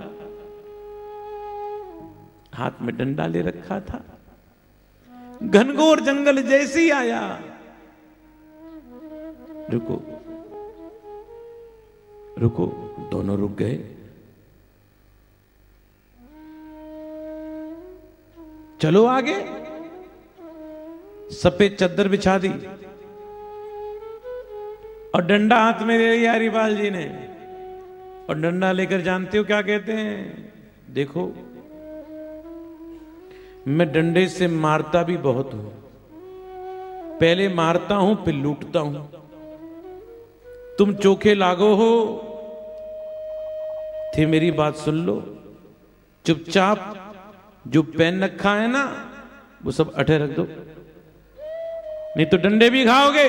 हाथ में डंडा ले रखा था। घनघोर जंगल जैसी आया। रुको रुको, दोनों रुक गए। चलो आगे। सफ़ेद चद्दर बिछा दी। और डंडा हाथ में ले लिया हरिपाल जी ने। और डंडा लेकर जानते हो क्या कहते हैं? देखो, मैं डंडे से मारता भी बहुत हूँ। पहले मारता हूँ, फिर लूटता हूँ। तुम चोखे लागो हो। थे मेरी बात सुन लो। चुपचाप जो पेन रखा है ना, वो सब अठे रख दो। नहीं तो डंडे भी खाओगे।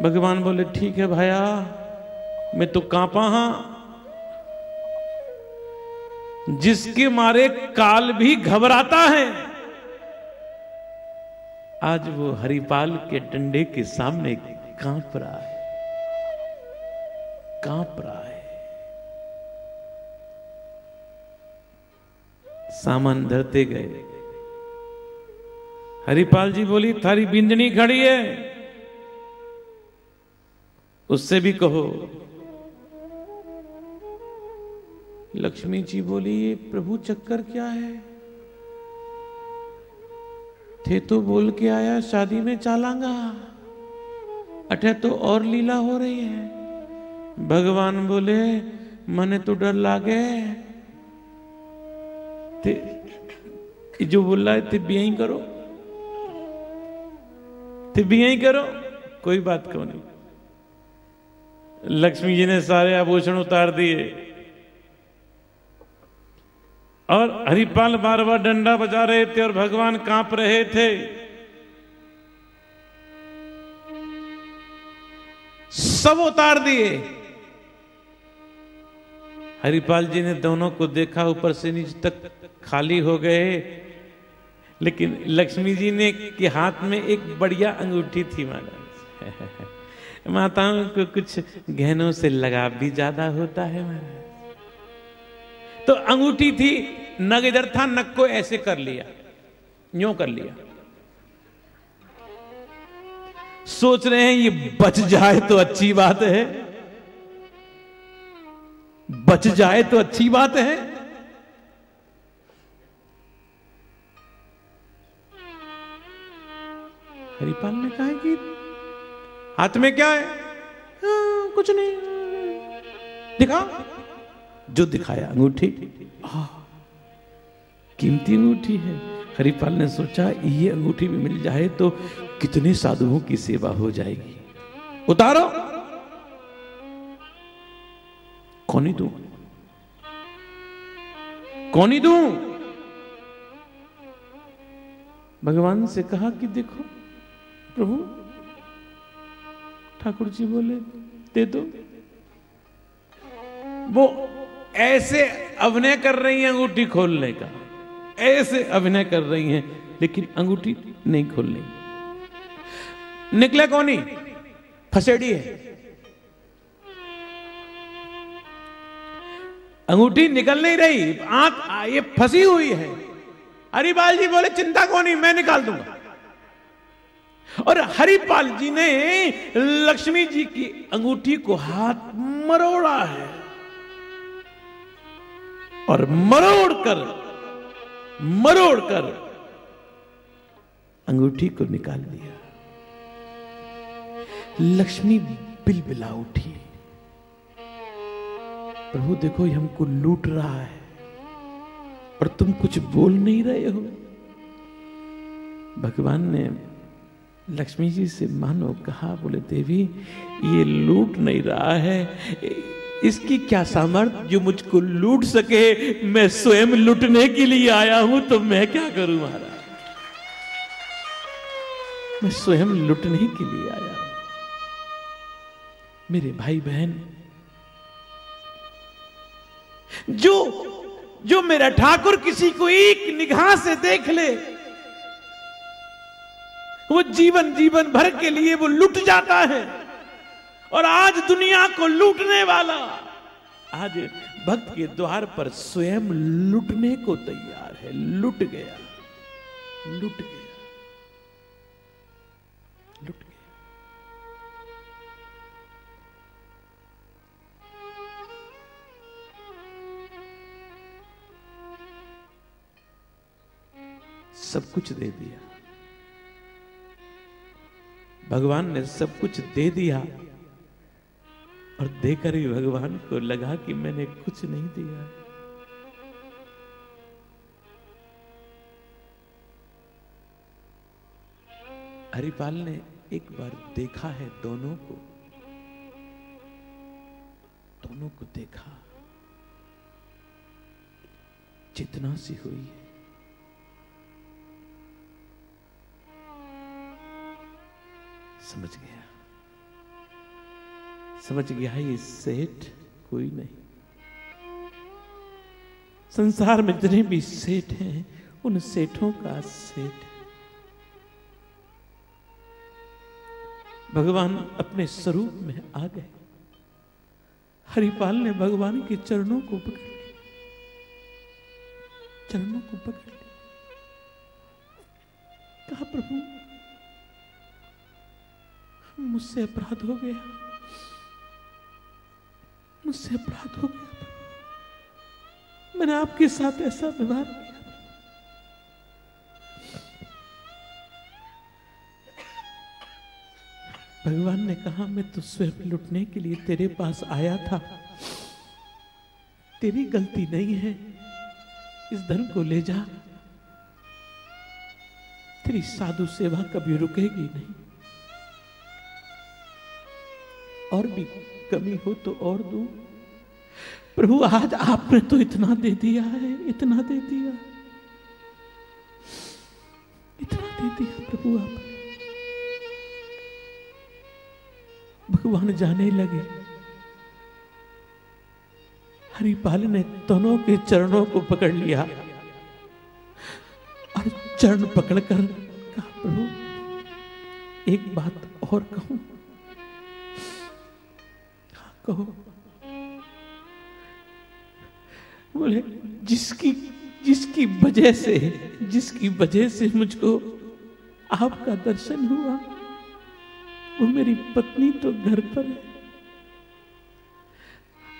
भगवान बोले, ठीक है भाया, मैं तो कांपा हाँ। जिसके मारे काल भी घबराता है, आज वो हरिपाल के डंडे के सामने काँप रहा है। काँप रहा है। सामान धरते गए। हरिपाल जी बोली, थारी बिंदनी खड़ी है। उससे भी कहो। लक्ष्मी जी बोली, ये प्रभु चक्कर क्या है? थे तो बोल के आया, शादी में चालांगा। अठे तो और लीला हो रही है। भगवान बोले, मने तो डर लागे। ते जो बोल है, ते भी यही करो। ते भी यही करो, कोई बात क्यों नहीं। लक्ष्मी जी ने सारे आभूषण उतार दिए। और हरिपाल बार बार डंडा बजा रहे थे और भगवान काँप रहे थे। सब उतार दिए। हरिपाल जी ने दोनों को देखा ऊपर से नीचे तक खाली हो गए। लेकिन लक्ष्मी जी ने के हाथ में एक बढ़िया अंगूठी थी महाराज। माताओं को कुछ गहनों से लगाव भी ज़्यादा होता है महाराज। तो अंगूठी थी, नग इधर था, नग को ऐसे कर लिया, यूँ कर लिया। सोच रहे हैं ये बच जाए तो अच्छी बात है। बच जाए तो अच्छी बात है। हरिपाल ने कहा कि हाथ में क्या है? हाँ, कुछ नहीं। दिखा। जो दिखाया अंगूठी। कीमती अंगूठी है। हरिपाल ने सोचा ये अंगूठी भी मिल जाए तो कितने साधुओं की सेवा हो जाएगी। उतारो। कौन दू? कौन दू? भगवान से कहा कि देखो, प्रभु, ठाकुर जी बोले, दे दो। वो ऐसे अभिनय कर रही हैं अंगूठी खोलने का। ऐसे अभिनय कर रही हैं, लेकिन अंगूठी नहीं खोल रही निकले कौन ही? फसेड़ी है। अंगूठी निकल नहीं रही, आँख ये फंसी हुई है। हरिपाल जी बोले, चिंता कौन नहीं, मैं निकाल दूँगा। और हरिपाल जी ने लक्ष्मी जी की अंगूठी को हाथ मरोड़ा है और मरोड़ कर मरोड़ कर अंगूठी को निकाल दिया। लक्ष्मी बिलबिला उठी। प्रभु, देखो ये हमको लूट रहा है, और तुम कुछ बोल नहीं रहे हो। भगवान ने लक्ष्मी जी से मानो कहा, बोले, देवी, ये लूट नहीं रहा है। इसकी क्या सामर्थ्य जो मुझको लूट सके, मैं स्वयं लूटने के लिए आया हूँ तो मैं क्या करूँ महाराज? मैं स्वयं लूटने के लिए आया हूँ। मेरे भाई बहन जो जो मेरा ठाकुर किसी को एक निगाह से देख ले, वो जीवन जीवन भर के लिए वो लुट जाता है और आज दुनिया को लूटने वाला, आज भक्त के द्वार पर स्वयं लुटने को तैयार है, लुट गया लुट गया। सब कुछ दे दिया। भगवान ने सब कुछ दे दिया और देकर ही भगवान को लगा कि मैंने कुछ नहीं दिया। हरिपाल ने एक बार देखा है दोनों को। दोनों को देखा। चेतना सी हुई है। समझ गया। समझ गया ये सेठ कोई नहीं। संसार में जितने भी सेठ हैं, उन सेठों का सेठ। भगवान अपने स्वरूप में आ गए। हरिपाल ने भगवान के चरणों को पकड़ लिया चरणों को पकड़ लिया कहा, प्रभु मुझसे अपराध हो गया। मुझसे अपराध हो गया। मैंने आपके साथ ऐसा व्यवहार किया भगवान ने कहा, मैं तो स्वयं लुटने के लिए तेरे पास आया था। तेरी गलती नहीं है। इस धन को ले जा। तेरी साधु सेवा कभी रुकेगी नहीं। और भी कमी हो तो और दू। प्रभु, आज आपने तो इतना दे दिया है, इतना दे दिया। इतना दे दिया प्रभु आप। भगवान जाने लगे। हरिपाल ने दोनों के चरणों को पकड़ लिया। और चरण पकड़कर कहा, प्रभु, एक बात और कहूँ कहो। बोले, जिसकी जिसकी वजह से, जिसकी वजह से मुझको आपका दर्शन हुआ, वो मेरी पत्नी तो घर पर है।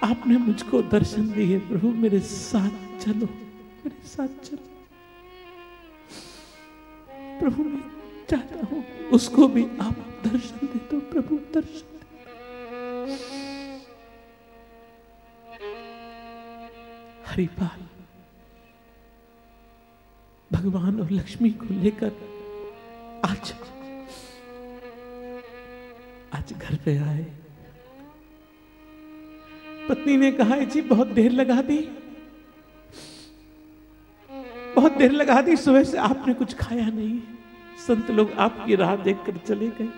आपने मुझको दर्शन दिए, प्रभु, मेरे साथ चलो, मेरे साथ चलो। प्रभु, मैं चाहता हूँ उसको भी आप दर्शन दे दो, प्रभु, दर्शन हरिपाल भगवान और लक्ष्मी को लेकर आज आज घर पे आए। पत्नी ने कहा जी, बहुत देर लगा दी। बहुत देर लगा दी, सुबह से आपने कुछ खाया नहीं। संत लोग आपकी राह देखकर चले गए।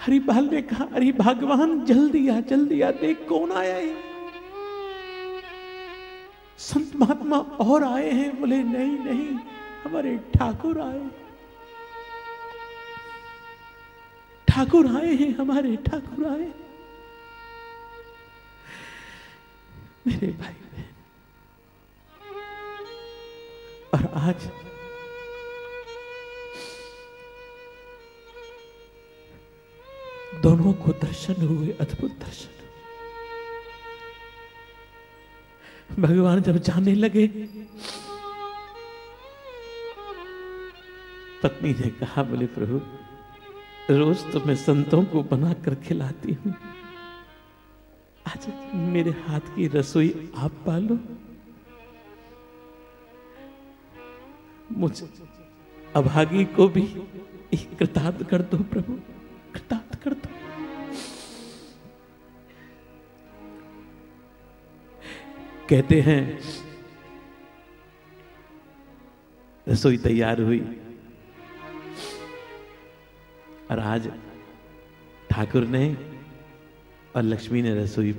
हरिपाल ने कहा, अरे भगवान, जल्दी आ जल्दी आ, देख कौन आया है? संत महात्मा और आए हैं, बोले, नहीं नहीं, हमारे ठाकुर आए ठाकुर आए हैं, हमारे ठाकुर आए मेरे भाई बहन, और आज दोनों को दर्शन हुए, अद्भुत दर्शन भगवान जब जाने लगे, पत्नी ने कहा, बोले प्रभु, रोज तो मैं संतों को बना कर खिलाती हूँ। आज मेरे हाथ की रसोई आप पालो। मुझ अभागी को भी कृतार्थ कर दो प्रभु, कृतार्थ कर दो। कहते हैं, रसोई तैयार हुई। और आज ठाकुर ने और लक्ष्मी ने रसोई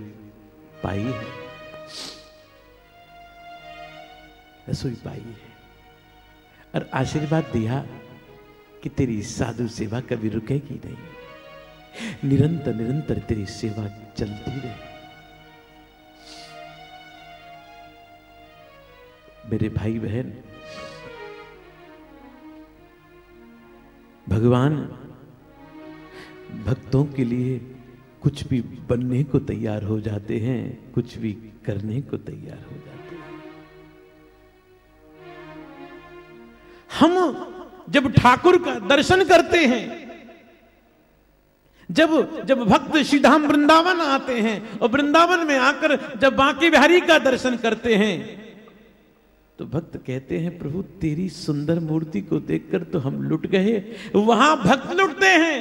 पाई है। रसोई पाई है। और आशीर्वाद दिया कि तेरी साधु सेवा कभी रुकेगी नहीं। निरंतर निरंतर तेरी सेवा चलती रहे। मेरे भाई बहन, भगवान भक्तों के लिए कुछ भी बनने को तैयार हो जाते हैं, कुछ भी करने को तैयार हो जाते हैं। हम जब ठाकुर का दर्शन करते हैं, जब जब भक्त श्रीधाम वृंदावन आते हैं और वृंदावन में आकर जब बांके बिहारी का दर्शन करते हैं तो भक्त कहते हैं, प्रभु, तेरी सुंदर मूर्ति को देखकर तो हम लुट गए वहाँ भक्त लुटते हैं।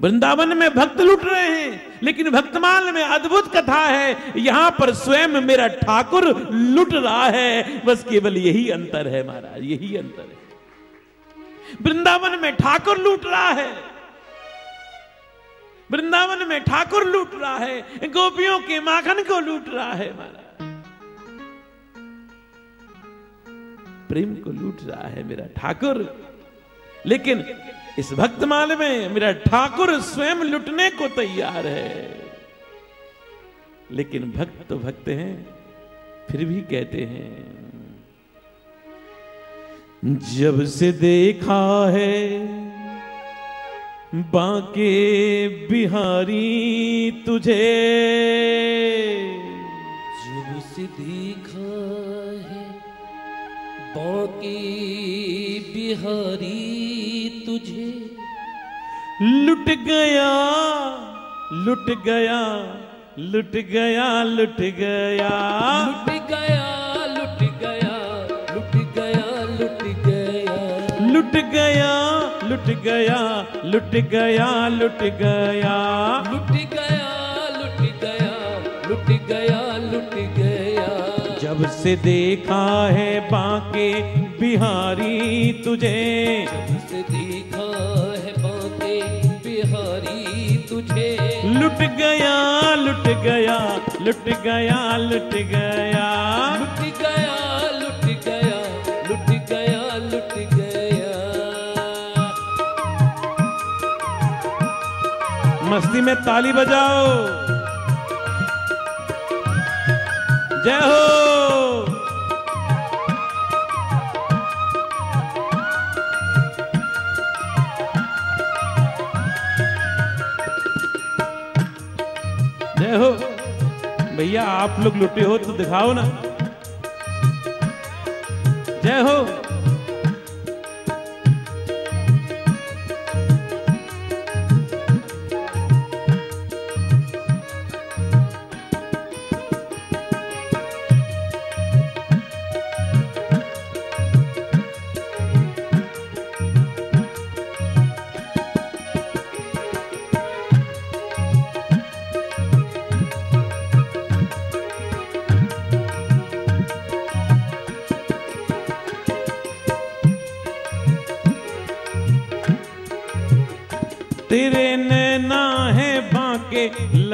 वृंदावन में भक्त लुट रहे हैं, लेकिन भक्तमाल में अद्भुत कथा है। यहाँ पर स्वयं मेरा ठाकुर लुट रहा है। बस केवल यही अंतर है महाराज, यही अंतर है। वृंदावन में ठाकुर लूट रहा है। वृंदावन में ठाकुर लूट रहा है। गोपियों के माखन को लूट रहा है महाराज। प्रेम को लूट रहा है मेरा ठाकुर। लेकिन इस भक्तमाल में मेरा ठाकुर स्वयं लुटने को तैयार है। लेकिन भक्त तो भक्त हैं, फिर भी कहते हैं, जब से देखा है बाके बिहारी तुझे, जब से देखा है बाकी बिहारी तुझे लुट गया लुट गया लुट गया लुट गया लुट गया लुट गया लुट गया लुट गया लुट गया लुट गया लुट गया लुट गया लुट गया जब से देखा है बाके बिहारी तुझे। से देखा है बाके बिहारी तुझे। लुट गया लुट गया लुट गया लुट गया। लुट गया लुट गया लुट गया लुट गया। मस्ती में ताली बजाओ। जय हो। जय हो? भैया आप लोग लुटे हो तो दिखाओ ना। जय हो।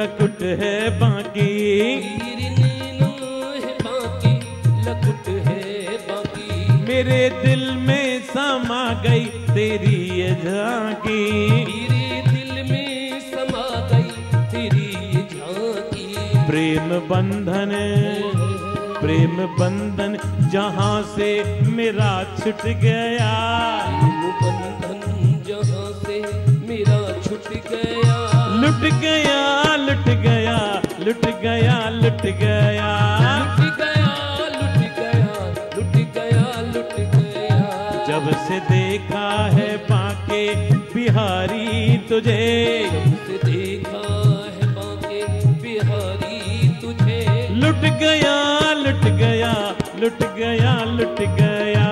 लकुट है बाकी। तेरी नीनो है बाकी लकुट है बाकी। मेरे दिल में समा गई तेरी ये झांकी। मेरे दिल में समा गई तेरी ये झांकी। प्रेम बंधन प्रेम बंधन जहाँ से मेरा छुट गया। बंधन लुट गया लुट गया लुट गया लुट गया। लुट गया लुट गया लुट गया लुट गया। जब से देखा है बाके बिहारी तुझे। से देखा है बाके बिहारी तुझे। लुट गया लुट गया लुट गया लुट गया।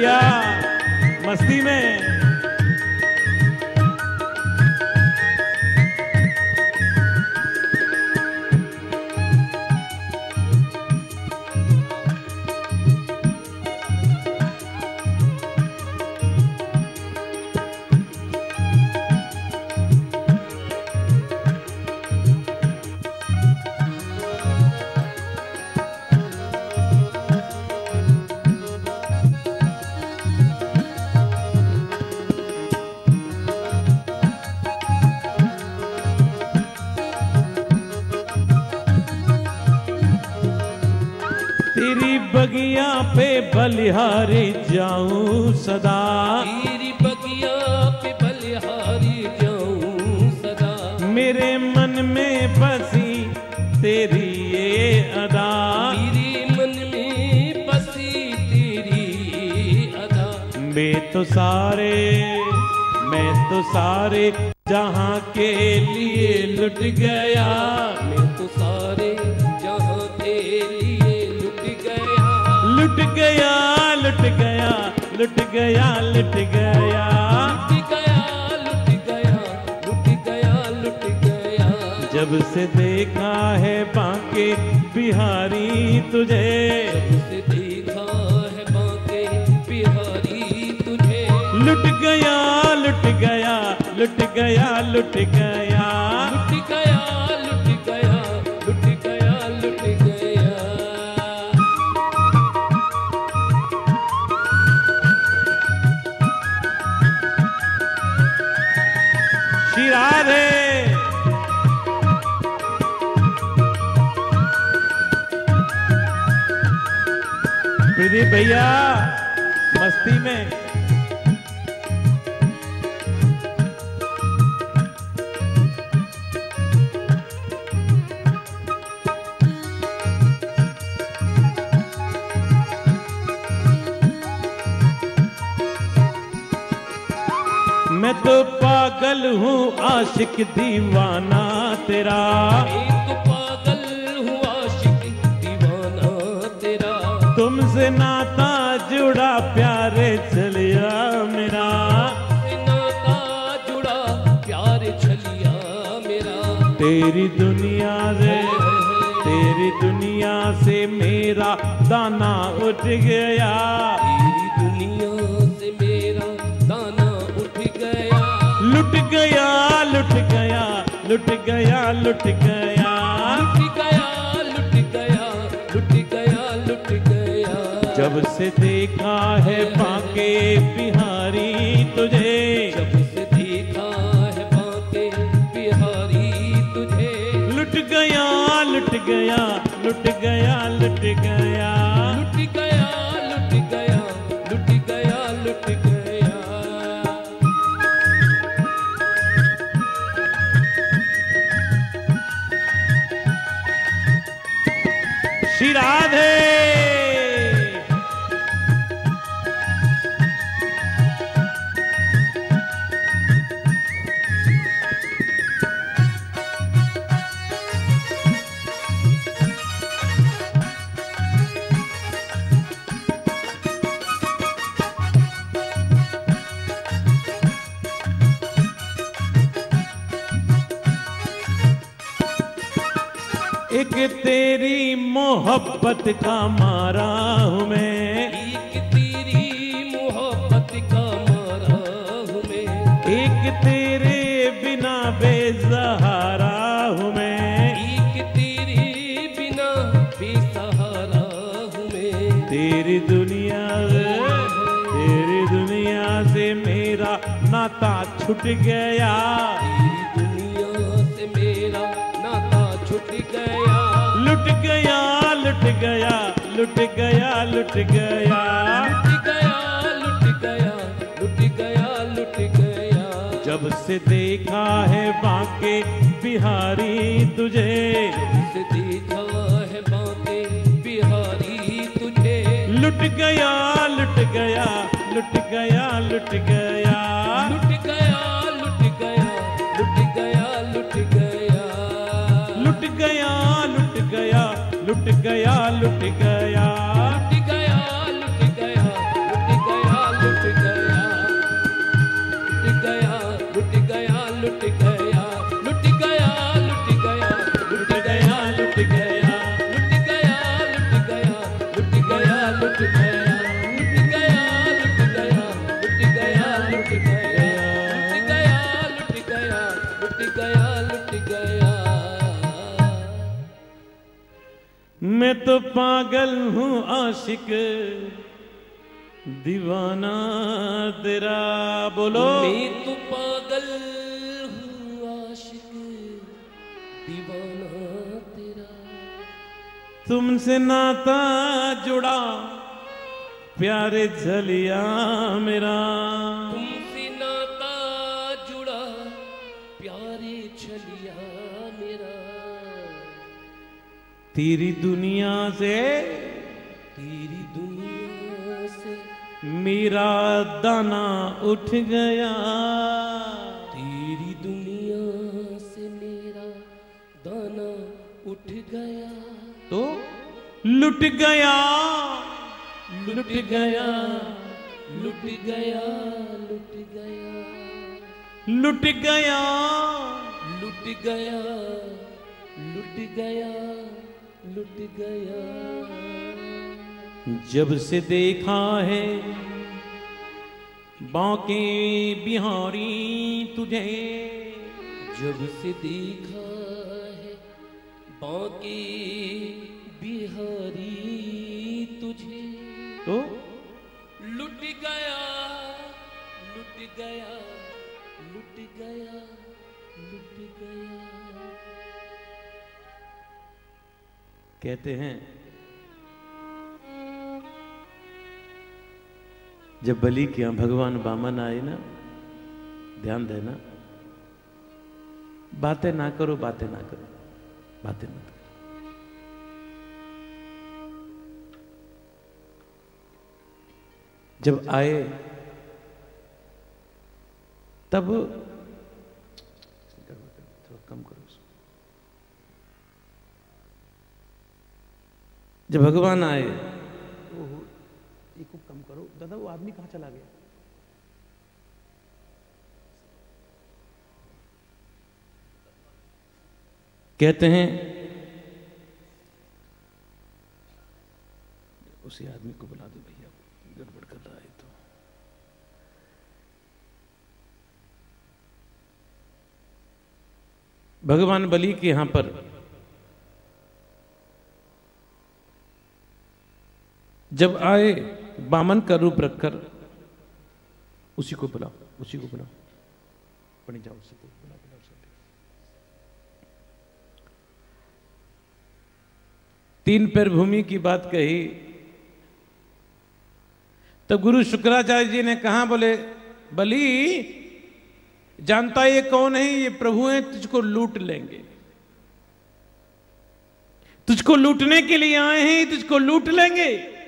भैया मस्ती में। लुट गया। लुट गया लुट गया लुट गया लुट गया। लुट गया लुट गया लुट गया लुट गया। मैं तो पागल हूँ आशिक। दीवाना तेरा बोलो। मैं तो पागल हूँ आशिक। दीवाना तेरा। तुमसे नाता जुड़ा प्यारे झलिया मेरा। तेरी दुनिया से तेरी दुनिया से मेरा दाना उठ गया। तेरी दुनिया से मेरा दाना उठ गया। तो लुट गया। लुट गया लुट गया लुट गया। लुट गया। लुट गया लुट गया। लुट गया। जब से देखा है बांके बिहारी तुझे। जब से देखा है बाकी बिहारी तुझे। तो? लुट गया लुट गया। कहते हैं, जब बलि के यहाँ भगवान बामन आए ना, ध्यान देना, बातें ना करो, बातें ना करो, बातें मत करो। जब आए, तब थोड़ा कम करो उसको। जब भगवान आए। को कम करो। दादा वो आदमी कहाँ चला गया? कहते हैं उसी आदमी को बुला दो भैया गड़बड़ कर रहा है तो। भगवान बलि के यहाँ पर जब आए, बामन का रूप रखकर, उसी को बुलाओ, उसी को बुलाओ। पढ़ी जाओ उसी को तीन पैर भूमि की बात कही तो गुरु शुक्राचार्य जी ने कहा, बोले, बली, जानता ये कौन है, ये प्रभु हैं, तुझको लूट लेंगे। तुझको लूटने के लिए आए हैं, तुझको लूट लेंगे।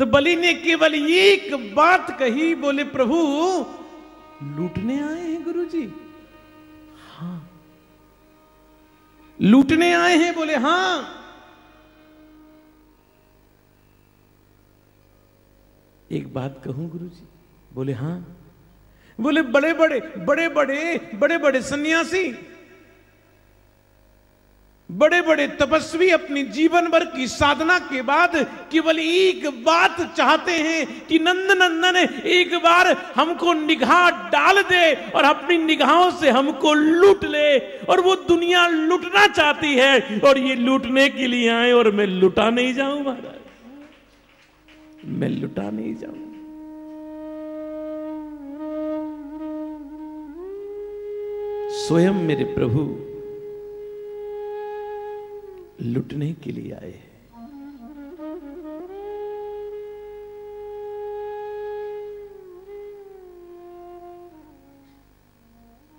तो बलि ने केवल एक बात कही, बोले, प्रभु, लूटने आए हैं गुरु जी हाँ। लूटने आए हैं? बोले, हाँ। एक बात कहूँ गुरु जी बोले, हाँ। बोले बड़े बड़े बड़े बड़े बड़े बड़े सन्यासी बड़े बड़े तपस्वी अपनी जीवन भर की साधना के बाद केवल एक बात चाहते हैं कि नंद नंदन एक बार हमको निगाह डाल दे और अपनी निगाहों से हमको लूट ले और वो दुनिया लूटना चाहती है और ये लूटने के लिए आए और मैं लुटा नहीं जाऊँ महाराज। मैं लुटा नहीं जाऊँ। स्वयं मेरे प्रभु लुटने के लिए आए हैं।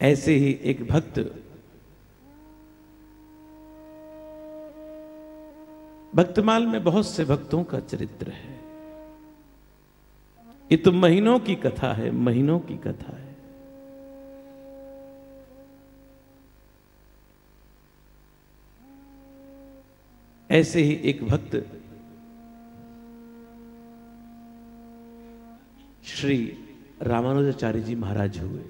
ऐसे ही एक भक्त भक्तमाल में बहुत से भक्तों का चरित्र है। ये तो महीनों की कथा है, महीनों की कथा है। ऐसे ही एक भक्त श्री रामानुजाचार्य जी महाराज हुए।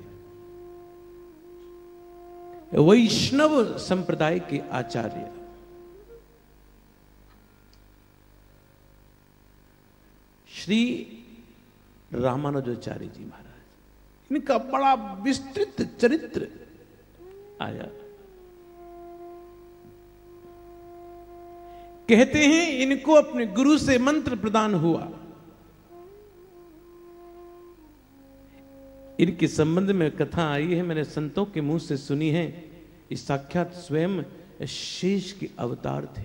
वैष्णव संप्रदाय के आचार्य। श्री रामानुजाचार्य जी महाराज। इनका बड़ा विस्तृत चरित्र आया। कहते हैं, इनको अपने गुरु से मंत्र प्रदान हुआ। इनके संबंध में कथा आई है, मैंने संतों के मुँह से सुनी है। इस साक्षात स्वयं शेष के अवतार थे।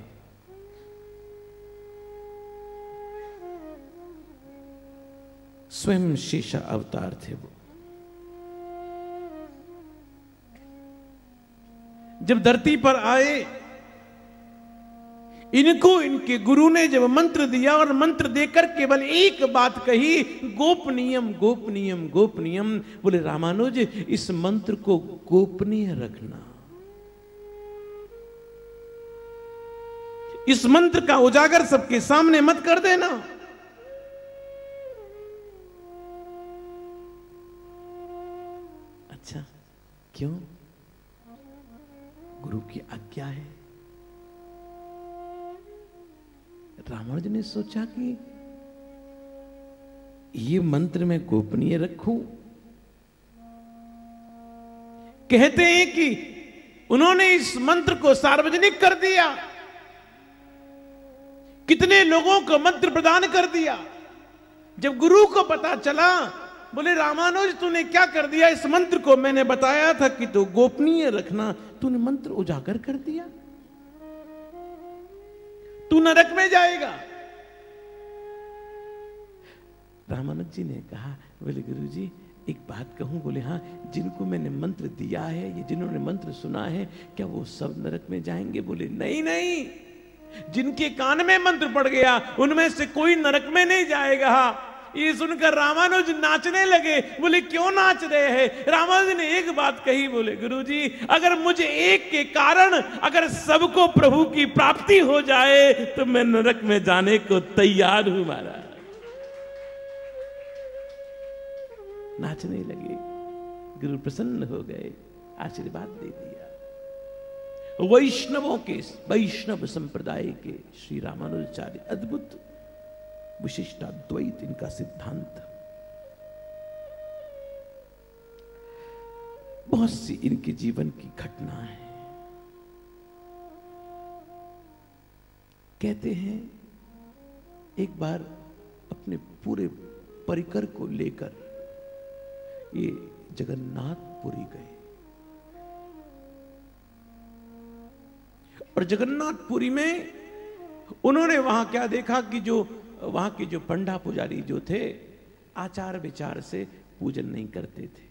स्वयं शेषा अवतार थे वो। जब धरती पर आए इनको इनके गुरु ने जब मंत्र दिया और मंत्र देकर केवल एक बात कही, गोपनीयम गोपनीयम गोपनीयम। बोले, रामानुज, इस मंत्र को गोपनीय रखना। इस मंत्र का उजागर सबके सामने मत कर देना। अच्छा क्यों? गुरु की आज्ञा है। रामानुज ने सोचा कि ये मंत्र मैं गोपनीय रखूँ। कहते हैं कि उन्होंने इस मंत्र को सार्वजनिक कर दिया। कितने लोगों को मंत्र प्रदान कर दिया। जब गुरु को पता चला, बोले, रामानुज, तूने क्या कर दिया? इस मंत्र को मैंने बताया था कि तो गोपनीय रखना, तूने मंत्र उजागर कर दिया। तू नरक में जाएगा। रामानंद जी ने कहा, बोले गुरु जी एक बात कहूँ, बोले हाँ जिनको मैंने मंत्र दिया है, ये जिन्होंने मंत्र सुना है, क्या वो सब नरक में जाएँगे? बोले, नहीं नहीं। जिनके कान में मंत्र पड़ गया, उनमें से कोई नरक में नहीं जाएगा। ये सुनकर रामानुज नाचने लगे। बोले, क्यों नाच रहे हैं? रामानुज ने एक बात कही, बोले, गुरुजी, अगर मुझे एक के कारण अगर सबको प्रभु की प्राप्ति हो जाए तो मैं नरक में जाने को तैयार हूँ, महाराज। नाचने लगे। गुरु प्रसन्न हो गए, आशीर्वाद दे दिया। वैष्णवों के, वैष्णव संप्रदाय के श्री रामानुजाचार्य अद्भुत विशिष्टाद्वैत इनका सिद्धांत। बहुत सी इनके जीवन की घटना है। कहते हैं, एक बार अपने पूरे परिकर को लेकर ये जगन्नाथपुरी गए। और जगन्नाथपुरी में उन्होंने वहाँ क्या देखा कि जो वहाँ के जो पंडा पुजारी जो थे, आचार विचार से पूजन नहीं करते थे।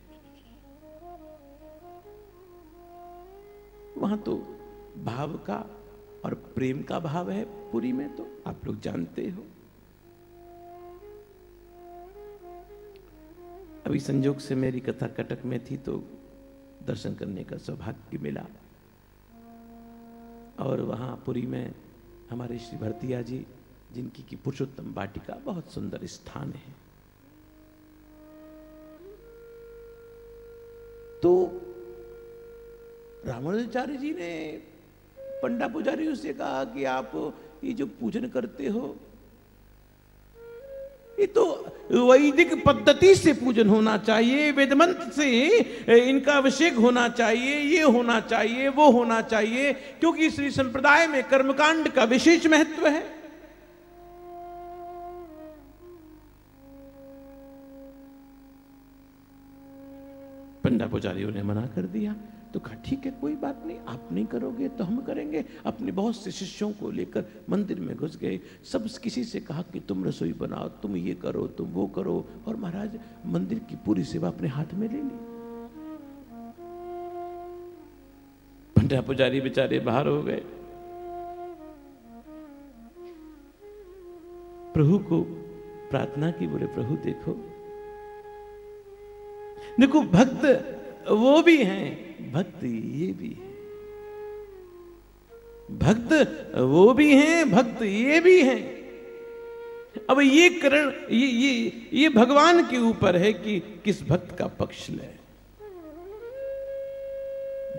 वहाँ तो भाव का और प्रेम का भाव है पुरी में तो आप लोग जानते हो। अभी संजोग से मेरी कथा कटक में थी तो दर्शन करने का सौभाग्य मिला। और वहाँ पुरी में हमारे श्री भरतिया जी जिनकी की पुरुषोत्तम वाटिका बहुत सुंदर स्थान है। तो रामानुजाचार्य जी ने पंडा पुजारी से कहा कि आप ये जो पूजन करते हो, ये तो वैदिक पद्धति से पूजन होना चाहिए वेदमंत्र से इनका अभिषेक होना चाहिए, ये होना चाहिए, वो होना चाहिए, क्योंकि श्री संप्रदाय में कर्मकांड का विशेष महत्व है। पंडा पुजारियों ने मना कर दिया। तो कहा, ठीक है, कोई बात नहीं, आप नहीं करोगे तो हम करेंगे। अपने बहुत से शिष्यों को लेकर मंदिर में घुस गए। सब किसी से कहा कि, तुम रसोई बनाओ, तुम ये करो, तुम वो करो। और महाराज, मंदिर की पूरी सेवा अपने हाथ में ले ली। पंडा पुजारी बेचारे बाहर हो गए। प्रभु को प्रार्थना की बोले, प्रभु, देखो देखो, भक्त वो भी हैं, भक्त ये भी है। भक्त वो भी हैं, भक्त ये भी हैं। अब ये करण, ये ये ये भगवान के ऊपर है कि किस भक्त का पक्ष ले।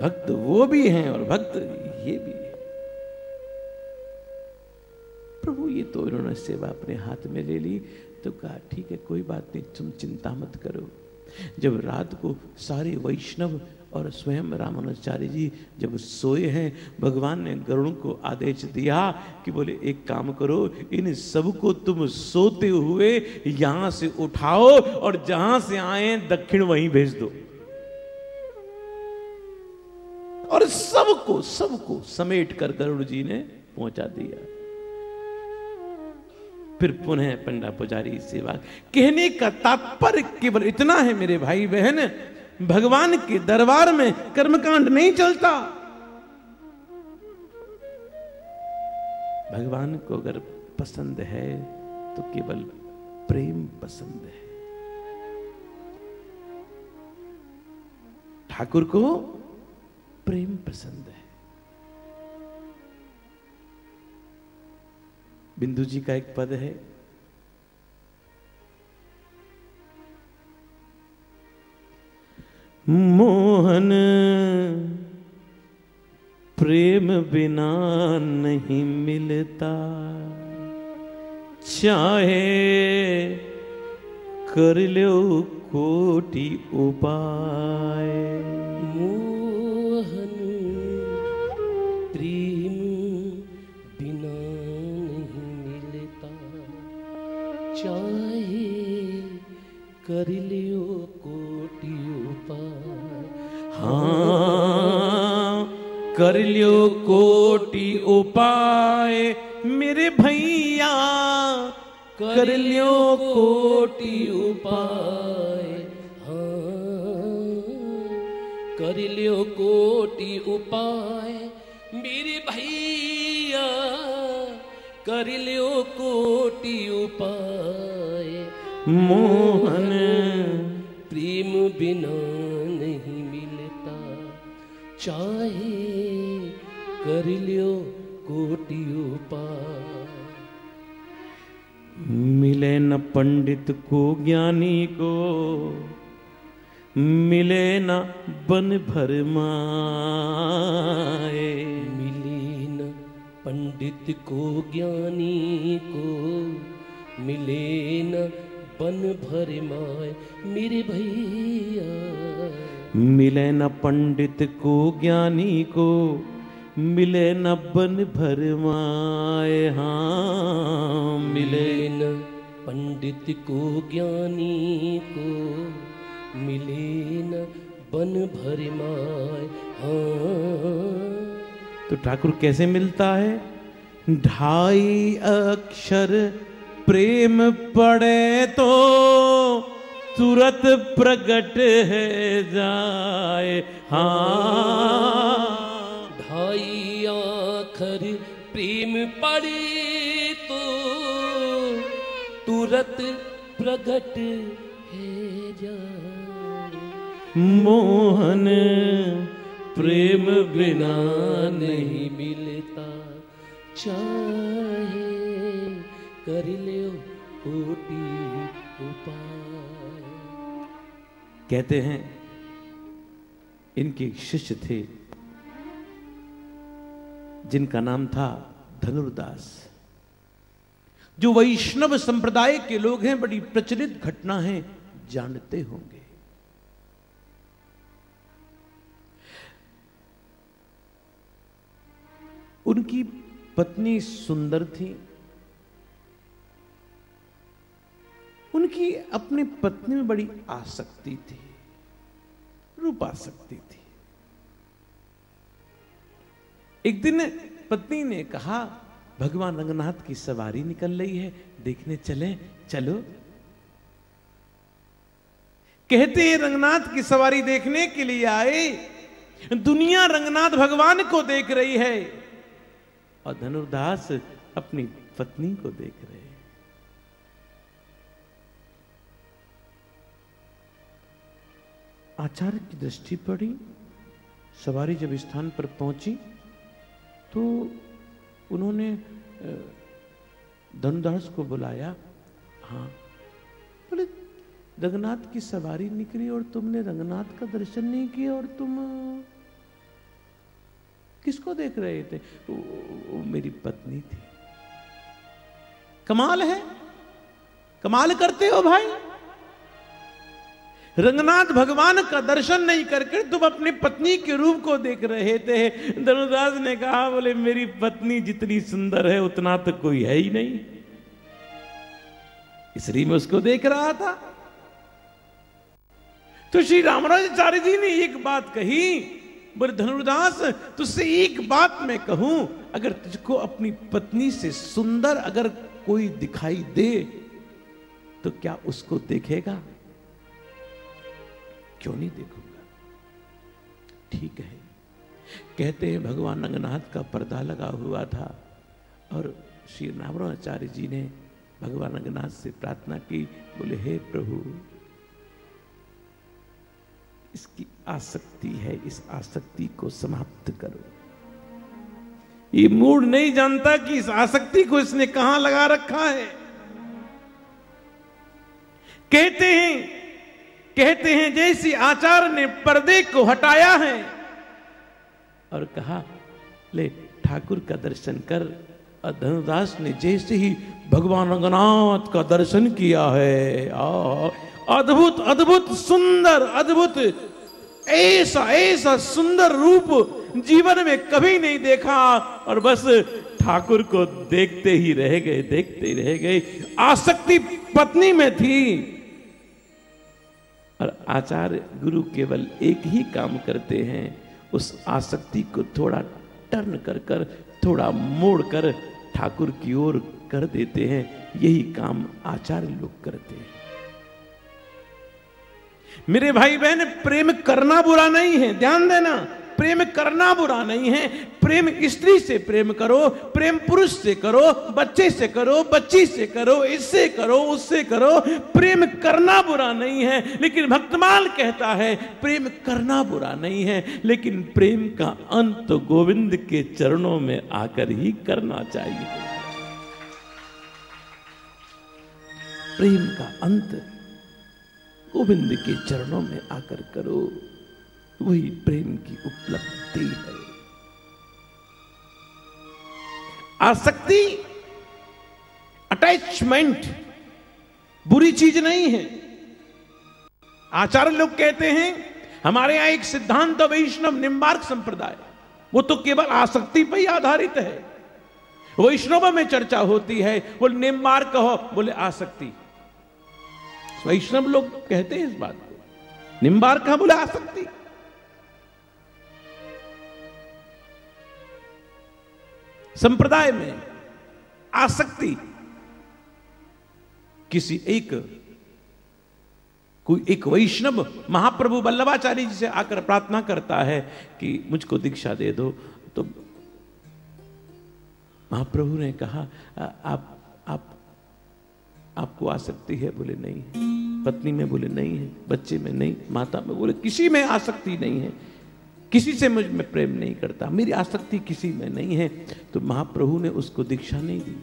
भक्त वो भी हैं और भक्त ये भी है। प्रभु, ये तो इन्होंने सेवा अपने हाथ में ले ली तो कहा, ठीक है, कोई बात नहीं, तुम चिंता मत करो। जब रात को सारे वैष्णव और स्वयं रामानुचार्य जी जब सोए हैं, भगवान ने गरुण को आदेश दिया कि बोले, एक काम करो, इन सबको तुम सोते हुए यहाँ से उठाओ और जहाँ से आए दक्षिण वहीं भेज दो। और सबको सबको समेट कर गरुड़ जी ने पहुँचा दिया। फिर पुनः पंडा पुजारी सेवा कहने का तात्पर्य केवल इतना है मेरे भाई बहन भगवान के दरबार में कर्मकांड नहीं चलता। भगवान को अगर पसंद है तो केवल प्रेम पसंद है। ठाकुर को प्रेम पसंद है। बिंदु जी का एक पद है। मोहन, प्रेम बिना नहीं मिलता। चाहे कर लो कोटि उपाय। कर लियो कोटि उपाय हाँ कर लियो कोटि उपाय मेरे भैया, कर लियो कोटि उपाय हाँ कर लियो कोटि उपाय मेरे भैया, कर लियो कोटि उपाय मोहन, प्रेम बिना नहीं मिलता। चाहे कर लियो कोटि मिले न पंडित को ज्ञानी को, मिले न बन भर माए। मिली न पंडित को ज्ञानी को, मिले न बन भर माय मेरे भैया। मिले न पंडित को ज्ञानी को मिले न बन भर माए हाँ मिले। न पंडित को ज्ञानी को मिले न बन भर माय हाँ। तो ठाकुर कैसे मिलता है? ढाई अक्षर प्रेम पड़े तो तुरंत प्रकट है जाए। हाँ। ढाई आखर प्रेम पड़े तो तुरत प्रगट है जाए। मोहन प्रेम बिना नहीं मिलता। चाहे कर ले कोटि उपाय। कहते हैं, इनके शिष्य थे, जिनका नाम था धनुर्दास। जो वैष्णव संप्रदाय के लोग हैं, बड़ी प्रचलित घटना है, जानते होंगे। उनकी पत्नी सुंदर थी उनकी अपनी पत्नी में बड़ी आसक्ति थी रूपासक्ति थी। एक दिन पत्नी ने कहा, भगवान रंगनाथ की सवारी निकल रही है, देखने चले, चलो। कहते हैं रंगनाथ की सवारी देखने के लिए आए दुनिया रंगनाथ भगवान को देख रही है और धनुर्दास अपनी पत्नी को देख रहे आचार्य की दृष्टि पड़ी सवारी जब स्थान पर पहुँची तो उन्होंने धनुदास को बुलाया। हाँ बोले रंगनाथ की सवारी निकली और तुमने रंगनाथ का दर्शन नहीं किया और तुम किसको देख रहे थे? वो, वो मेरी पत्नी थी। कमाल है? कमाल करते हो भाई। रंगनाथ भगवान का दर्शन नहीं करके तुम अपनी पत्नी के रूप को देख रहे थे। धनुदास ने कहा, बोले, मेरी पत्नी जितनी सुंदर है, उतना तो कोई है ही नहीं। इसलिए मैं उसको देख रहा था। तो श्री रामराजाचार्य जी ने एक बात कही, बोले धनुर्दास तुझसे एक बात मैं कहूँ, अगर तुझको अपनी पत्नी से सुंदर अगर कोई दिखाई दे तो क्या उसको देखेगा? क्यों नहीं देखूँगा? ठीक है। कहते हैं, भगवान रंगनाथ का पर्दा लगा हुआ था और श्री नावराचार्य जी ने भगवान रंगनाथ से प्रार्थना की, बोले, हे प्रभु, इसकी आसक्ति है, इस आसक्ति को समाप्त करो। ये मूड नहीं जानता कि इस आसक्ति को इसने कहाँ लगा रखा है। कहते हैं कहते हैं जैसे आचार्य ने पर्दे को हटाया है। और कहा, ले, ठाकुर का दर्शन कर और ने जैसे ही भगवान रंगनाथ का दर्शन किया है। अद्भुत अद्भुत, सुंदर, अद्भुत, ऐसा ऐसा सुंदर रूप जीवन में कभी नहीं देखा। और बस ठाकुर को देखते ही रह गए, देखते ही रह गए। आसक्ति पत्नी में थी। और आचार्य गुरु केवल एक ही काम करते हैं, उस आसक्ति को थोड़ा टर्न कर कर, थोड़ा मोड़ कर ठाकुर की ओर कर देते हैं। यही काम आचार्य लोग करते हैं। मेरे भाई बहन प्रेम करना बुरा नहीं है, ध्यान देना। प्रेम करना बुरा नहीं है। प्रेम स्त्री से प्रेम करो, प्रेम पुरुष से करो, बच्चे से करो, बच्ची से करो, इससे करो, उससे करो। प्रेम करना बुरा नहीं है, लेकिन भक्तमाल कहता है, प्रेम करना बुरा नहीं है, लेकिन प्रेम का अंत गोविंद के चरणों में आकर ही करना चाहिए। प्रेम का अंत गोविंद के चरणों में आकर करो। वही प्रेम की उपलब्धि है। आसक्ति अटैचमेंट बुरी चीज़ नहीं है। आचार्य लोग कहते हैं, हमारे यहाँ एक सिद्धांत वैष्णव निम्बार्क संप्रदाय, वो तो केवल आसक्ति पर ही आधारित है। वैष्णव में चर्चा होती है बोले निम्बार्क कहो बोले आसक्ति। वैष्णव लोग कहते हैं इस बात को। निम्बार कहा बोले आसक्ति। संप्रदाय में आसक्ति किसी एक, कोई एक वैष्णव महाप्रभु वल्लभाचार्य जी से आकर प्रार्थना करता है कि मुझको दीक्षा दे दो। तो महाप्रभु ने कहा आप आप, आपको आसक्ति है? बोले, नहीं पत्नी में बोले, नहीं है। बच्चे में नहीं। माता में बोले, किसी में आसक्ति नहीं है। किसी से मुझमें प्रेम नहीं करता, मेरी आसक्ति किसी में नहीं है। तो महाप्रभु ने उसको दीक्षा नहीं दी।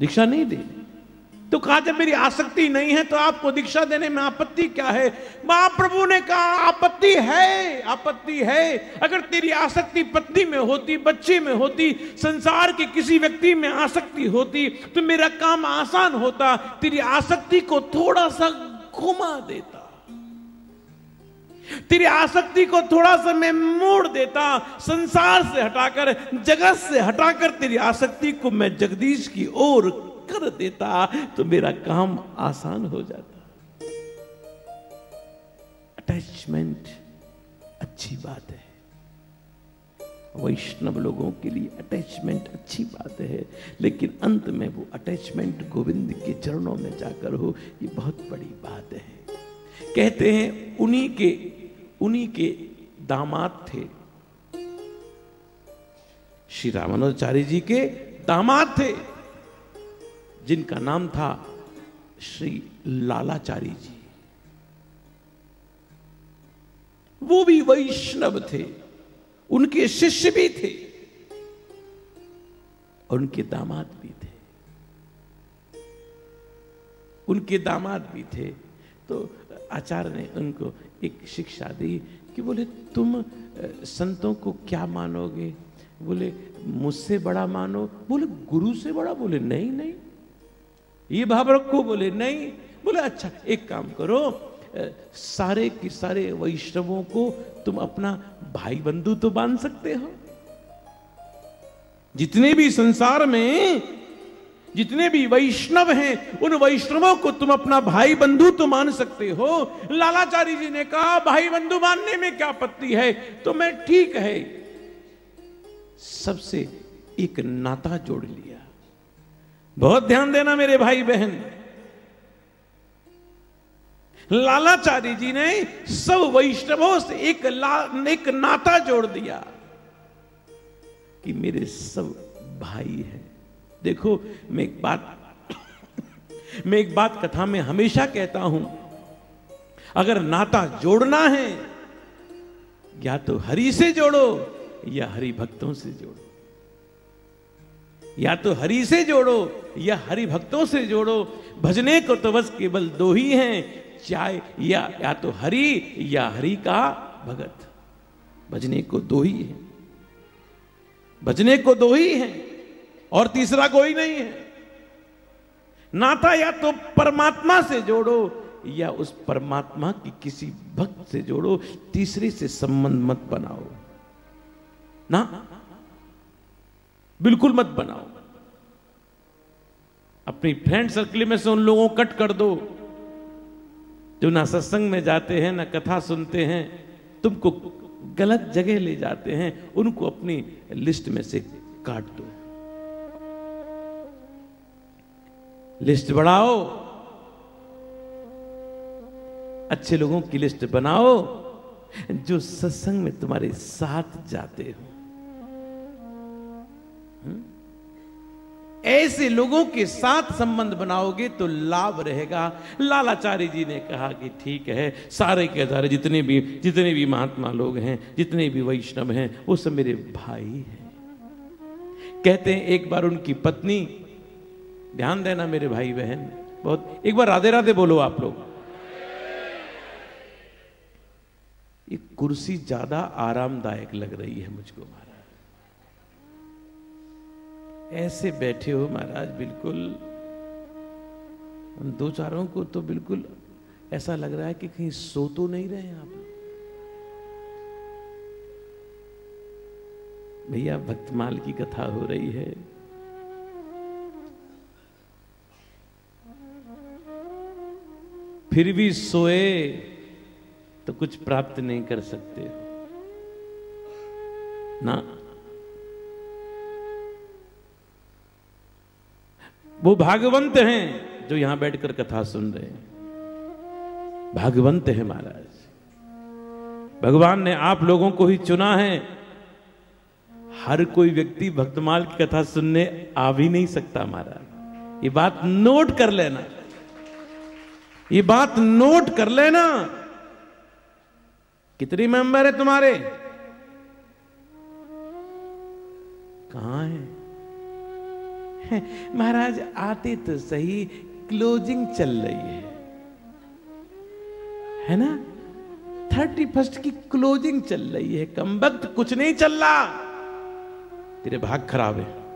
दीक्षा नहीं दी। तो कहा, जब मेरी आसक्ति नहीं है तो आपको दीक्षा देने में आपत्ति क्या है? महाप्रभु ने कहा, आपत्ति है आपत्ति है। अगर तेरी आसक्ति पत्नी में होती, बच्चे में होती, संसार के किसी व्यक्ति में आसक्ति होती तो मेरा काम आसान होता। तेरी आसक्ति को थोड़ा सा घुमा देता। तेरी आसक्ति को थोड़ा सा मैं मोड़ देता, संसार से हटाकर, जगत से हटाकर तेरी आसक्ति को मैं जगदीश की ओर कर देता तो मेरा काम आसान हो जाता। अटैचमेंट अच्छी बात है। वैष्णव लोगों के लिए अटैचमेंट अच्छी बात है, लेकिन अंत में वो अटैचमेंट गोविंद के चरणों में जाकर हो, ये बहुत बड़ी बात है। कहते हैं, उन्हीं के उन्हीं के दामाद थे। श्री रामानुजाचार्य जी के दामाद थे, जिनका नाम था श्री लालाचारी जी। वो भी वैष्णव थे, उनके शिष्य भी थे, और उनके दामाद भी थे। उनके दामाद भी थे। तो आचार्य ने उनको एक शिक्षा दी कि बोले, तुम संतों को क्या मानोगे? बोले, मुझसे बड़ा मानो। बोले, गुरु से बड़ा? बोले, नहीं नहीं। ये भाव रखो। बोले, नहीं। बोले अच्छा एक काम करो सारे के सारे वैष्णवों को तुम अपना भाई बंधु तो बाँध सकते हो। जितने भी संसार में जितने भी वैष्णव हैं, उन वैष्णवों को तुम अपना भाई बंधु तो मान सकते हो। लालाचारी जी ने कहा, भाई बंधु, मानने में क्या आपत्ति है? तो मैं ठीक है। सबसे एक नाता जोड़ लिया। बहुत ध्यान देना मेरे भाई बहन। लालाचारी जी ने सब वैष्णवों से एक एक नाता जोड़ दिया कि मेरे सब भाई हैं। देखो, मैं एक बात, मैं एक बात कथा में हमेशा कहता हूँ, अगर नाता जोड़ना है, या तो हरि से जोड़ो, या हरि भक्तों से जोड़ो। या तो हरि से जोड़ो, या हरि भक्तों से जोड़ो। भजने को तो बस केवल दो ही हैं चाहे या या तो हरि, या हरि का भगत। भजने को दो ही है। भजने को दो ही है। और तीसरा कोई नहीं है। नाता या तो परमात्मा से जोड़ो, या उस परमात्मा की किसी भक्त से जोड़ो, तीसरे से संबंध मत बनाओ। ना? बिल्कुल मत बनाओ। अपनी फ्रेंड सर्कल में से उन लोगों कट कर दो, जो ना सत्संग में जाते हैं, ना कथा सुनते हैं, तुमको गलत जगह ले जाते हैं, उनको अपनी लिस्ट में से काट दो। लिस्ट बढ़ाओ अच्छे लोगों की लिस्ट बनाओ, जो सत्संग में तुम्हारे साथ जाते हो। हम्म? ऐसे लोगों के साथ संबंध बनाओगे तो लाभ रहेगा। लालाचार्य जी ने कहा कि ठीक है, सारे के सारे जितने भी जितने भी महात्मा लोग हैं, जितने भी वैष्णव हैं, वो सब मेरे भाई हैं। कहते हैं, एक बार उनकी पत्नी ध्यान देना मेरे भाई बहन बहुत एक बार राधे राधे बोलो आप लोग। ये कुर्सी ज़्यादा आरामदायक लग रही है मुझको, महाराज। ऐसे बैठे हो, महाराज, बिल्कुल। दो चारों को तो बिल्कुल ऐसा लग रहा है कि कहीं सो तो नहीं रहे आप भैया, भक्तमाल की कथा हो रही है। फिर भी सोए तो कुछ प्राप्त नहीं कर सकते। ना। वो भागवंत हैं जो यहाँ बैठकर कथा सुन रहे हैं। भागवंत है महाराज। भगवान ने आप लोगों को ही चुना है। हर कोई व्यक्ति भक्तमाल की कथा सुनने आ भी नहीं सकता महाराज। ये बात नोट कर लेना। ये बात नोट कर लेना। कितने मेंबर है तुम्हारे? कहा है? महाराज, आते तो सही क्लोजिंग चल रही है। है ना? थर्टी फ़र्स्ट की क्लोजिंग चल रही है। कम वक्त कुछ नहीं चल रहा। तेरे भाग खराब है।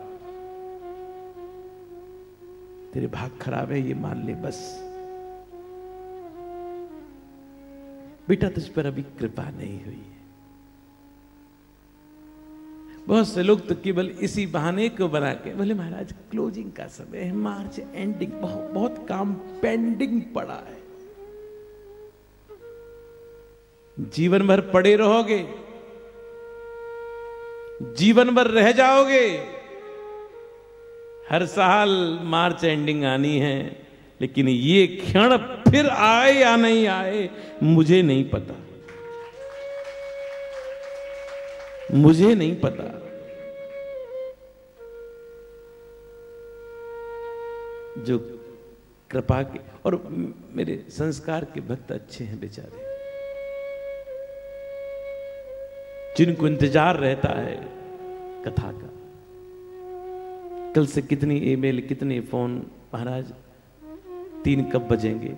तेरे भाग खराब है, ये मान ले बस। बेटा, तुझ पर अभी कृपा नहीं हुई है। बहुत से लोग तो केवल इसी बहाने को बना के, बोले, महाराज क्लोजिंग का समय है मार्च एंडिंग बहुत बहुत काम पेंडिंग पड़ा है। जीवन भर पड़े रहोगे, जीवन भर रह जाओगे, हर साल मार्च एंडिंग आनी है। लेकिन ये क्षण फिर आए या नहीं आए, मुझे नहीं पता। मुझे नहीं पता। जो कृपा के और मेरे संस्कार के भक्त अच्छे हैं बेचारे। जिनको इंतज़ार रहता है कथा का। कल से कितनी ईमेल, कितने फ़ोन, महाराज तीन कब बजेंगे,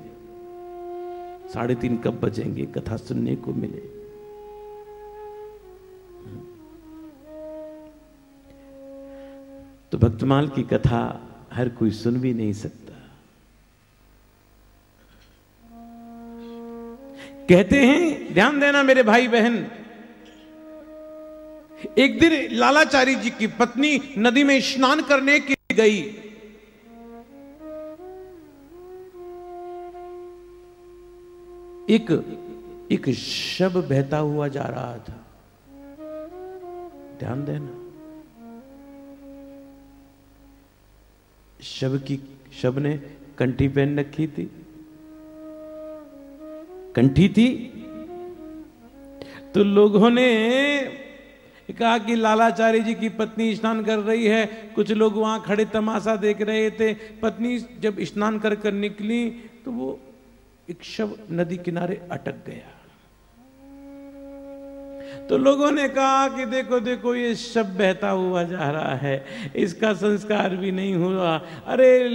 साढ़े तीन कब बजेंगे, कथा सुनने को मिले। तो भक्तमाल की कथा हर कोई सुन भी नहीं सकता। कहते हैं, ध्यान देना मेरे भाई बहन, एक दिन लालाचारी जी की पत्नी नदी में स्नान करने के गई। एक एक शब बहता हुआ जा रहा था। ध्यान देना। शब की, शब ने कंठी पहन रखी थी। कंठी थी? तो लोगों ने कहा कि लालाचार्य जी की पत्नी स्नान कर रही है। कुछ लोग वहाँ खड़े तमाशा देख रहे थे। पत्नी जब स्नान कर कर निकली तो वो एक शव नदी किनारे अटक गया। तो लोगों ने कहा कि देखो देखो, ये शब बहता हुआ जा रहा है। इसका संस्कार भी नहीं हुआ। अरे,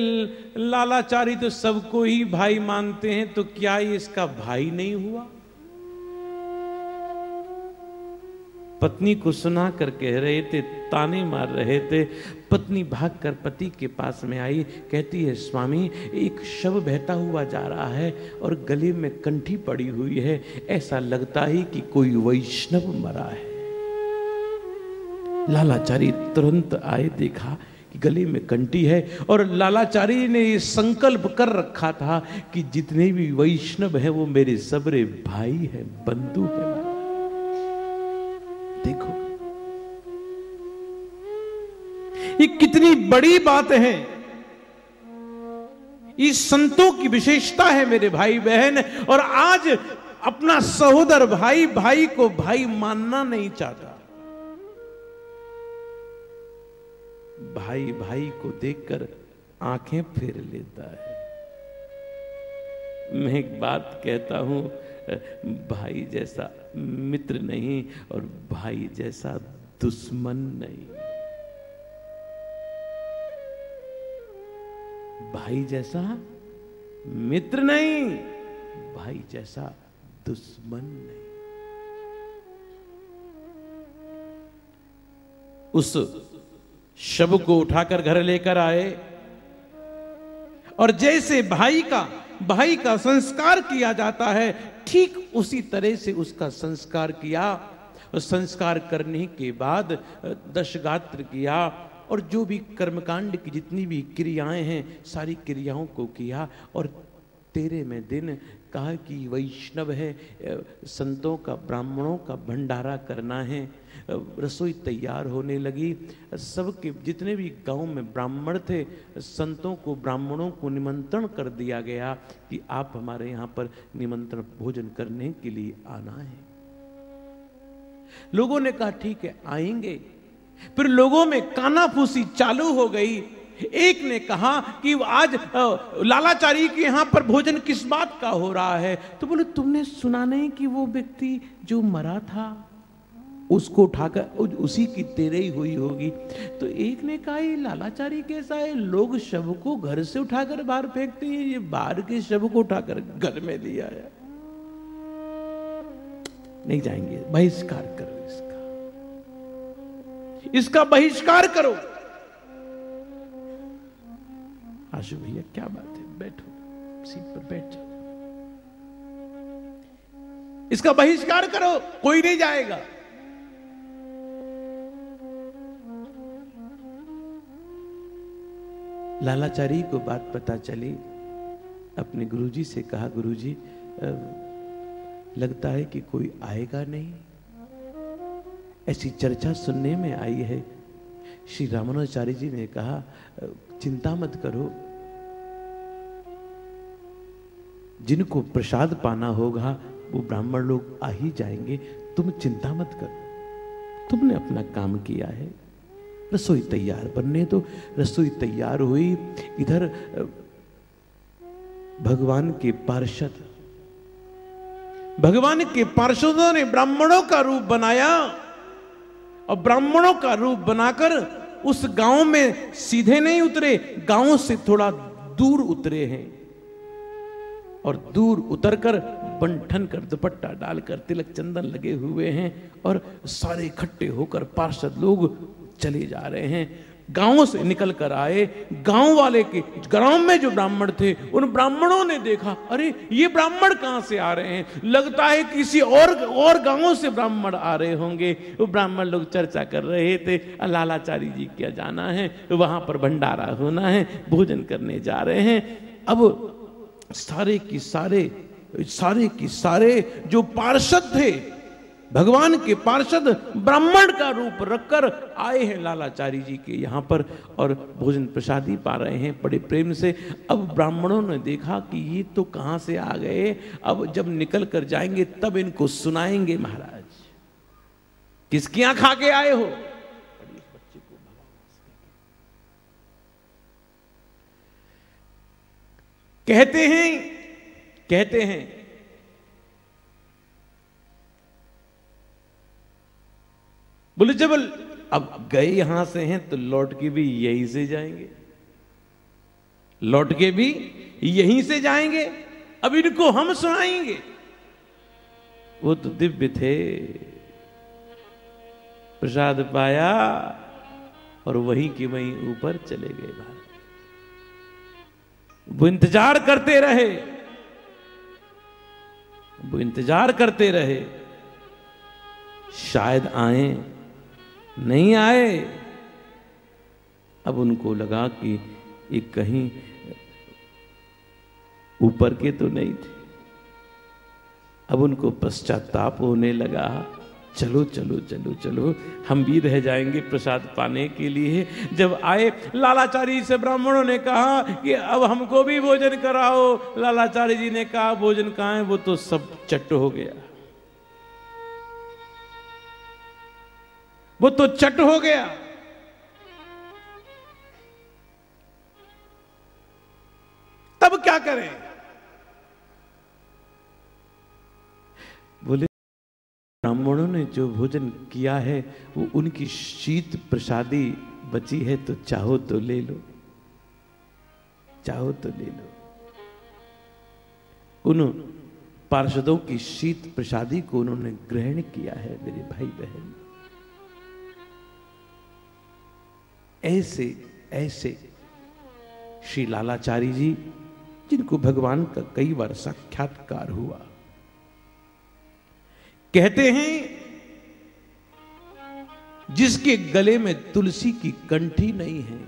लालाचारी तो सबको ही भाई मानते हैं तो क्या इसका भाई नहीं हुआ? पत्नी को सुना कर कह रहे थे, ताने मार रहे थे। पत्नी भागकर पति के पास में आई, कहती है, स्वामी, एक शव बहता हुआ जा रहा है और गले में कंठी पड़ी हुई है। ऐसा लगता ही कि कोई वैष्णव मरा है। लालाचारी तुरंत आए, देखा कि गले में कंटी है और लालाचारी ने ये संकल्प कर रखा था कि जितने भी वैष्णव हैं, वो मेरे सबरे भाई हैं, बंधु हैं। देखो। ये कितनी बड़ी बात है। इस संतों की विशेषता है मेरे भाई बहन और आज अपना सहोदर भाई भाई को भाई मानना नहीं चाहता। भाई भाई को देखकर आँखें फेर लेता है। मैं एक बात कहता हूँ, भाई जैसा मित्र नहीं और भाई जैसा दुश्मन नहीं। भाई जैसा मित्र नहीं, भाई जैसा दुश्मन नहीं। उस शब को उठाकर घर लेकर आए और जैसे भाई का भाई का संस्कार किया जाता है, ठीक उसी तरह से उसका संस्कार किया, और संस्कार करने के बाद दशगात्र किया, और जो भी कर्मकांड की जितनी भी क्रियाएँ हैं, सारी क्रियाओं को किया, और तेरे में दिन कहा कि वैष्णव है संतों का, ब्राह्मणों का भंडारा करना है रसोई तैयार होने लगी। सबके जितने भी गाँव में ब्राह्मण थे, संतों को, ब्राह्मणों को निमंत्रण कर दिया गया कि आप हमारे यहाँ पर निमंत्रण भोजन करने के लिए आना है। लोगों ने कहा, ठीक है, आएँगे। फिर लोगों में कानाफूसी चालू हो गई। एक ने कहा कि आज लालाचारी के यहाँ पर भोजन किस बात का हो रहा है? तो बोले, तुमने सुना नहीं कि वो व्यक्ति जो मरा था? उसको उठाकर उसी की तेरे ही हुई होगी। तो एक ने कहा, ये लालाचारी कैसा है? लोग शव को घर से उठाकर बाहर फेंकते हैं, ये बाहर के शव को उठाकर घर में लिया है। नहीं जाएँगे। बहिष्कार करो इसका। इसका बहिष्कार करो। आशु भैया, क्या बात है? बैठो। सीट पर बैठ जाओ। इसका बहिष्कार करो। कोई नहीं जाएगा। लालाचारी को बात पता चली। अपने गुरुजी से कहा, गुरुजी लगता है कि कोई आएगा नहीं। ऐसी चर्चा सुनने में आई है। श्री रामानुचार्य जी ने कहा चिंता मत करो। जिनको प्रसाद पाना होगा, वो ब्राह्मण लोग आ ही जाएँगे। तुम चिंता मत करो। तुमने अपना काम किया है। रसोई तैयार बनने तो रसोई तैयार हुई। इधर भगवान के पार्षद। भगवान के पार्षदों ने ब्राह्मणों का रूप बनाया और ब्राह्मणों का रूप बनाकर उस गाँव में सीधे नहीं उतरे, गाँव से थोड़ा दूर उतरे हैं। और दूर उतरकर बंठन कर दुपट्टा डालकर तिलक चंदन लगे हुए हैं और सारे इकट्ठे होकर पार्षद लोग चले जा रहे हैं। गाँवों से निकल कर आए। गाँव वाले के, ग्राम में जो ब्राह्मण थे, उन ब्राह्मणों ने देखा, अरे, ये ब्राह्मण कहाँ से आ रहे हैं? लगता है किसी और और गाँवों से ब्राह्मण आ रहे होंगे। वो ब्राह्मण लोग चर्चा कर रहे थे, लालाचारी जी क्या जाना है? वहाँ पर भंडारा होना है, भोजन करने जा रहे हैं। अब सारे की सारे सारे की सारे जो पार्षद थे भगवान के पार्षद ब्राह्मण का रूप रखकर आए हैं लालाचारी जी के यहाँ पर और भोजन प्रसादी पा रहे हैं बड़े प्रेम से। अब ब्राह्मणों ने देखा कि ये तो कहाँ से आ गए। अब जब निकल कर जाएँगे तब इनको सुनाएँगे महाराज। किसकी यहाँ खा के आए हो? कहते हैं कहते हैं बोले जब अब गए यहाँ से हैं तो लौट के भी यहीं से जाएँगे। लौट के भी यहीं से जाएँगे, अब इनको हम सुनाएँगे। वो तो दिव्य थे, प्रसाद पाया और वहीं के वहीं ऊपर चले गए बाहर। वो इंतज़ार करते रहे, वो इंतज़ार करते रहे, शायद आए नहीं आए। अब उनको लगा कि ये कहीं ऊपर के तो नहीं थे। अब उनको पश्चाताप होने लगा। चलो चलो चलो चलो, हम भी रह जाएँगे प्रसाद पाने के लिए। जब आए, लालाचारी से ब्राह्मणों ने कहा कि अब हमको भी भोजन कराओ। लालाचारी जी ने कहा, भोजन कहा है? वो तो सब चट हो गया। वो तो चट हो गया। तब क्या करें? बोले, ब्राह्मणों ने जो भोजन किया है, वो उनकी शीत प्रसादी बची है तो चाहो तो ले लो। चाहो तो ले लो। उन पार्षदों की शीत प्रसादी को उन्होंने ग्रहण किया है, मेरे भाई बहन ऐसे ऐसे श्री लालाचारी जी, जिनको भगवान का कई बार साक्षात्कार हुआ। कहते हैं, जिसके गले में तुलसी की कंठी नहीं है,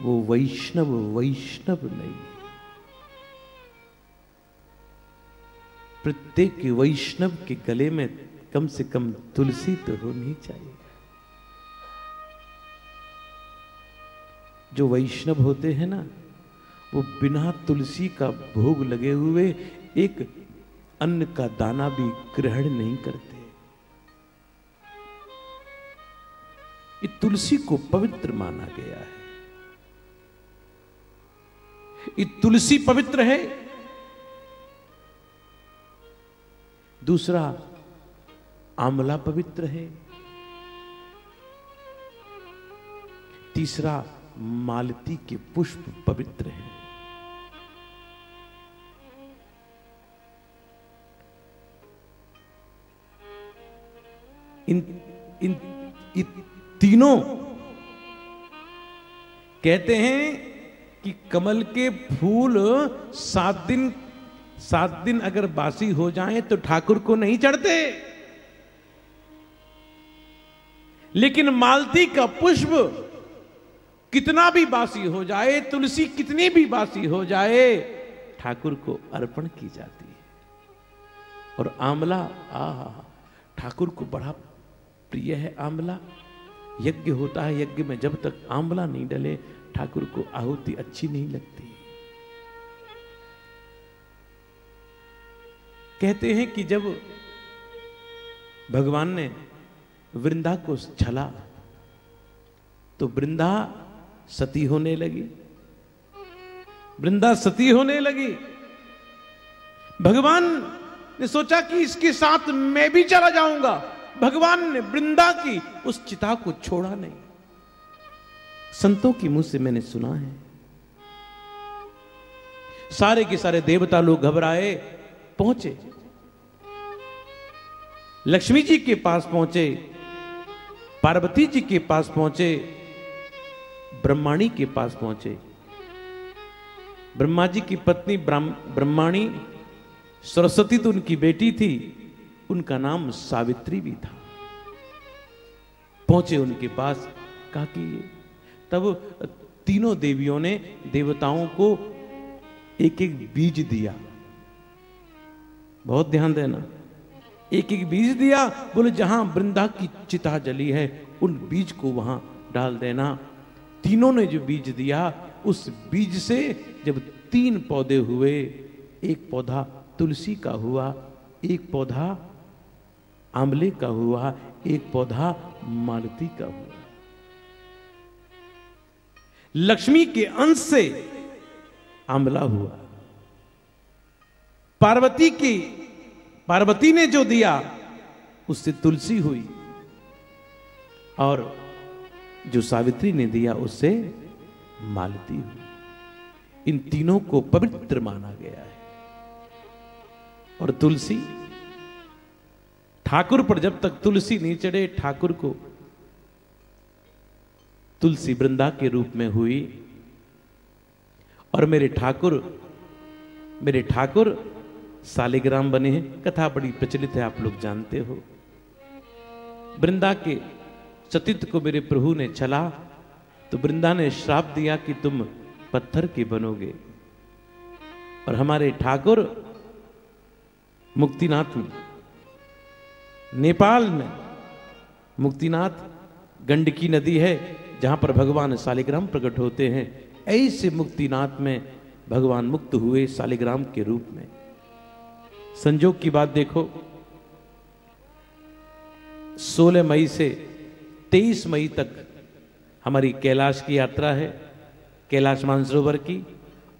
वो वैष्णव वैष्णव नहीं प्रत्येक वैष्णव के गले में कम से कम तुलसी तो होनी चाहिए। जो वैष्णव होते हैं ना, वो बिना तुलसी का भोग लगे हुए एक अन्न का दाना भी ग्रहण नहीं करते। ये तुलसी को पवित्र माना गया है। ये तुलसी पवित्र है। दूसरा, आंवला पवित्र है। तीसरा मालती के पुष्प पवित्र हैं। इन इन, तीनों कहते हैं कि कमल के फूल सात दिन सात दिन अगर बासी हो जाएँ तो ठाकुर को नहीं चढ़ते। लेकिन मालती का पुष्प कितना भी बासी हो जाए, तुलसी कितनी भी बासी हो जाए, ठाकुर को अर्पण की जाती है। और आंवला आ ठाकुर को बड़ा प्रिय है आंवला। यज्ञ होता है, यज्ञ में जब तक आंवला नहीं डले, ठाकुर को आहुति अच्छी नहीं लगती। कहते हैं कि जब भगवान ने वृंदा को छला तो वृंदा सती होने लगी। वृंदा सती होने लगी। भगवान ने सोचा कि इसके साथ मैं भी चला जाऊँगा। भगवान ने वृंदा की उस चिता को छोड़ा नहीं। संतों की मुँह से मैंने सुना है। सारे के सारे देवता लोग घबराए, पहुँचे। लक्ष्मी जी के पास पहुँचे, पार्वती जी के पास पहुँचे। ब्रह्माणी के पास पहुँचे। ब्रह्मा जी की पत्नी ब्रह्माणी सरस्वती तो उनकी बेटी थी, उनका नाम सावित्री भी था। पहुँचे उनके पास, कहा कि तब तीनों देवियों ने देवताओं को एक एक बीज दिया। बहुत ध्यान देना। एक एक बीज दिया, बोले जहाँ वृंदा की चिता जली है, उन बीज को वहाँ डाल देना। तीनों ने जो बीज दिया, उस बीज से जब तीन पौधे हुए, एक पौधा तुलसी का हुआ, एक पौधा आंवले का हुआ, एक पौधा मालती का हुआ। लक्ष्मी के अंश से आंवला हुआ। पार्वती की, पार्वती ने जो दिया, उससे तुलसी हुई। और जो सावित्री ने दिया उससे मालती हुई इन तीनों को पवित्र माना गया है। और तुलसी, ठाकुर पर जब तक तुलसी नहीं चढ़े, ठाकुर को तुलसी वृंदा के रूप में हुई। और मेरे ठाकुर मेरे ठाकुर सालिग्राम बने हैं। कथा बड़ी प्रचलित है, आप लोग जानते हो। वृंदा के सतीत को मेरे प्रभु ने चला तो वृंदा ने श्राप दिया कि तुम पत्थर के बनोगे। और हमारे ठाकुर मुक्तिनाथ में, नेपाल में मुक्तिनाथ गंडकी नदी है, जहाँ पर भगवान शालिग्राम प्रकट होते हैं। ऐसे मुक्तिनाथ में भगवान मुक्त हुए शालिग्राम के रूप में। संजोग की बात देखो 16 मई से 23 मई तक हमारी कैलाश की यात्रा है, कैलाश मानसरोवर की,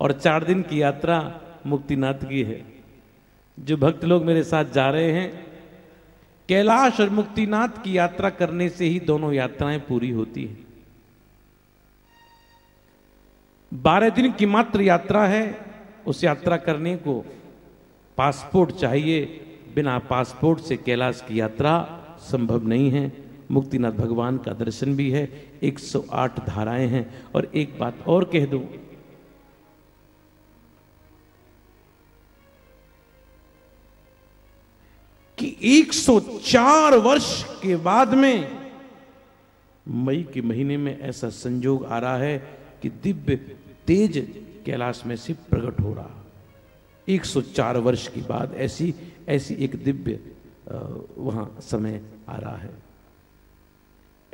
और चार दिन की यात्रा मुक्तिनाथ की है। जो भक्त लोग मेरे साथ जा रहे हैं, कैलाश और मुक्तिनाथ की यात्रा करने से ही दोनों यात्राएँ पूरी होती हैं। बारह दिन की मात्र यात्रा है, उस यात्रा करने को पासपोर्ट चाहिए। बिना पासपोर्ट से कैलाश की यात्रा संभव नहीं है। मुक्तिनाथ भगवान का दर्शन भी है 108 धाराएँ हैं। और एक बात और कह दूँ। कि 104 वर्ष के बाद में मई के महीने में ऐसा संजोग आ रहा है कि दिव्य तेज कैलाश में से प्रकट हो रहा। 104 वर्ष के बाद ऐसी ऐसी एक दिव्य वहाँ समय आ रहा है।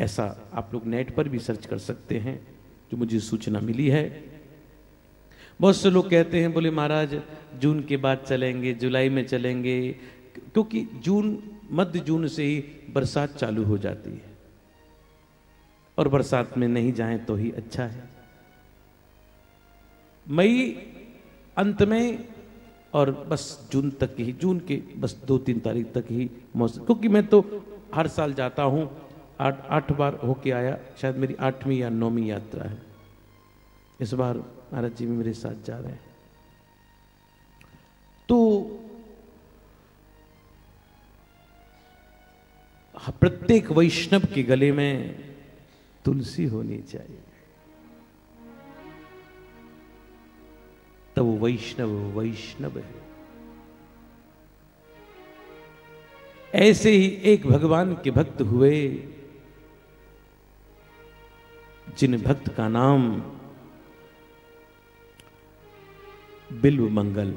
ऐसा आप लोग नेट पर भी सर्च कर सकते हैं, जो मुझे सूचना मिली है। बहुत से लोग कहते हैं, बोले, महाराज, जून के बाद चलेंगे, जुलाई में चलेंगे। क्योंकि जून, मध्य जून से ही बरसात चालू हो जाती है। और बरसात में नहीं जाएँ तो ही अच्छा है। मई अंत में और बस जून तक ही, जून के बस दो तीन तारीख तक ही मौसम, क्योंकि मैं तो हर साल जाता हूँ आठ आठ बार होके आया, शायद मेरी आठवीं या नौवीं यात्रा है। इस बार महाराज जी भी मेरे साथ जा रहे हैं। तो प्रत्येक वैष्णव के गले में तुलसी होनी चाहिए। तब वैष्णव वैष्णव है। ऐसे ही एक भगवान के भक्त हुए जिन भक्त का नाम बिल्व मंगल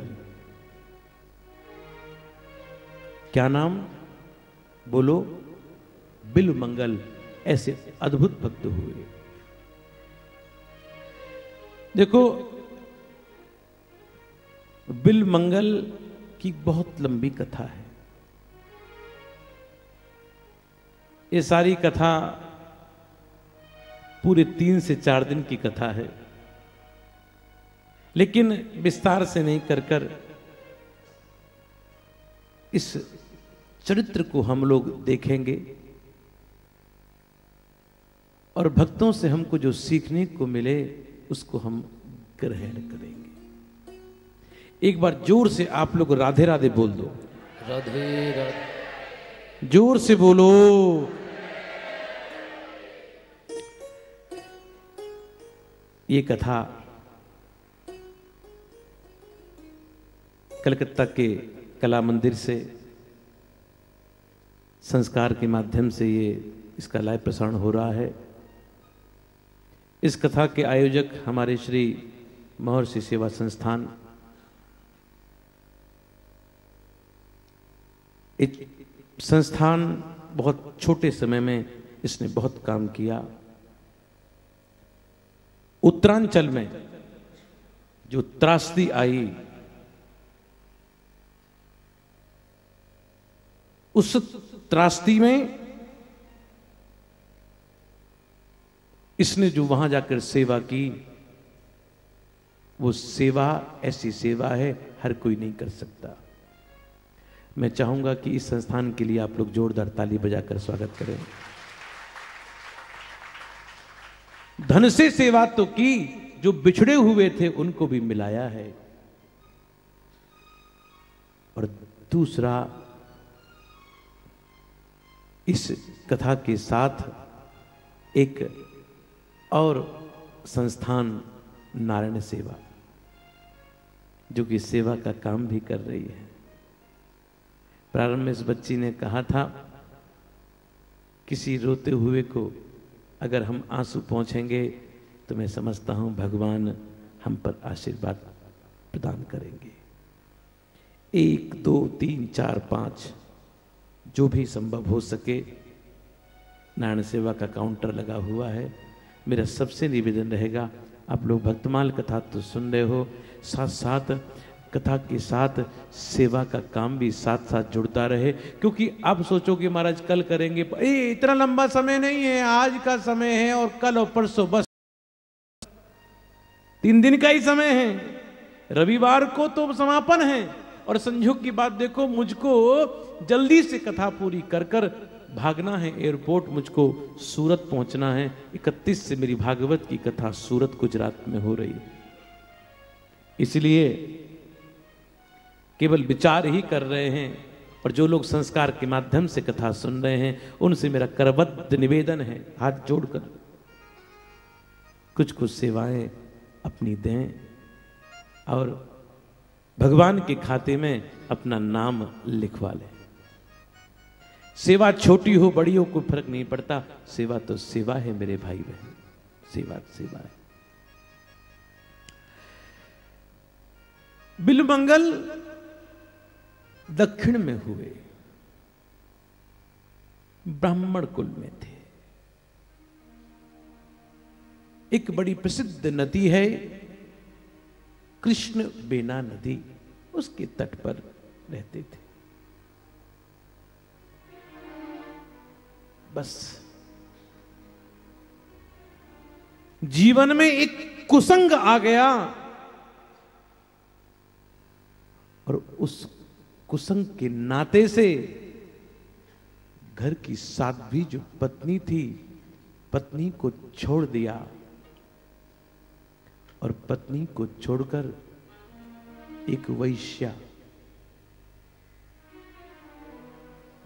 क्या नाम? बोलो बिल्व मंगल ऐसे अद्भुत भक्त हुए। देखो बिल मंगल की बहुत लंबी कथा है। ये सारी कथा पूरे तीन से चार दिन की कथा है। लेकिन विस्तार से नहीं कर कर इस चरित्र को हम लोग देखेंगे और भक्तों से हमको जो सीखने को मिले उसको हम ग्रहण करेंगे। एक बार ज़ोर से आप लोग राधे राधे बोल दो। राधे राधे ज़ोर से बोलो। ये कथा कलकत्ता के कला मंदिर से, संस्कार के माध्यम से ये इसका लाइव प्रसारण हो रहा है। इस कथा के आयोजक हमारे श्री महर्षि सेवा संस्थान संस्थान बहुत छोटे समय में इसने बहुत काम किया। उत्तरांचल में जो त्रासदी आई, उस त्रासदी में इसने जो वहाँ जाकर सेवा की, वो सेवा, ऐसी सेवा है, हर कोई नहीं कर सकता। मैं चाहूँगा कि इस संस्थान के लिए आप लोग जोरदार ताली बजाकर स्वागत करें। धन से सेवा तो की, जो बिछड़े हुए थे, उनको भी मिलाया है। और दूसरा, इस कथा के साथ एक और संस्थान, नारायण सेवा, जो कि सेवा का काम भी कर रही है। प्रारंभ में इस बच्ची ने कहा था, किसी रोते हुए को अगर हम आँसू पहुँचेंगे तो मैं समझता हूँ भगवान हम पर आशीर्वाद प्रदान करेंगे। एक, दो, तीन, चार, पाँच, जो भी संभव हो सके, नारायण सेवा का काउंटर लगा हुआ है। मेरा सबसे निवेदन रहेगा, आप लोग भक्तमाल कथा तो सुन रहे हो साथ साथ कथा के साथ सेवा का काम भी साथ साथ जुड़ता रहे। क्योंकि आप सोचो कि महाराज कल करेंगे ए, इतना लंबा समय नहीं है आज का समय है और कल और परसों बस। तीन दिन का ही समय है। रविवार को तो समापन है। और संयोग की बात देखो मुझको जल्दी से कथा पूरी कर कर भागना है एयरपोर्ट मुझको सूरत पहुँचना है। 31 से मेरी भागवत की कथा सूरत गुजरात में हो रही है। इसलिए केवल विचार ही कर रहे हैं और जो लोग संस्कार के माध्यम से कथा सुन रहे हैं, उनसे मेरा करबद्ध निवेदन है, हाथ जोड़कर। कुछ कुछ सेवाएँ अपनी दें और भगवान के खाते में अपना नाम लिखवा लें। सेवा छोटी हो, बड़ी हो, कोई फ़र्क नहीं पड़ता। सेवा तो सेवा है, मेरे भाई बहन सेवा सेवा है। बिलमंगल दक्षिण में हुए। ब्राह्मण कुल में थे। एक बड़ी प्रसिद्ध नदी है, कृष्ण बेना नदी, उसके तट पर रहते थे। बस। जीवन में एक कुसंग आ गया और उस कुसंग के नाते से घर की साध्वी जो पत्नी थी, पत्नी को छोड़ दिया और पत्नी को छोड़कर एक वैश्या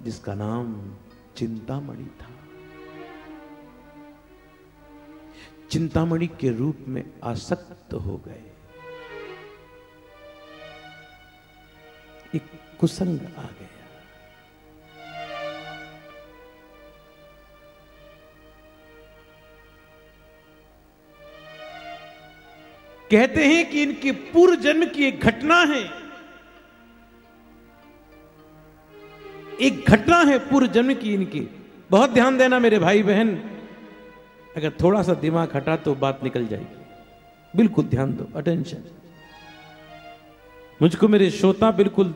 जिसका नाम चिंतामणि था। चिंतामणि के रूप में आसक्त हो गए। कुसंग आ गया। कहते हैं कि इनके पूर्व जन्म की एक घटना है। एक घटना है पूर्व जन्म की इनकी। बहुत ध्यान देना मेरे भाई बहन अगर थोड़ा सा दिमाग हटा तो बात निकल जाएगी। बिल्कुल ध्यान दो अटेंशन मुझको मेरे श्रोता बिल्कुल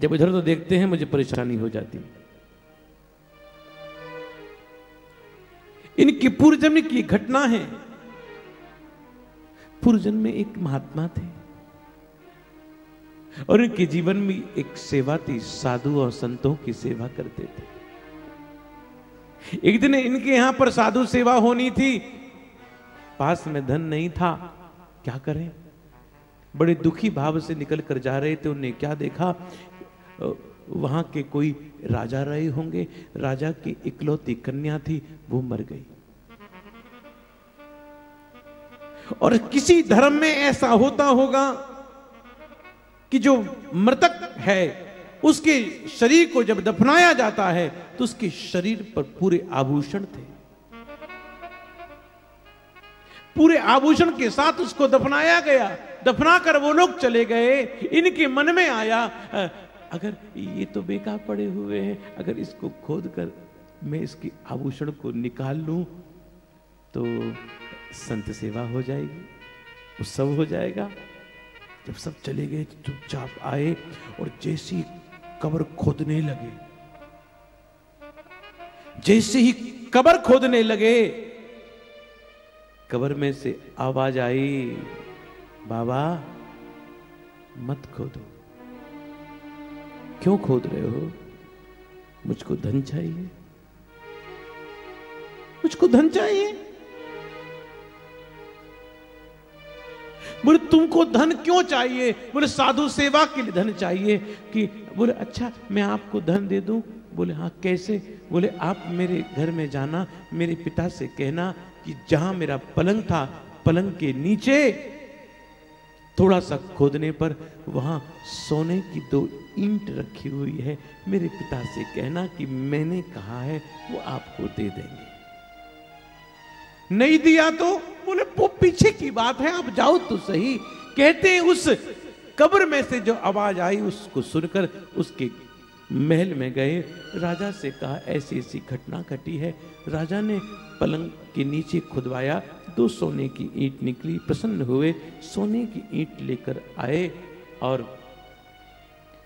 जब इधर तो देखते हैं, मुझे परेशानी हो जाती इनकी पूर्व जन्म की घटना है। पूर्व जन्म में एक महात्मा थे। और इनके जीवन में एक सेवा थी, साधु और संतों की सेवा करते थे। एक दिन इनके यहाँ पर साधु सेवा होनी थी। पास में धन नहीं था। क्या करें? बड़े दुखी भाव से निकल कर जा रहे थे। उन्हें क्या देखा? वहाँ के कोई राजा रहे होंगे। राजा की इकलौती कन्या थी, वो मर गई। और किसी धर्म में ऐसा होता होगा कि जो मृतक है, उसके शरीर को जब दफनाया जाता है तो उसके शरीर पर पूरे आभूषण थे। पूरे आभूषण के साथ उसको दफनाया गया। दफना कर वो लोग चले गए। इनके मन में आया अगर ये तो बेकार पड़े हुए हैं, अगर इसको खोद कर मैं इसके आभूषण को निकाल लूँ तो संत सेवा हो जाएगी, उत्सव हो जाएगा। जब सब चले गए तो चुपचाप आए और जैसी कबर खोदने लगे, जैसे ही कबर खोदने लगे, कबर में से आवाज़ आई, बाबा, मत खोदो। क्यों खोद रहे हो? मुझको धन चाहिए। मुझको धन चाहिए। बोले, तुमको धन क्यों चाहिए? बोले, साधु सेवा के लिए धन चाहिए कि, बोले अच्छा मैं आपको धन दे दूँ। बोले हाँ कैसे? बोले, आप मेरे घर में जाना, मेरे पिता से कहना कि जहाँ मेरा पलंग था, पलंग के नीचे थोड़ा सा खोदने पर वहाँ सोने की दो ईंट रखी हुई है। मेरे पिता से कहना कि मैंने कहा है, वो आपको दे देंगे। नहीं दिया तो बोले, वो पीछे की बात है, आप जाओ तो सही। कहते उस कब्र में से जो आवाज़ आई, उसको सुनकर उसके महल में गए। राजा से कहा, ऐसी ऐसी घटना घटी है। राजा ने पलंग के नीचे खुदवाया। दो सोने की ईंट निकली। प्रसन्न हुए। सोने की ईंट लेकर आए और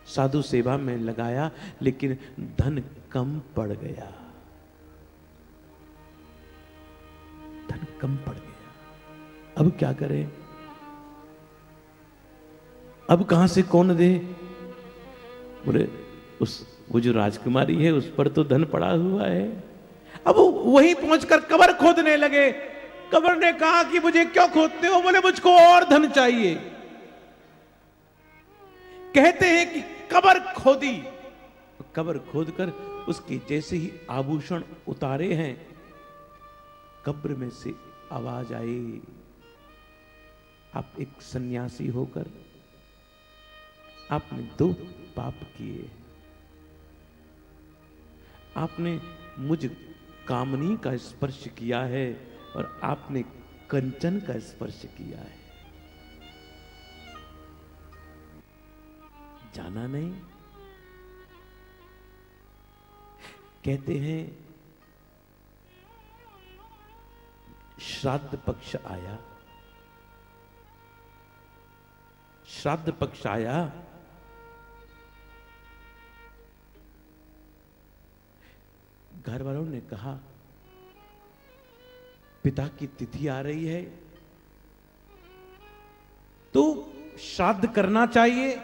साधु सेवा में लगाया, लेकिन धन कम पड़ गया। धन कम पड़ गया। अब क्या करें? अब कहाँ से कौन दे? बोले उस वो जो राजकुमारी है उस पर तो धन पड़ा हुआ है। अब वहीं पहुंचकर कबर खोदने लगे। कबर ने कहा कि मुझे क्यों खोदते हो? बोले मुझको और धन चाहिए। कहते हैं कि कबर खोदी। कबर खोदकर उसके जैसे ही आभूषण उतारे हैं कब्र में से आवाज़ आई। आप एक सन्यासी होकर आपने दो पाप किए। आपने मुझ कामनी का स्पर्श किया है और आपने कंचन का स्पर्श किया है। जाना नहीं। कहते हैं, श्राद्ध पक्ष आया। श्राद्ध पक्ष आया। घर वालों ने कहा, पिता की तिथि आ रही है तो श्राद्ध करना चाहिए।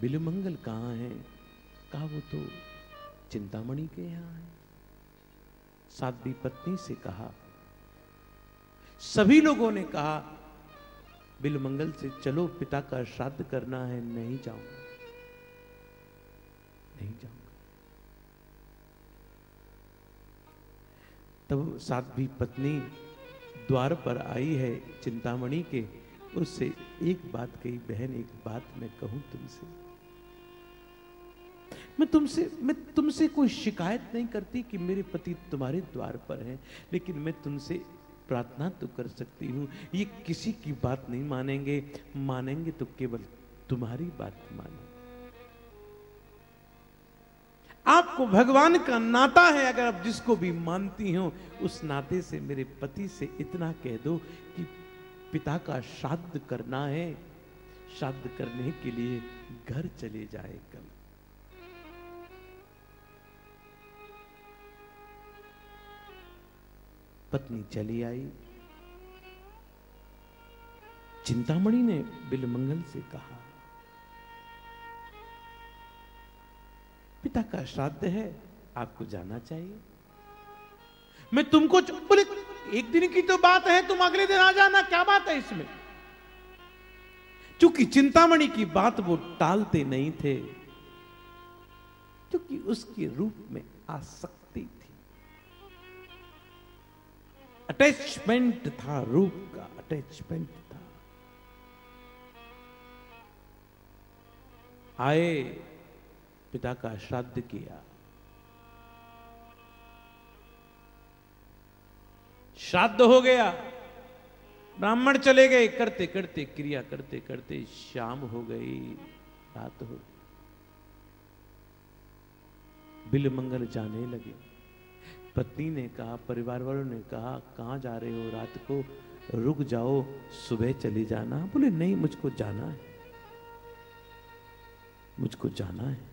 बिलुमंगल कहाँ है? कहा वो तो चिंतामणि के यहाँ है। साध्वी पत्नी से कहा, सभी लोगों ने कहा, बिलमंगल से चलो, पिता का श्राद्ध करना है, नहीं जाऊँगा। नहीं जाऊँगा। तब साध्वी पत्नी द्वार पर आई है चिंतामणि के। उससे एक बात कही, बहन, एक बात मैं कहूँ तुमसे। मैं तुमसे मैं तुमसे कोई शिकायत नहीं करती कि मेरे पति तुम्हारे द्वार पर हैं, लेकिन मैं तुमसे प्रार्थना तो कर सकती हूँ। ये किसी की बात नहीं मानेंगे। मानेंगे तो केवल तुम्हारी बात मानेंगे। आपको भगवान का नाता है, अगर आप जिसको भी मानती हो, उस नाते से मेरे पति से इतना कह दो कि पिता का श्राद्ध करना है। श्राद्ध करने के लिए घर चले जाए कल। पत्नी चली आई। चिंतामणि ने बिलमंगल से कहा पिता का श्राद्ध है, आपको जाना चाहिए। मैं तुमको बोले, एक दिन की तो बात है, तुम अगले दिन आ जाना, क्या बात है इसमें? क्योंकि चिंतामणि की बात वो टालते नहीं थे, क्योंकि उसके रूप में आसक्ति थी। अटैचमेंट था, रूप का अटैचमेंट था। आए पिता का श्राद्ध किया। श्राद्ध हो गया। ब्राह्मण चले गए। करते करते, क्रिया करते करते शाम हो गई, रात हो गई। बिल मंगल जाने लगे। पत्नी ने कहा परिवार वालों ने कहा, कहाँ जा रहे हो? रात को रुक जाओ, सुबह चले जाना। बोले, नहीं, मुझको जाना है। मुझको जाना है।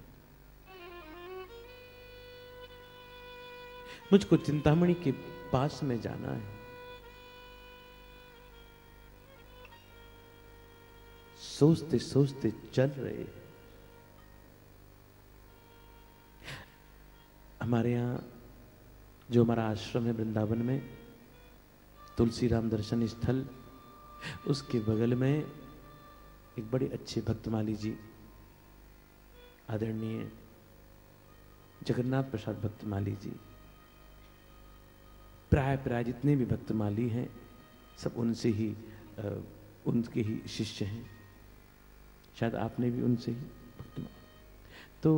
मुझको चिंतामणि के पास में जाना है। सोचते सोचते चल रहे हमारे यहाँ जो हमारा आश्रम है वृंदावन में तुलसी राम दर्शन स्थल, उसके बगल में एक बड़े अच्छे भक्तमाली जी, आदरणीय जगन्नाथ प्रसाद भक्तमाली जी। प्राय प्राय जितने भी भक्तमाली हैं, सब उनसे ही उनके ही शिष्य हैं। शायद आपने भी उनसे ही भक्तमाल तो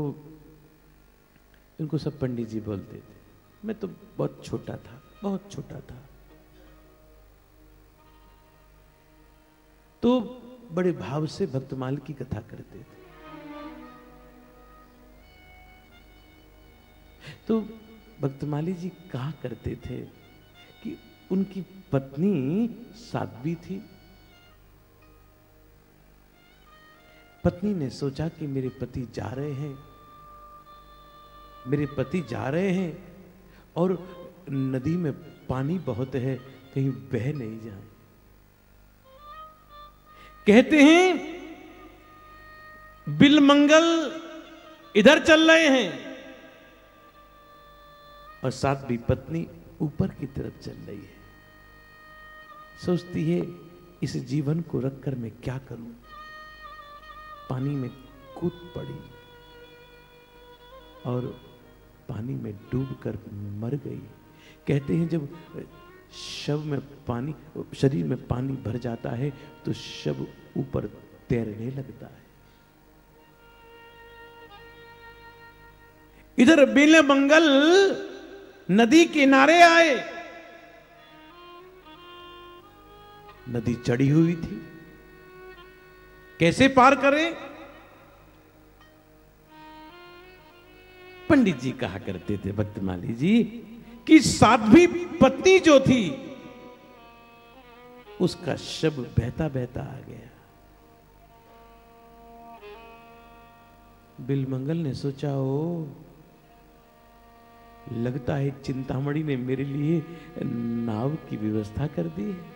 इनको सब पंडित जी बोलते थे। मैं तो बहुत छोटा था, बहुत छोटा था। तो बड़े भाव से भक्तमाल की कथा करते थे। तो भक्तमाली जी कहा करते थे? कि उनकी पत्नी साध्वी थी। पत्नी ने सोचा कि मेरे पति जा रहे हैं। मेरे पति जा रहे हैं और नदी में पानी बहुत है, कहीं बह नहीं जाए। कहते हैं, बिल मंगल इधर चल रहे हैं। और साथ भी पत्नी ऊपर की तरफ़ चल रही है। सोचती है, इस जीवन को रखकर मैं क्या करूँ? पानी में कूद पड़ी और पानी में डूबकर मर गई। कहते हैं, जब शव में पानी, शरीर में पानी भर जाता है तो शव ऊपर तैरने लगता है। इधर बिल मंगल नदी किनारे आए। नदी चढ़ी हुई थी। कैसे पार करें? पंडित जी कहा करते थे भक्तमाली जी, कि साध्वी पत्नी जो थी, उसका शब बहता बहता आ गया। बिलमंगल ने सोचा, ओ लगता है चिंतामणि ने मेरे लिए नाव की व्यवस्था कर दी है।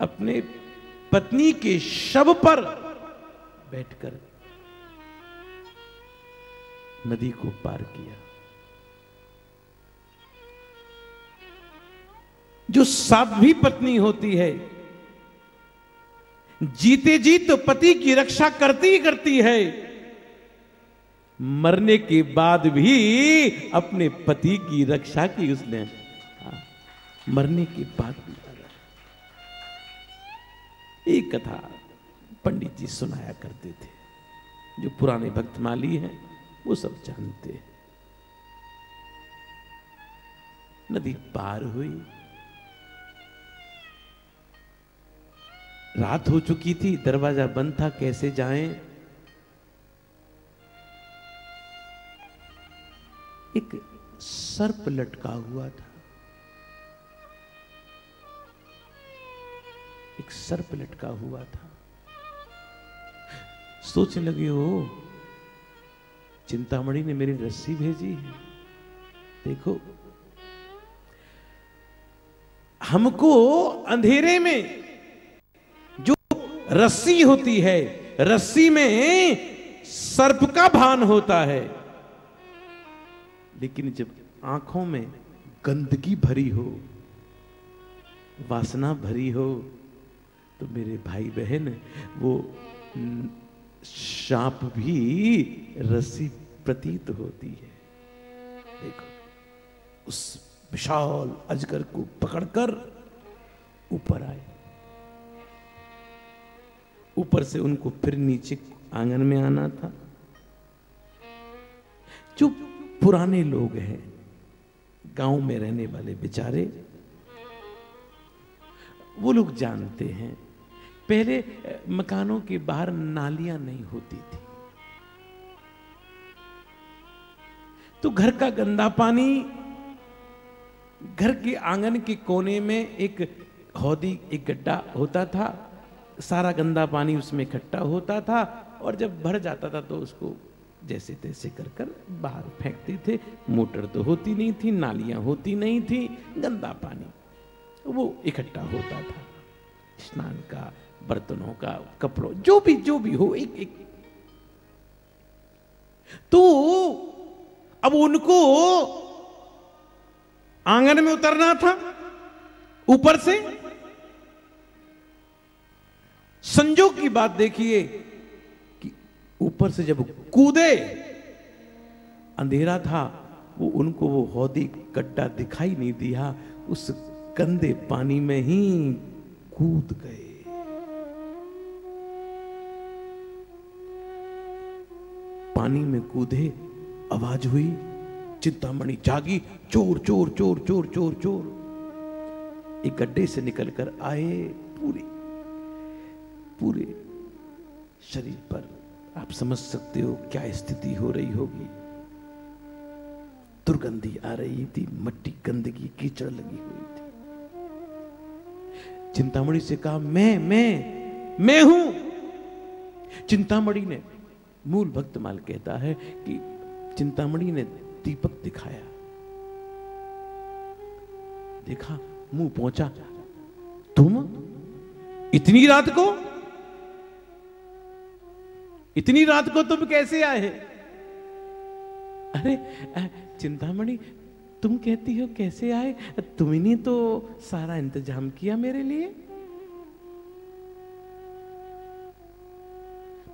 अपने पत्नी के शव पर बैठकर नदी को पार किया। जो साध्वी पत्नी होती है जीते जी तो पति की रक्षा करती ही करती है। मरने के बाद भी अपने पति की रक्षा की उसने। हाँ, मरने के बाद भी। एक कथा पंडित जी सुनाया करते थे। जो पुराने भक्तमाली हैं वो सब जानते हैं। नदी पार हुई। रात हो चुकी थी दरवाज़ा बंद था कैसे जाएँ? एक सर्प लटका हुआ था। एक सर्प लटका हुआ था। सोचने लगे हो चिंतामणि ने मेरी रस्सी भेजी है। देखो, हमको अंधेरे में जो रस्सी होती है, रस्सी में सर्प का भान होता है। लेकिन जब आँखों में गंदगी भरी हो, वासना भरी हो तो मेरे भाई बहन वो सांप भी रस्सी प्रतीत होती है। देखो, उस विशाल अजगर को पकड़कर ऊपर आए। ऊपर से उनको फिर नीचे आँगन में आना था। जो पुराने लोग हैं, गाँव में रहने वाले बेचारे। वो लोग जानते हैं, पहले मकानों के बाहर नालियाँ नहीं होती थी। तो घर का गंदा पानी, घर के आँगन के कोने में एक हौदी, एक गड्ढा होता था, सारा गंदा पानी उसमें इकट्ठा होता था और जब भर जाता था तो उसको जैसे तैसे कर कर बाहर फेंकते थे। मोटर तो होती नहीं थी, नालियाँ होती नहीं थी, गंदा पानी। वो इकट्ठा होता था। स्नान का, बर्तनों का, कपड़ों, जो भी जो भी हो, एक एक। तो अब उनको आँगन में उतरना था, ऊपर से। संजोग की बात देखिए ऊपर से जब कूदे, अंधेरा था, वो उनको वो हौदी गड्ढा दिखाई नहीं दिया, उस गंदे पानी में ही कूद गए। पानी में कूदे, आवाज़ हुई, चिंतामणि जागी, चोर चोर चोर चोर चोर चोर। एक गड्ढे से निकलकर आए पूरे पूरे शरीर पर। आप समझ सकते हो क्या स्थिति हो रही होगी? दुर्गंधी आ रही थी, मट्टी गंदगी, कीचड़ लगी हुई थी। चिंतामणि से कहा, मैं मैं मैं हूँ। चिंतामणि ने मूल भक्तमाल कहता है कि चिंतामणि ने दीपक दिखाया। देखा, मुँह पहुँचा तुम? इतनी रात को? इतनी रात को तुम कैसे आए? अरे चिंतामणि, तुम कहती हो कैसे आए? तुमने तो सारा इंतज़ाम किया मेरे लिए।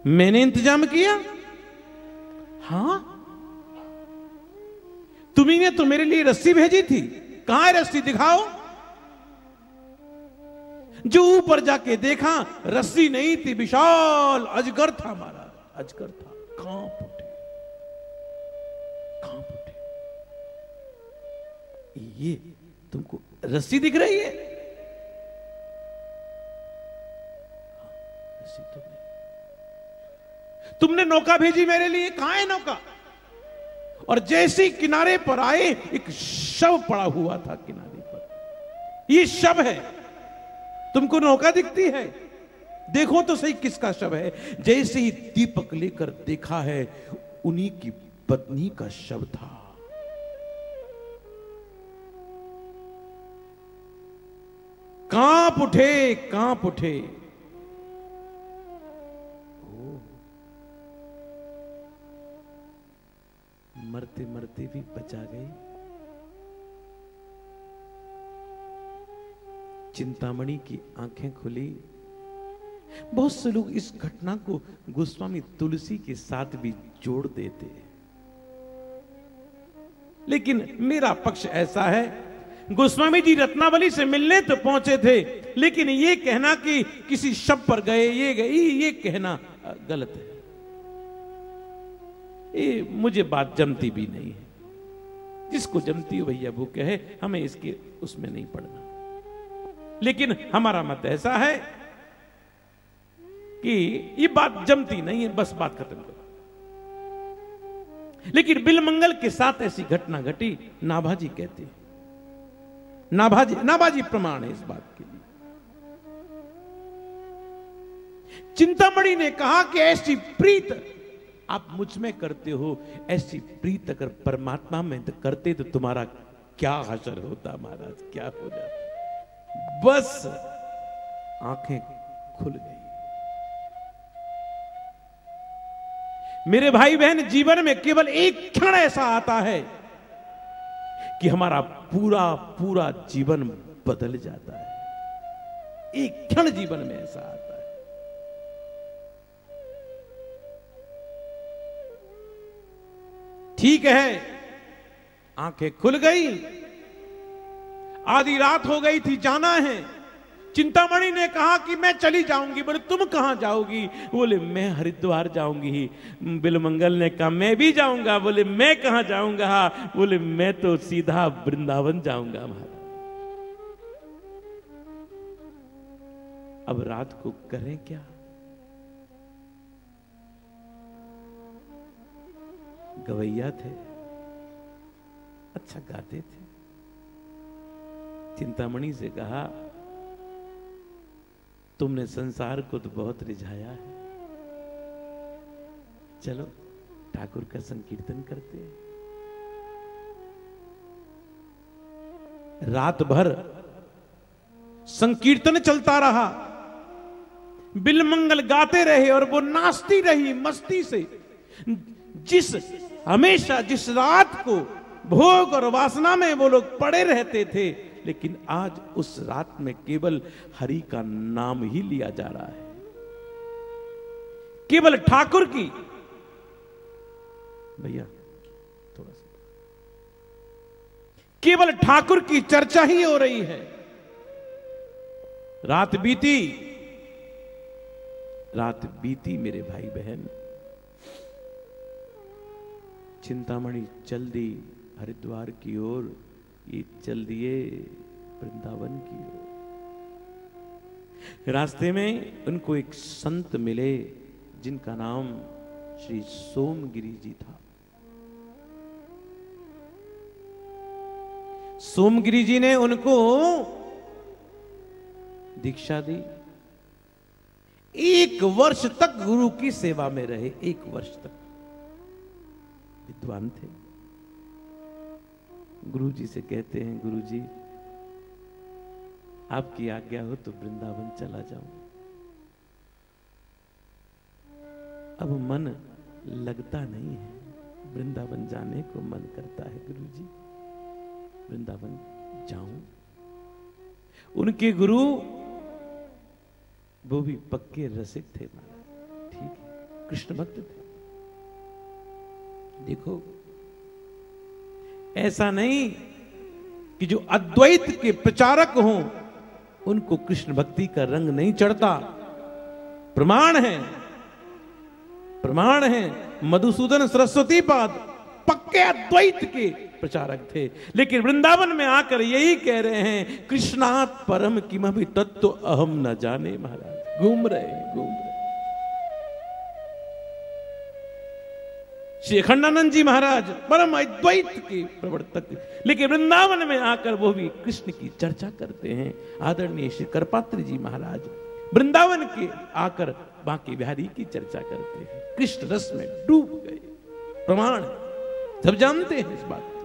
मैंने इंतज़ाम किया? हाँ। तुम्ही तो मेरे लिए रस्सी भेजी थी। कहाँ है रस्सी? दिखाओ। जो ऊपर जाके देखा, रस्सी नहीं थी, विशाल अजगर था हमारा। अजगर था काँप उठे। काँप उठे। ये तुमको रस्सी दिख रही है? हाँ, रस्सी तो नहीं। तुमने नौका भेजी मेरे लिए कहा है नौका? और जैसे किनारे पर आए एक शव पड़ा हुआ था किनारे पर। ये शव है। तुमको नौका दिखती है? देखो तो सही किसका शव है। जैसे ही दीपक लेकर देखा है, उन्हीं की पत्नी का शव था। काँप उठे काँप उठे। मरते मरते भी बचा गई चिंतामणि की आँखें खुली। बहुत से लोग इस घटना को गोस्वामी तुलसी के साथ भी जोड़ देते हैं। लेकिन मेरा पक्ष ऐसा है, गोस्वामी जी रत्नावली से मिलने तो पहुँचे थे, लेकिन ये कहना कि किसी शब पर गए, ये गए, ये कहना गलत है। ये मुझे बात जमती भी नहीं है। जिसको जमती हो भैया, वो कहे, हमें इसके उसमें नहीं पड़ना लेकिन हमारा मत ऐसा है कि ये बात जमती नहीं है, बस बात खत्म करो। लेकिन बिलमंगल के साथ ऐसी घटना घटी, नाभाजी कहते हैं। नाभाजी नाभाजी प्रमाण है इस बात के लिए। चिंतामणि ने कहा कि ऐसी प्रीत, आप मुझमें करते हो, ऐसी प्रीत अगर परमात्मा में तो करते तो तुम्हारा क्या हशर होता महाराज, क्या हो जाता? बस आँखें खुल गई। मेरे भाई बहन जीवन में केवल एक क्षण ऐसा आता है कि हमारा पूरा पूरा जीवन बदल जाता है। एक क्षण जीवन में ऐसा आता है। ठीक है, आँखें खुल गई, आधी रात हो गई थी, जाना है। चिंतामणि ने कहा कि मैं चली जाऊँगी, बोले, तुम कहाँ जाओगी? बोले, मैं हरिद्वार जाऊँगी। बिलमंगल ने कहा, मैं भी जाऊँगा। बोले, मैं कहाँ जाऊँगा? बोले, मैं तो सीधा वृंदावन जाऊँगा महाराज। अब रात को करें क्या? गवैया थे अच्छा गाते थे। चिंतामणि से कहा तुमने संसार को तो बहुत रिझाया है। चलो, ठाकुर का संकीर्तन करते हैं। रात भर संकीर्तन चलता रहा। बिलमंगल गाते रहे और वो नाचती रही मस्ती से। जिस, हमेशा जिस रात को भोग और वासना में वो लोग पड़े रहते थे लेकिन आज उस रात में केवल हरि का नाम ही लिया जा रहा है। केवल ठाकुर की। भैया, थोड़ा सा। केवल ठाकुर की चर्चा ही हो रही है। रात बीती। रात बीती मेरे भाई बहन चिंतामणि चल दी हरिद्वार की ओर ये चल दिए वृंदावन की ओर। रास्ते में उनको एक संत मिले जिनका नाम श्री सोमगिरी जी था। सोमगिरी जी ने उनको दीक्षा दी। एक वर्ष तक गुरु की सेवा में रहे, एक वर्ष तक। विद्वान थे। गुरु जी से कहते हैं गुरु जी आपकी आज्ञा हो तो वृंदावन चला जाऊँ। अब मन लगता नहीं है। वृंदावन जाने को मन करता है गुरु जी वृंदावन जाऊँ। उनके गुरु, वो भी पक्के रसिक थे ठीक है कृष्ण भक्त थे। देखो ऐसा नहीं कि जो अद्वैत के प्रचारक हों, उनको कृष्ण भक्ति का रंग नहीं चढ़ता। प्रमाण है। प्रमाण है। मधुसूदन सरस्वती पाद पक्के अद्वैत के प्रचारक थे। लेकिन वृंदावन में आकर यही कह रहे हैं, कृष्णात परम किम तत्व अहम न जाने, महाराज। घूम रहे घूम रहे श्री अखंडानंद जी महाराज, परम अद्वैत के प्रवर्तक। लेकिन वृंदावन में आकर वो भी कृष्ण की चर्चा करते हैं। आदरणीय श्री करपात्र जी महाराज, वृंदावन के आकर बाकी बिहारी की चर्चा करते हैं। कृष्ण रस में डूब गए। प्रमाण सब जानते हैं इस बात को।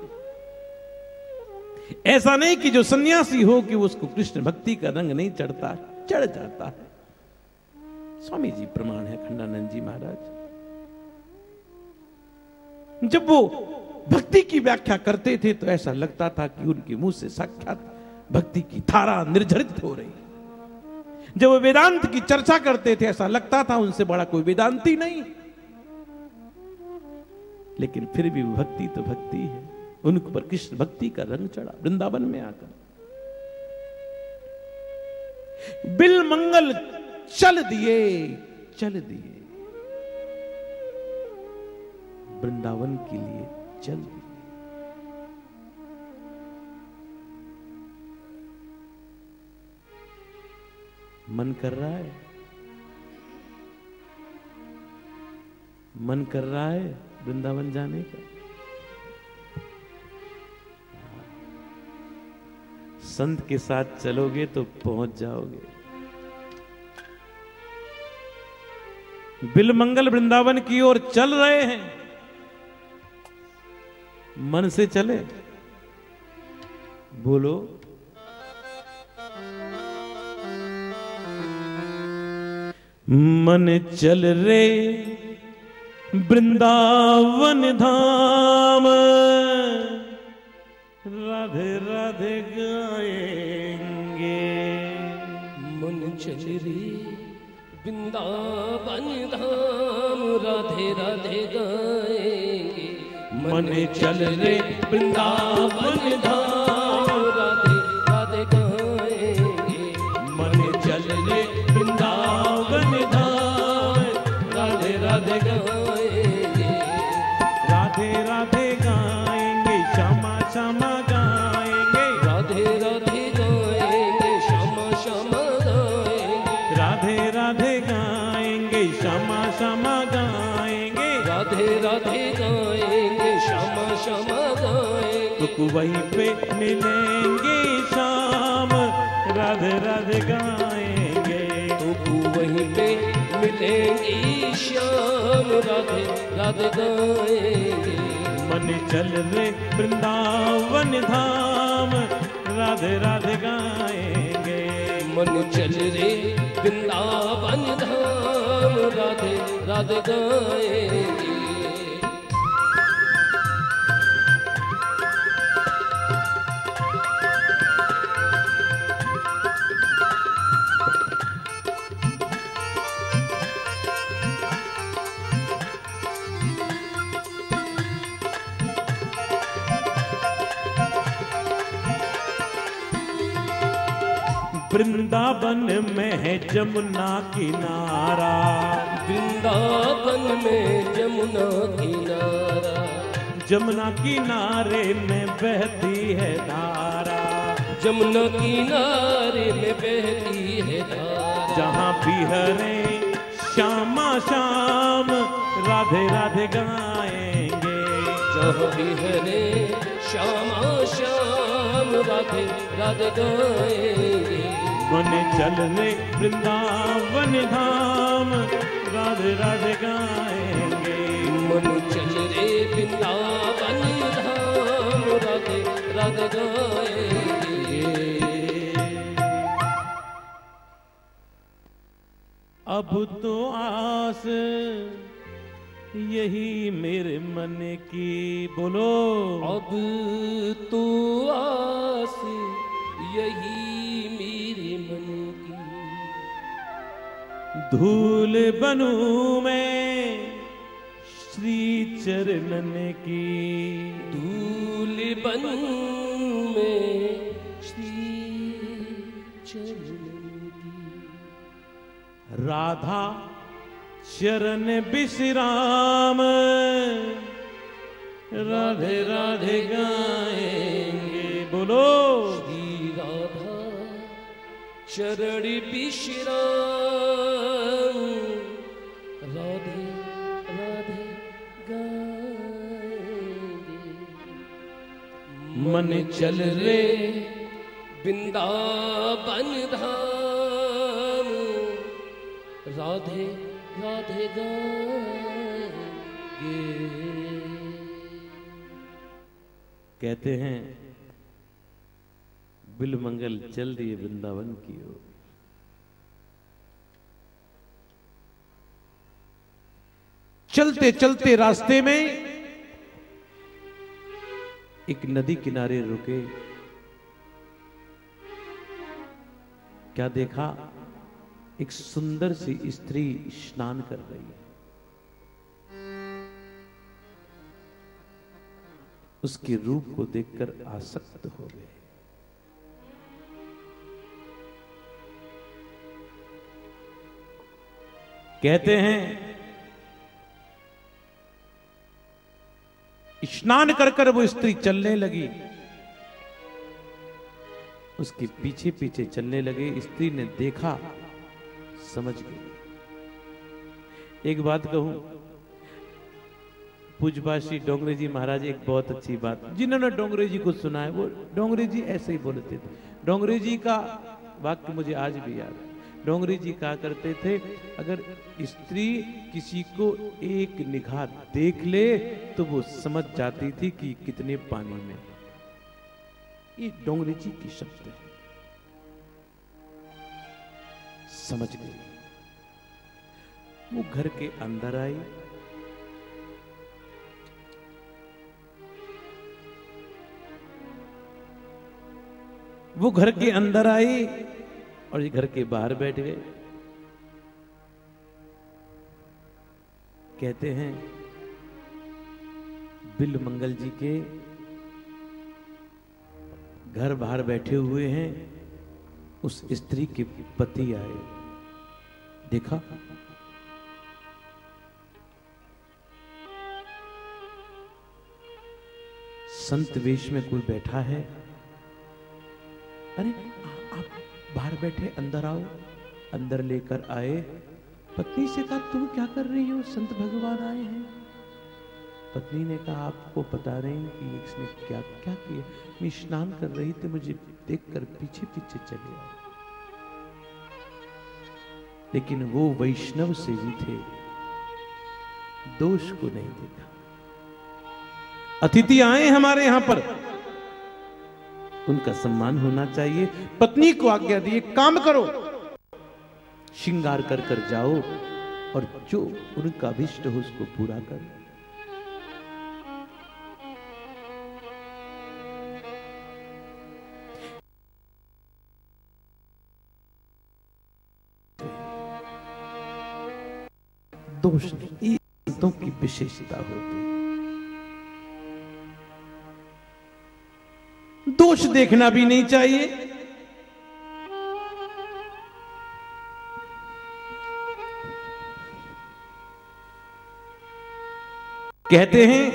ऐसा नहीं कि जो सन्यासी हो कि उसको कृष्ण भक्ति का रंग नहीं चढ़ता, चढ़ जाता है। स्वामी जी, प्रमाण है खंडानंद जी महाराज। जब वो भक्ति की व्याख्या करते थे तो ऐसा लगता था कि उनके मुँह से साक्षात भक्ति की धारा निर्झरित हो रही जब वो वेदांत की चर्चा करते थे, ऐसा लगता था उनसे बड़ा कोई वेदांती नहीं। लेकिन फिर भी भक्ति तो भक्ति है। उन पर कृष्ण भक्ति का रंग चढ़ा, वृंदावन में आकर। बिल मंगल चल दिए चल दिए। वृंदावन के लिए चल मन कर रहा है? मन कर रहा है वृंदावन जाने का? संत के साथ चलोगे तो पहुँच जाओगे। बिल मंगल वृंदावन की ओर चल रहे हैं। मन से चले। बोलो। मन चल रे वृंदावन धाम। राधे राधे गाएँगे। मन चल रे वृंदावन धाम। राधे राधे गाएँगे। मन चल रे वृंदावन धाम। वहीं पे मिलेंगे शाम। राधे राधे गाएँगे। तुमको वहीं पे मिलेंगी शाम। राधे राधे गाएँगे। मन चल रे वृंदावन धाम। राधे राधे गाएँगे। मन चल रे वृंदावन धाम। राधे राधे गाएँगे। वृंदावन में है जमुना किनारा। वृंदावन में जमुना किनारा। जमुना किनारे में बहती है धारा। जमुना किनारे में बहती है धारा। जहाँ बिहरे श्यामा श्याम राधे राधे गाएँगे। जहाँ भी हरे श्यामा श्याम राधे राधे गाएँगे मन चल वृंदावन धाम राधे राधे गाएँगे। मन चल रे वृंदावन धाम राधे राधे गाएँगे अब तो आस यही मेरे मन की बोलो। अब तो आस यही मेरे मन की। धूल बनू मैं श्री चरणन की। धूल बनू में श्री चरण की। राधा चरण विश्राम। राधे राधे गाएँगे बोलो। श्री राधा शरण विश्राम। राधे राधे गाएँगे। मन चल रे। बिंदा बन धाम। राधे राधे कहते हैं बिल मंगल चल दिए वृंदावन की ओर। चलते चलते रास्ते में एक नदी किनारे रुके। क्या देखा? एक सुंदर सी स्त्री स्नान कर रही है। उसके रूप को देखकर आसक्त हो गए। कहते हैं, स्नान कर कर वो स्त्री चलने लगी। उसके पीछे पीछे चलने लगे। स्त्री ने देखा समझ गई एक बात कहूँ पूजपाशी डोंगरे जी महाराज, एक बहुत अच्छी बात। जिन्होंने डोंगरे जी को सुना है, वो डोंगरे जी ऐसे ही बोलते थे। डोंगरे जी का वाक्य मुझे आज भी याद है। डोंगरे जी कहा करते थे, अगर स्त्री किसी को एक निगाह देख ले तो वो समझ जाती थी कि कितने पानी में ये डोंगरे जी की शब्द है। समझ गई। वो घर के अंदर आई। वो घर के अंदर आई और ये घर के बाहर बैठ गए। कहते हैं बिल मंगल जी के घर बाहर बैठे हुए हैं, उस स्त्री के पति आए। देखा। संत वेश में कोई बैठा है। अरे आ- आप बाहर बैठे, अंदर आओ, अंदर लेकर आए। पत्नी से कहा, तुम क्या कर रही हो? संत भगवान आए हैं। पत्नी ने कहा, आपको बता रहे हैं कि इसने क्या क्या किया। मैं स्नान कर रही थी, मुझे देखकर पीछे पीछे चले आए। लेकिन वो वैष्णव से सेवी थे। दोष को नहीं देखा। अतिथि आए हमारे यहाँ पर। उनका सम्मान होना चाहिए। पत्नी को आज्ञा दिए, काम करो। श्रृंगार कर कर जाओ और जो उनका अभिष्ट हो उसको पूरा करो। विशेषता होती दोष देखना भी नहीं चाहिए। कहते हैं,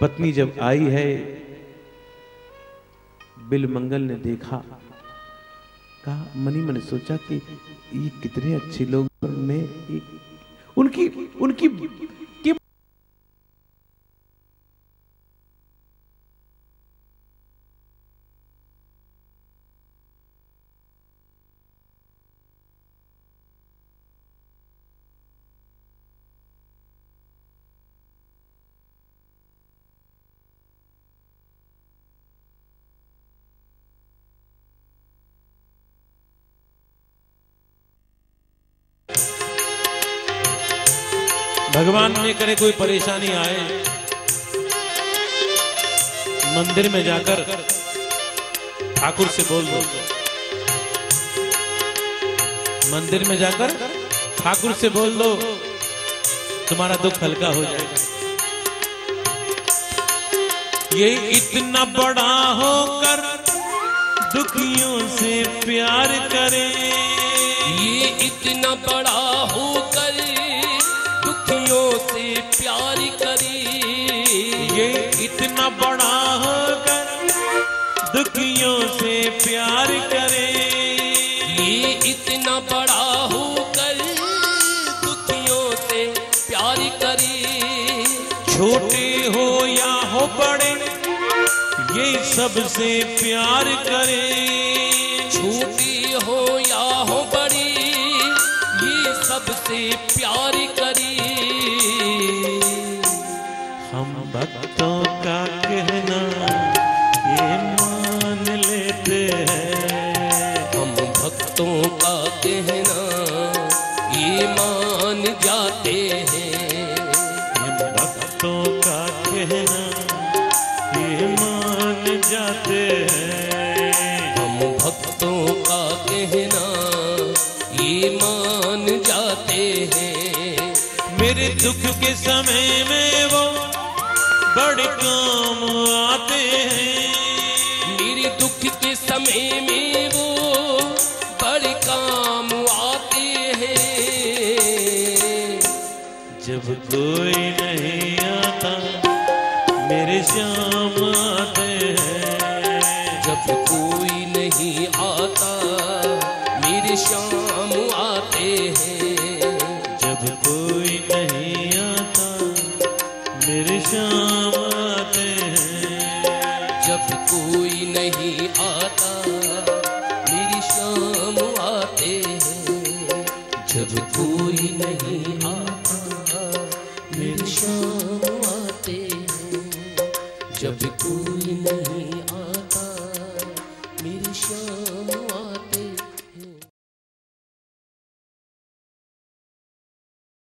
पत्नी जब आई है, बिल मंगल ने देखा। कहा मनी मन सोचा कि ये कितने अच्छे लोग पर मैं उनकी उनकी भगवान ने करे कोई परेशानी आए, मंदिर में जाकर ठाकुर से बोल दो। मंदिर में जाकर ठाकुर से बोल दो, तुम्हारा दुख हल्का हो जाएगा। ये इतना बड़ा होकर दुखियों से प्यार करे। ये इतना बड़ा होकर करे। ये इतना बड़ा होकर दुखियों से प्यार करे। ये इतना बड़ा होकर दुखियों से प्यार करे। छोटे हो या हो बड़े ये सबसे प्यार करे। छोटी हो या हो बड़ी ये सबसे प्यार भक्तों का कहना ये मान लेते हैं। हम भक्तों का कहना ये मान जाते हैं। हम भक्तों का कहना ये मान जाते हैं। हम भक्तों का कहना ये मान जाते हैं। मेरे दुख के समय में कोई नहीं आता मेरे श्याम आते हैं। जब कोई नहीं आता मेरे शाम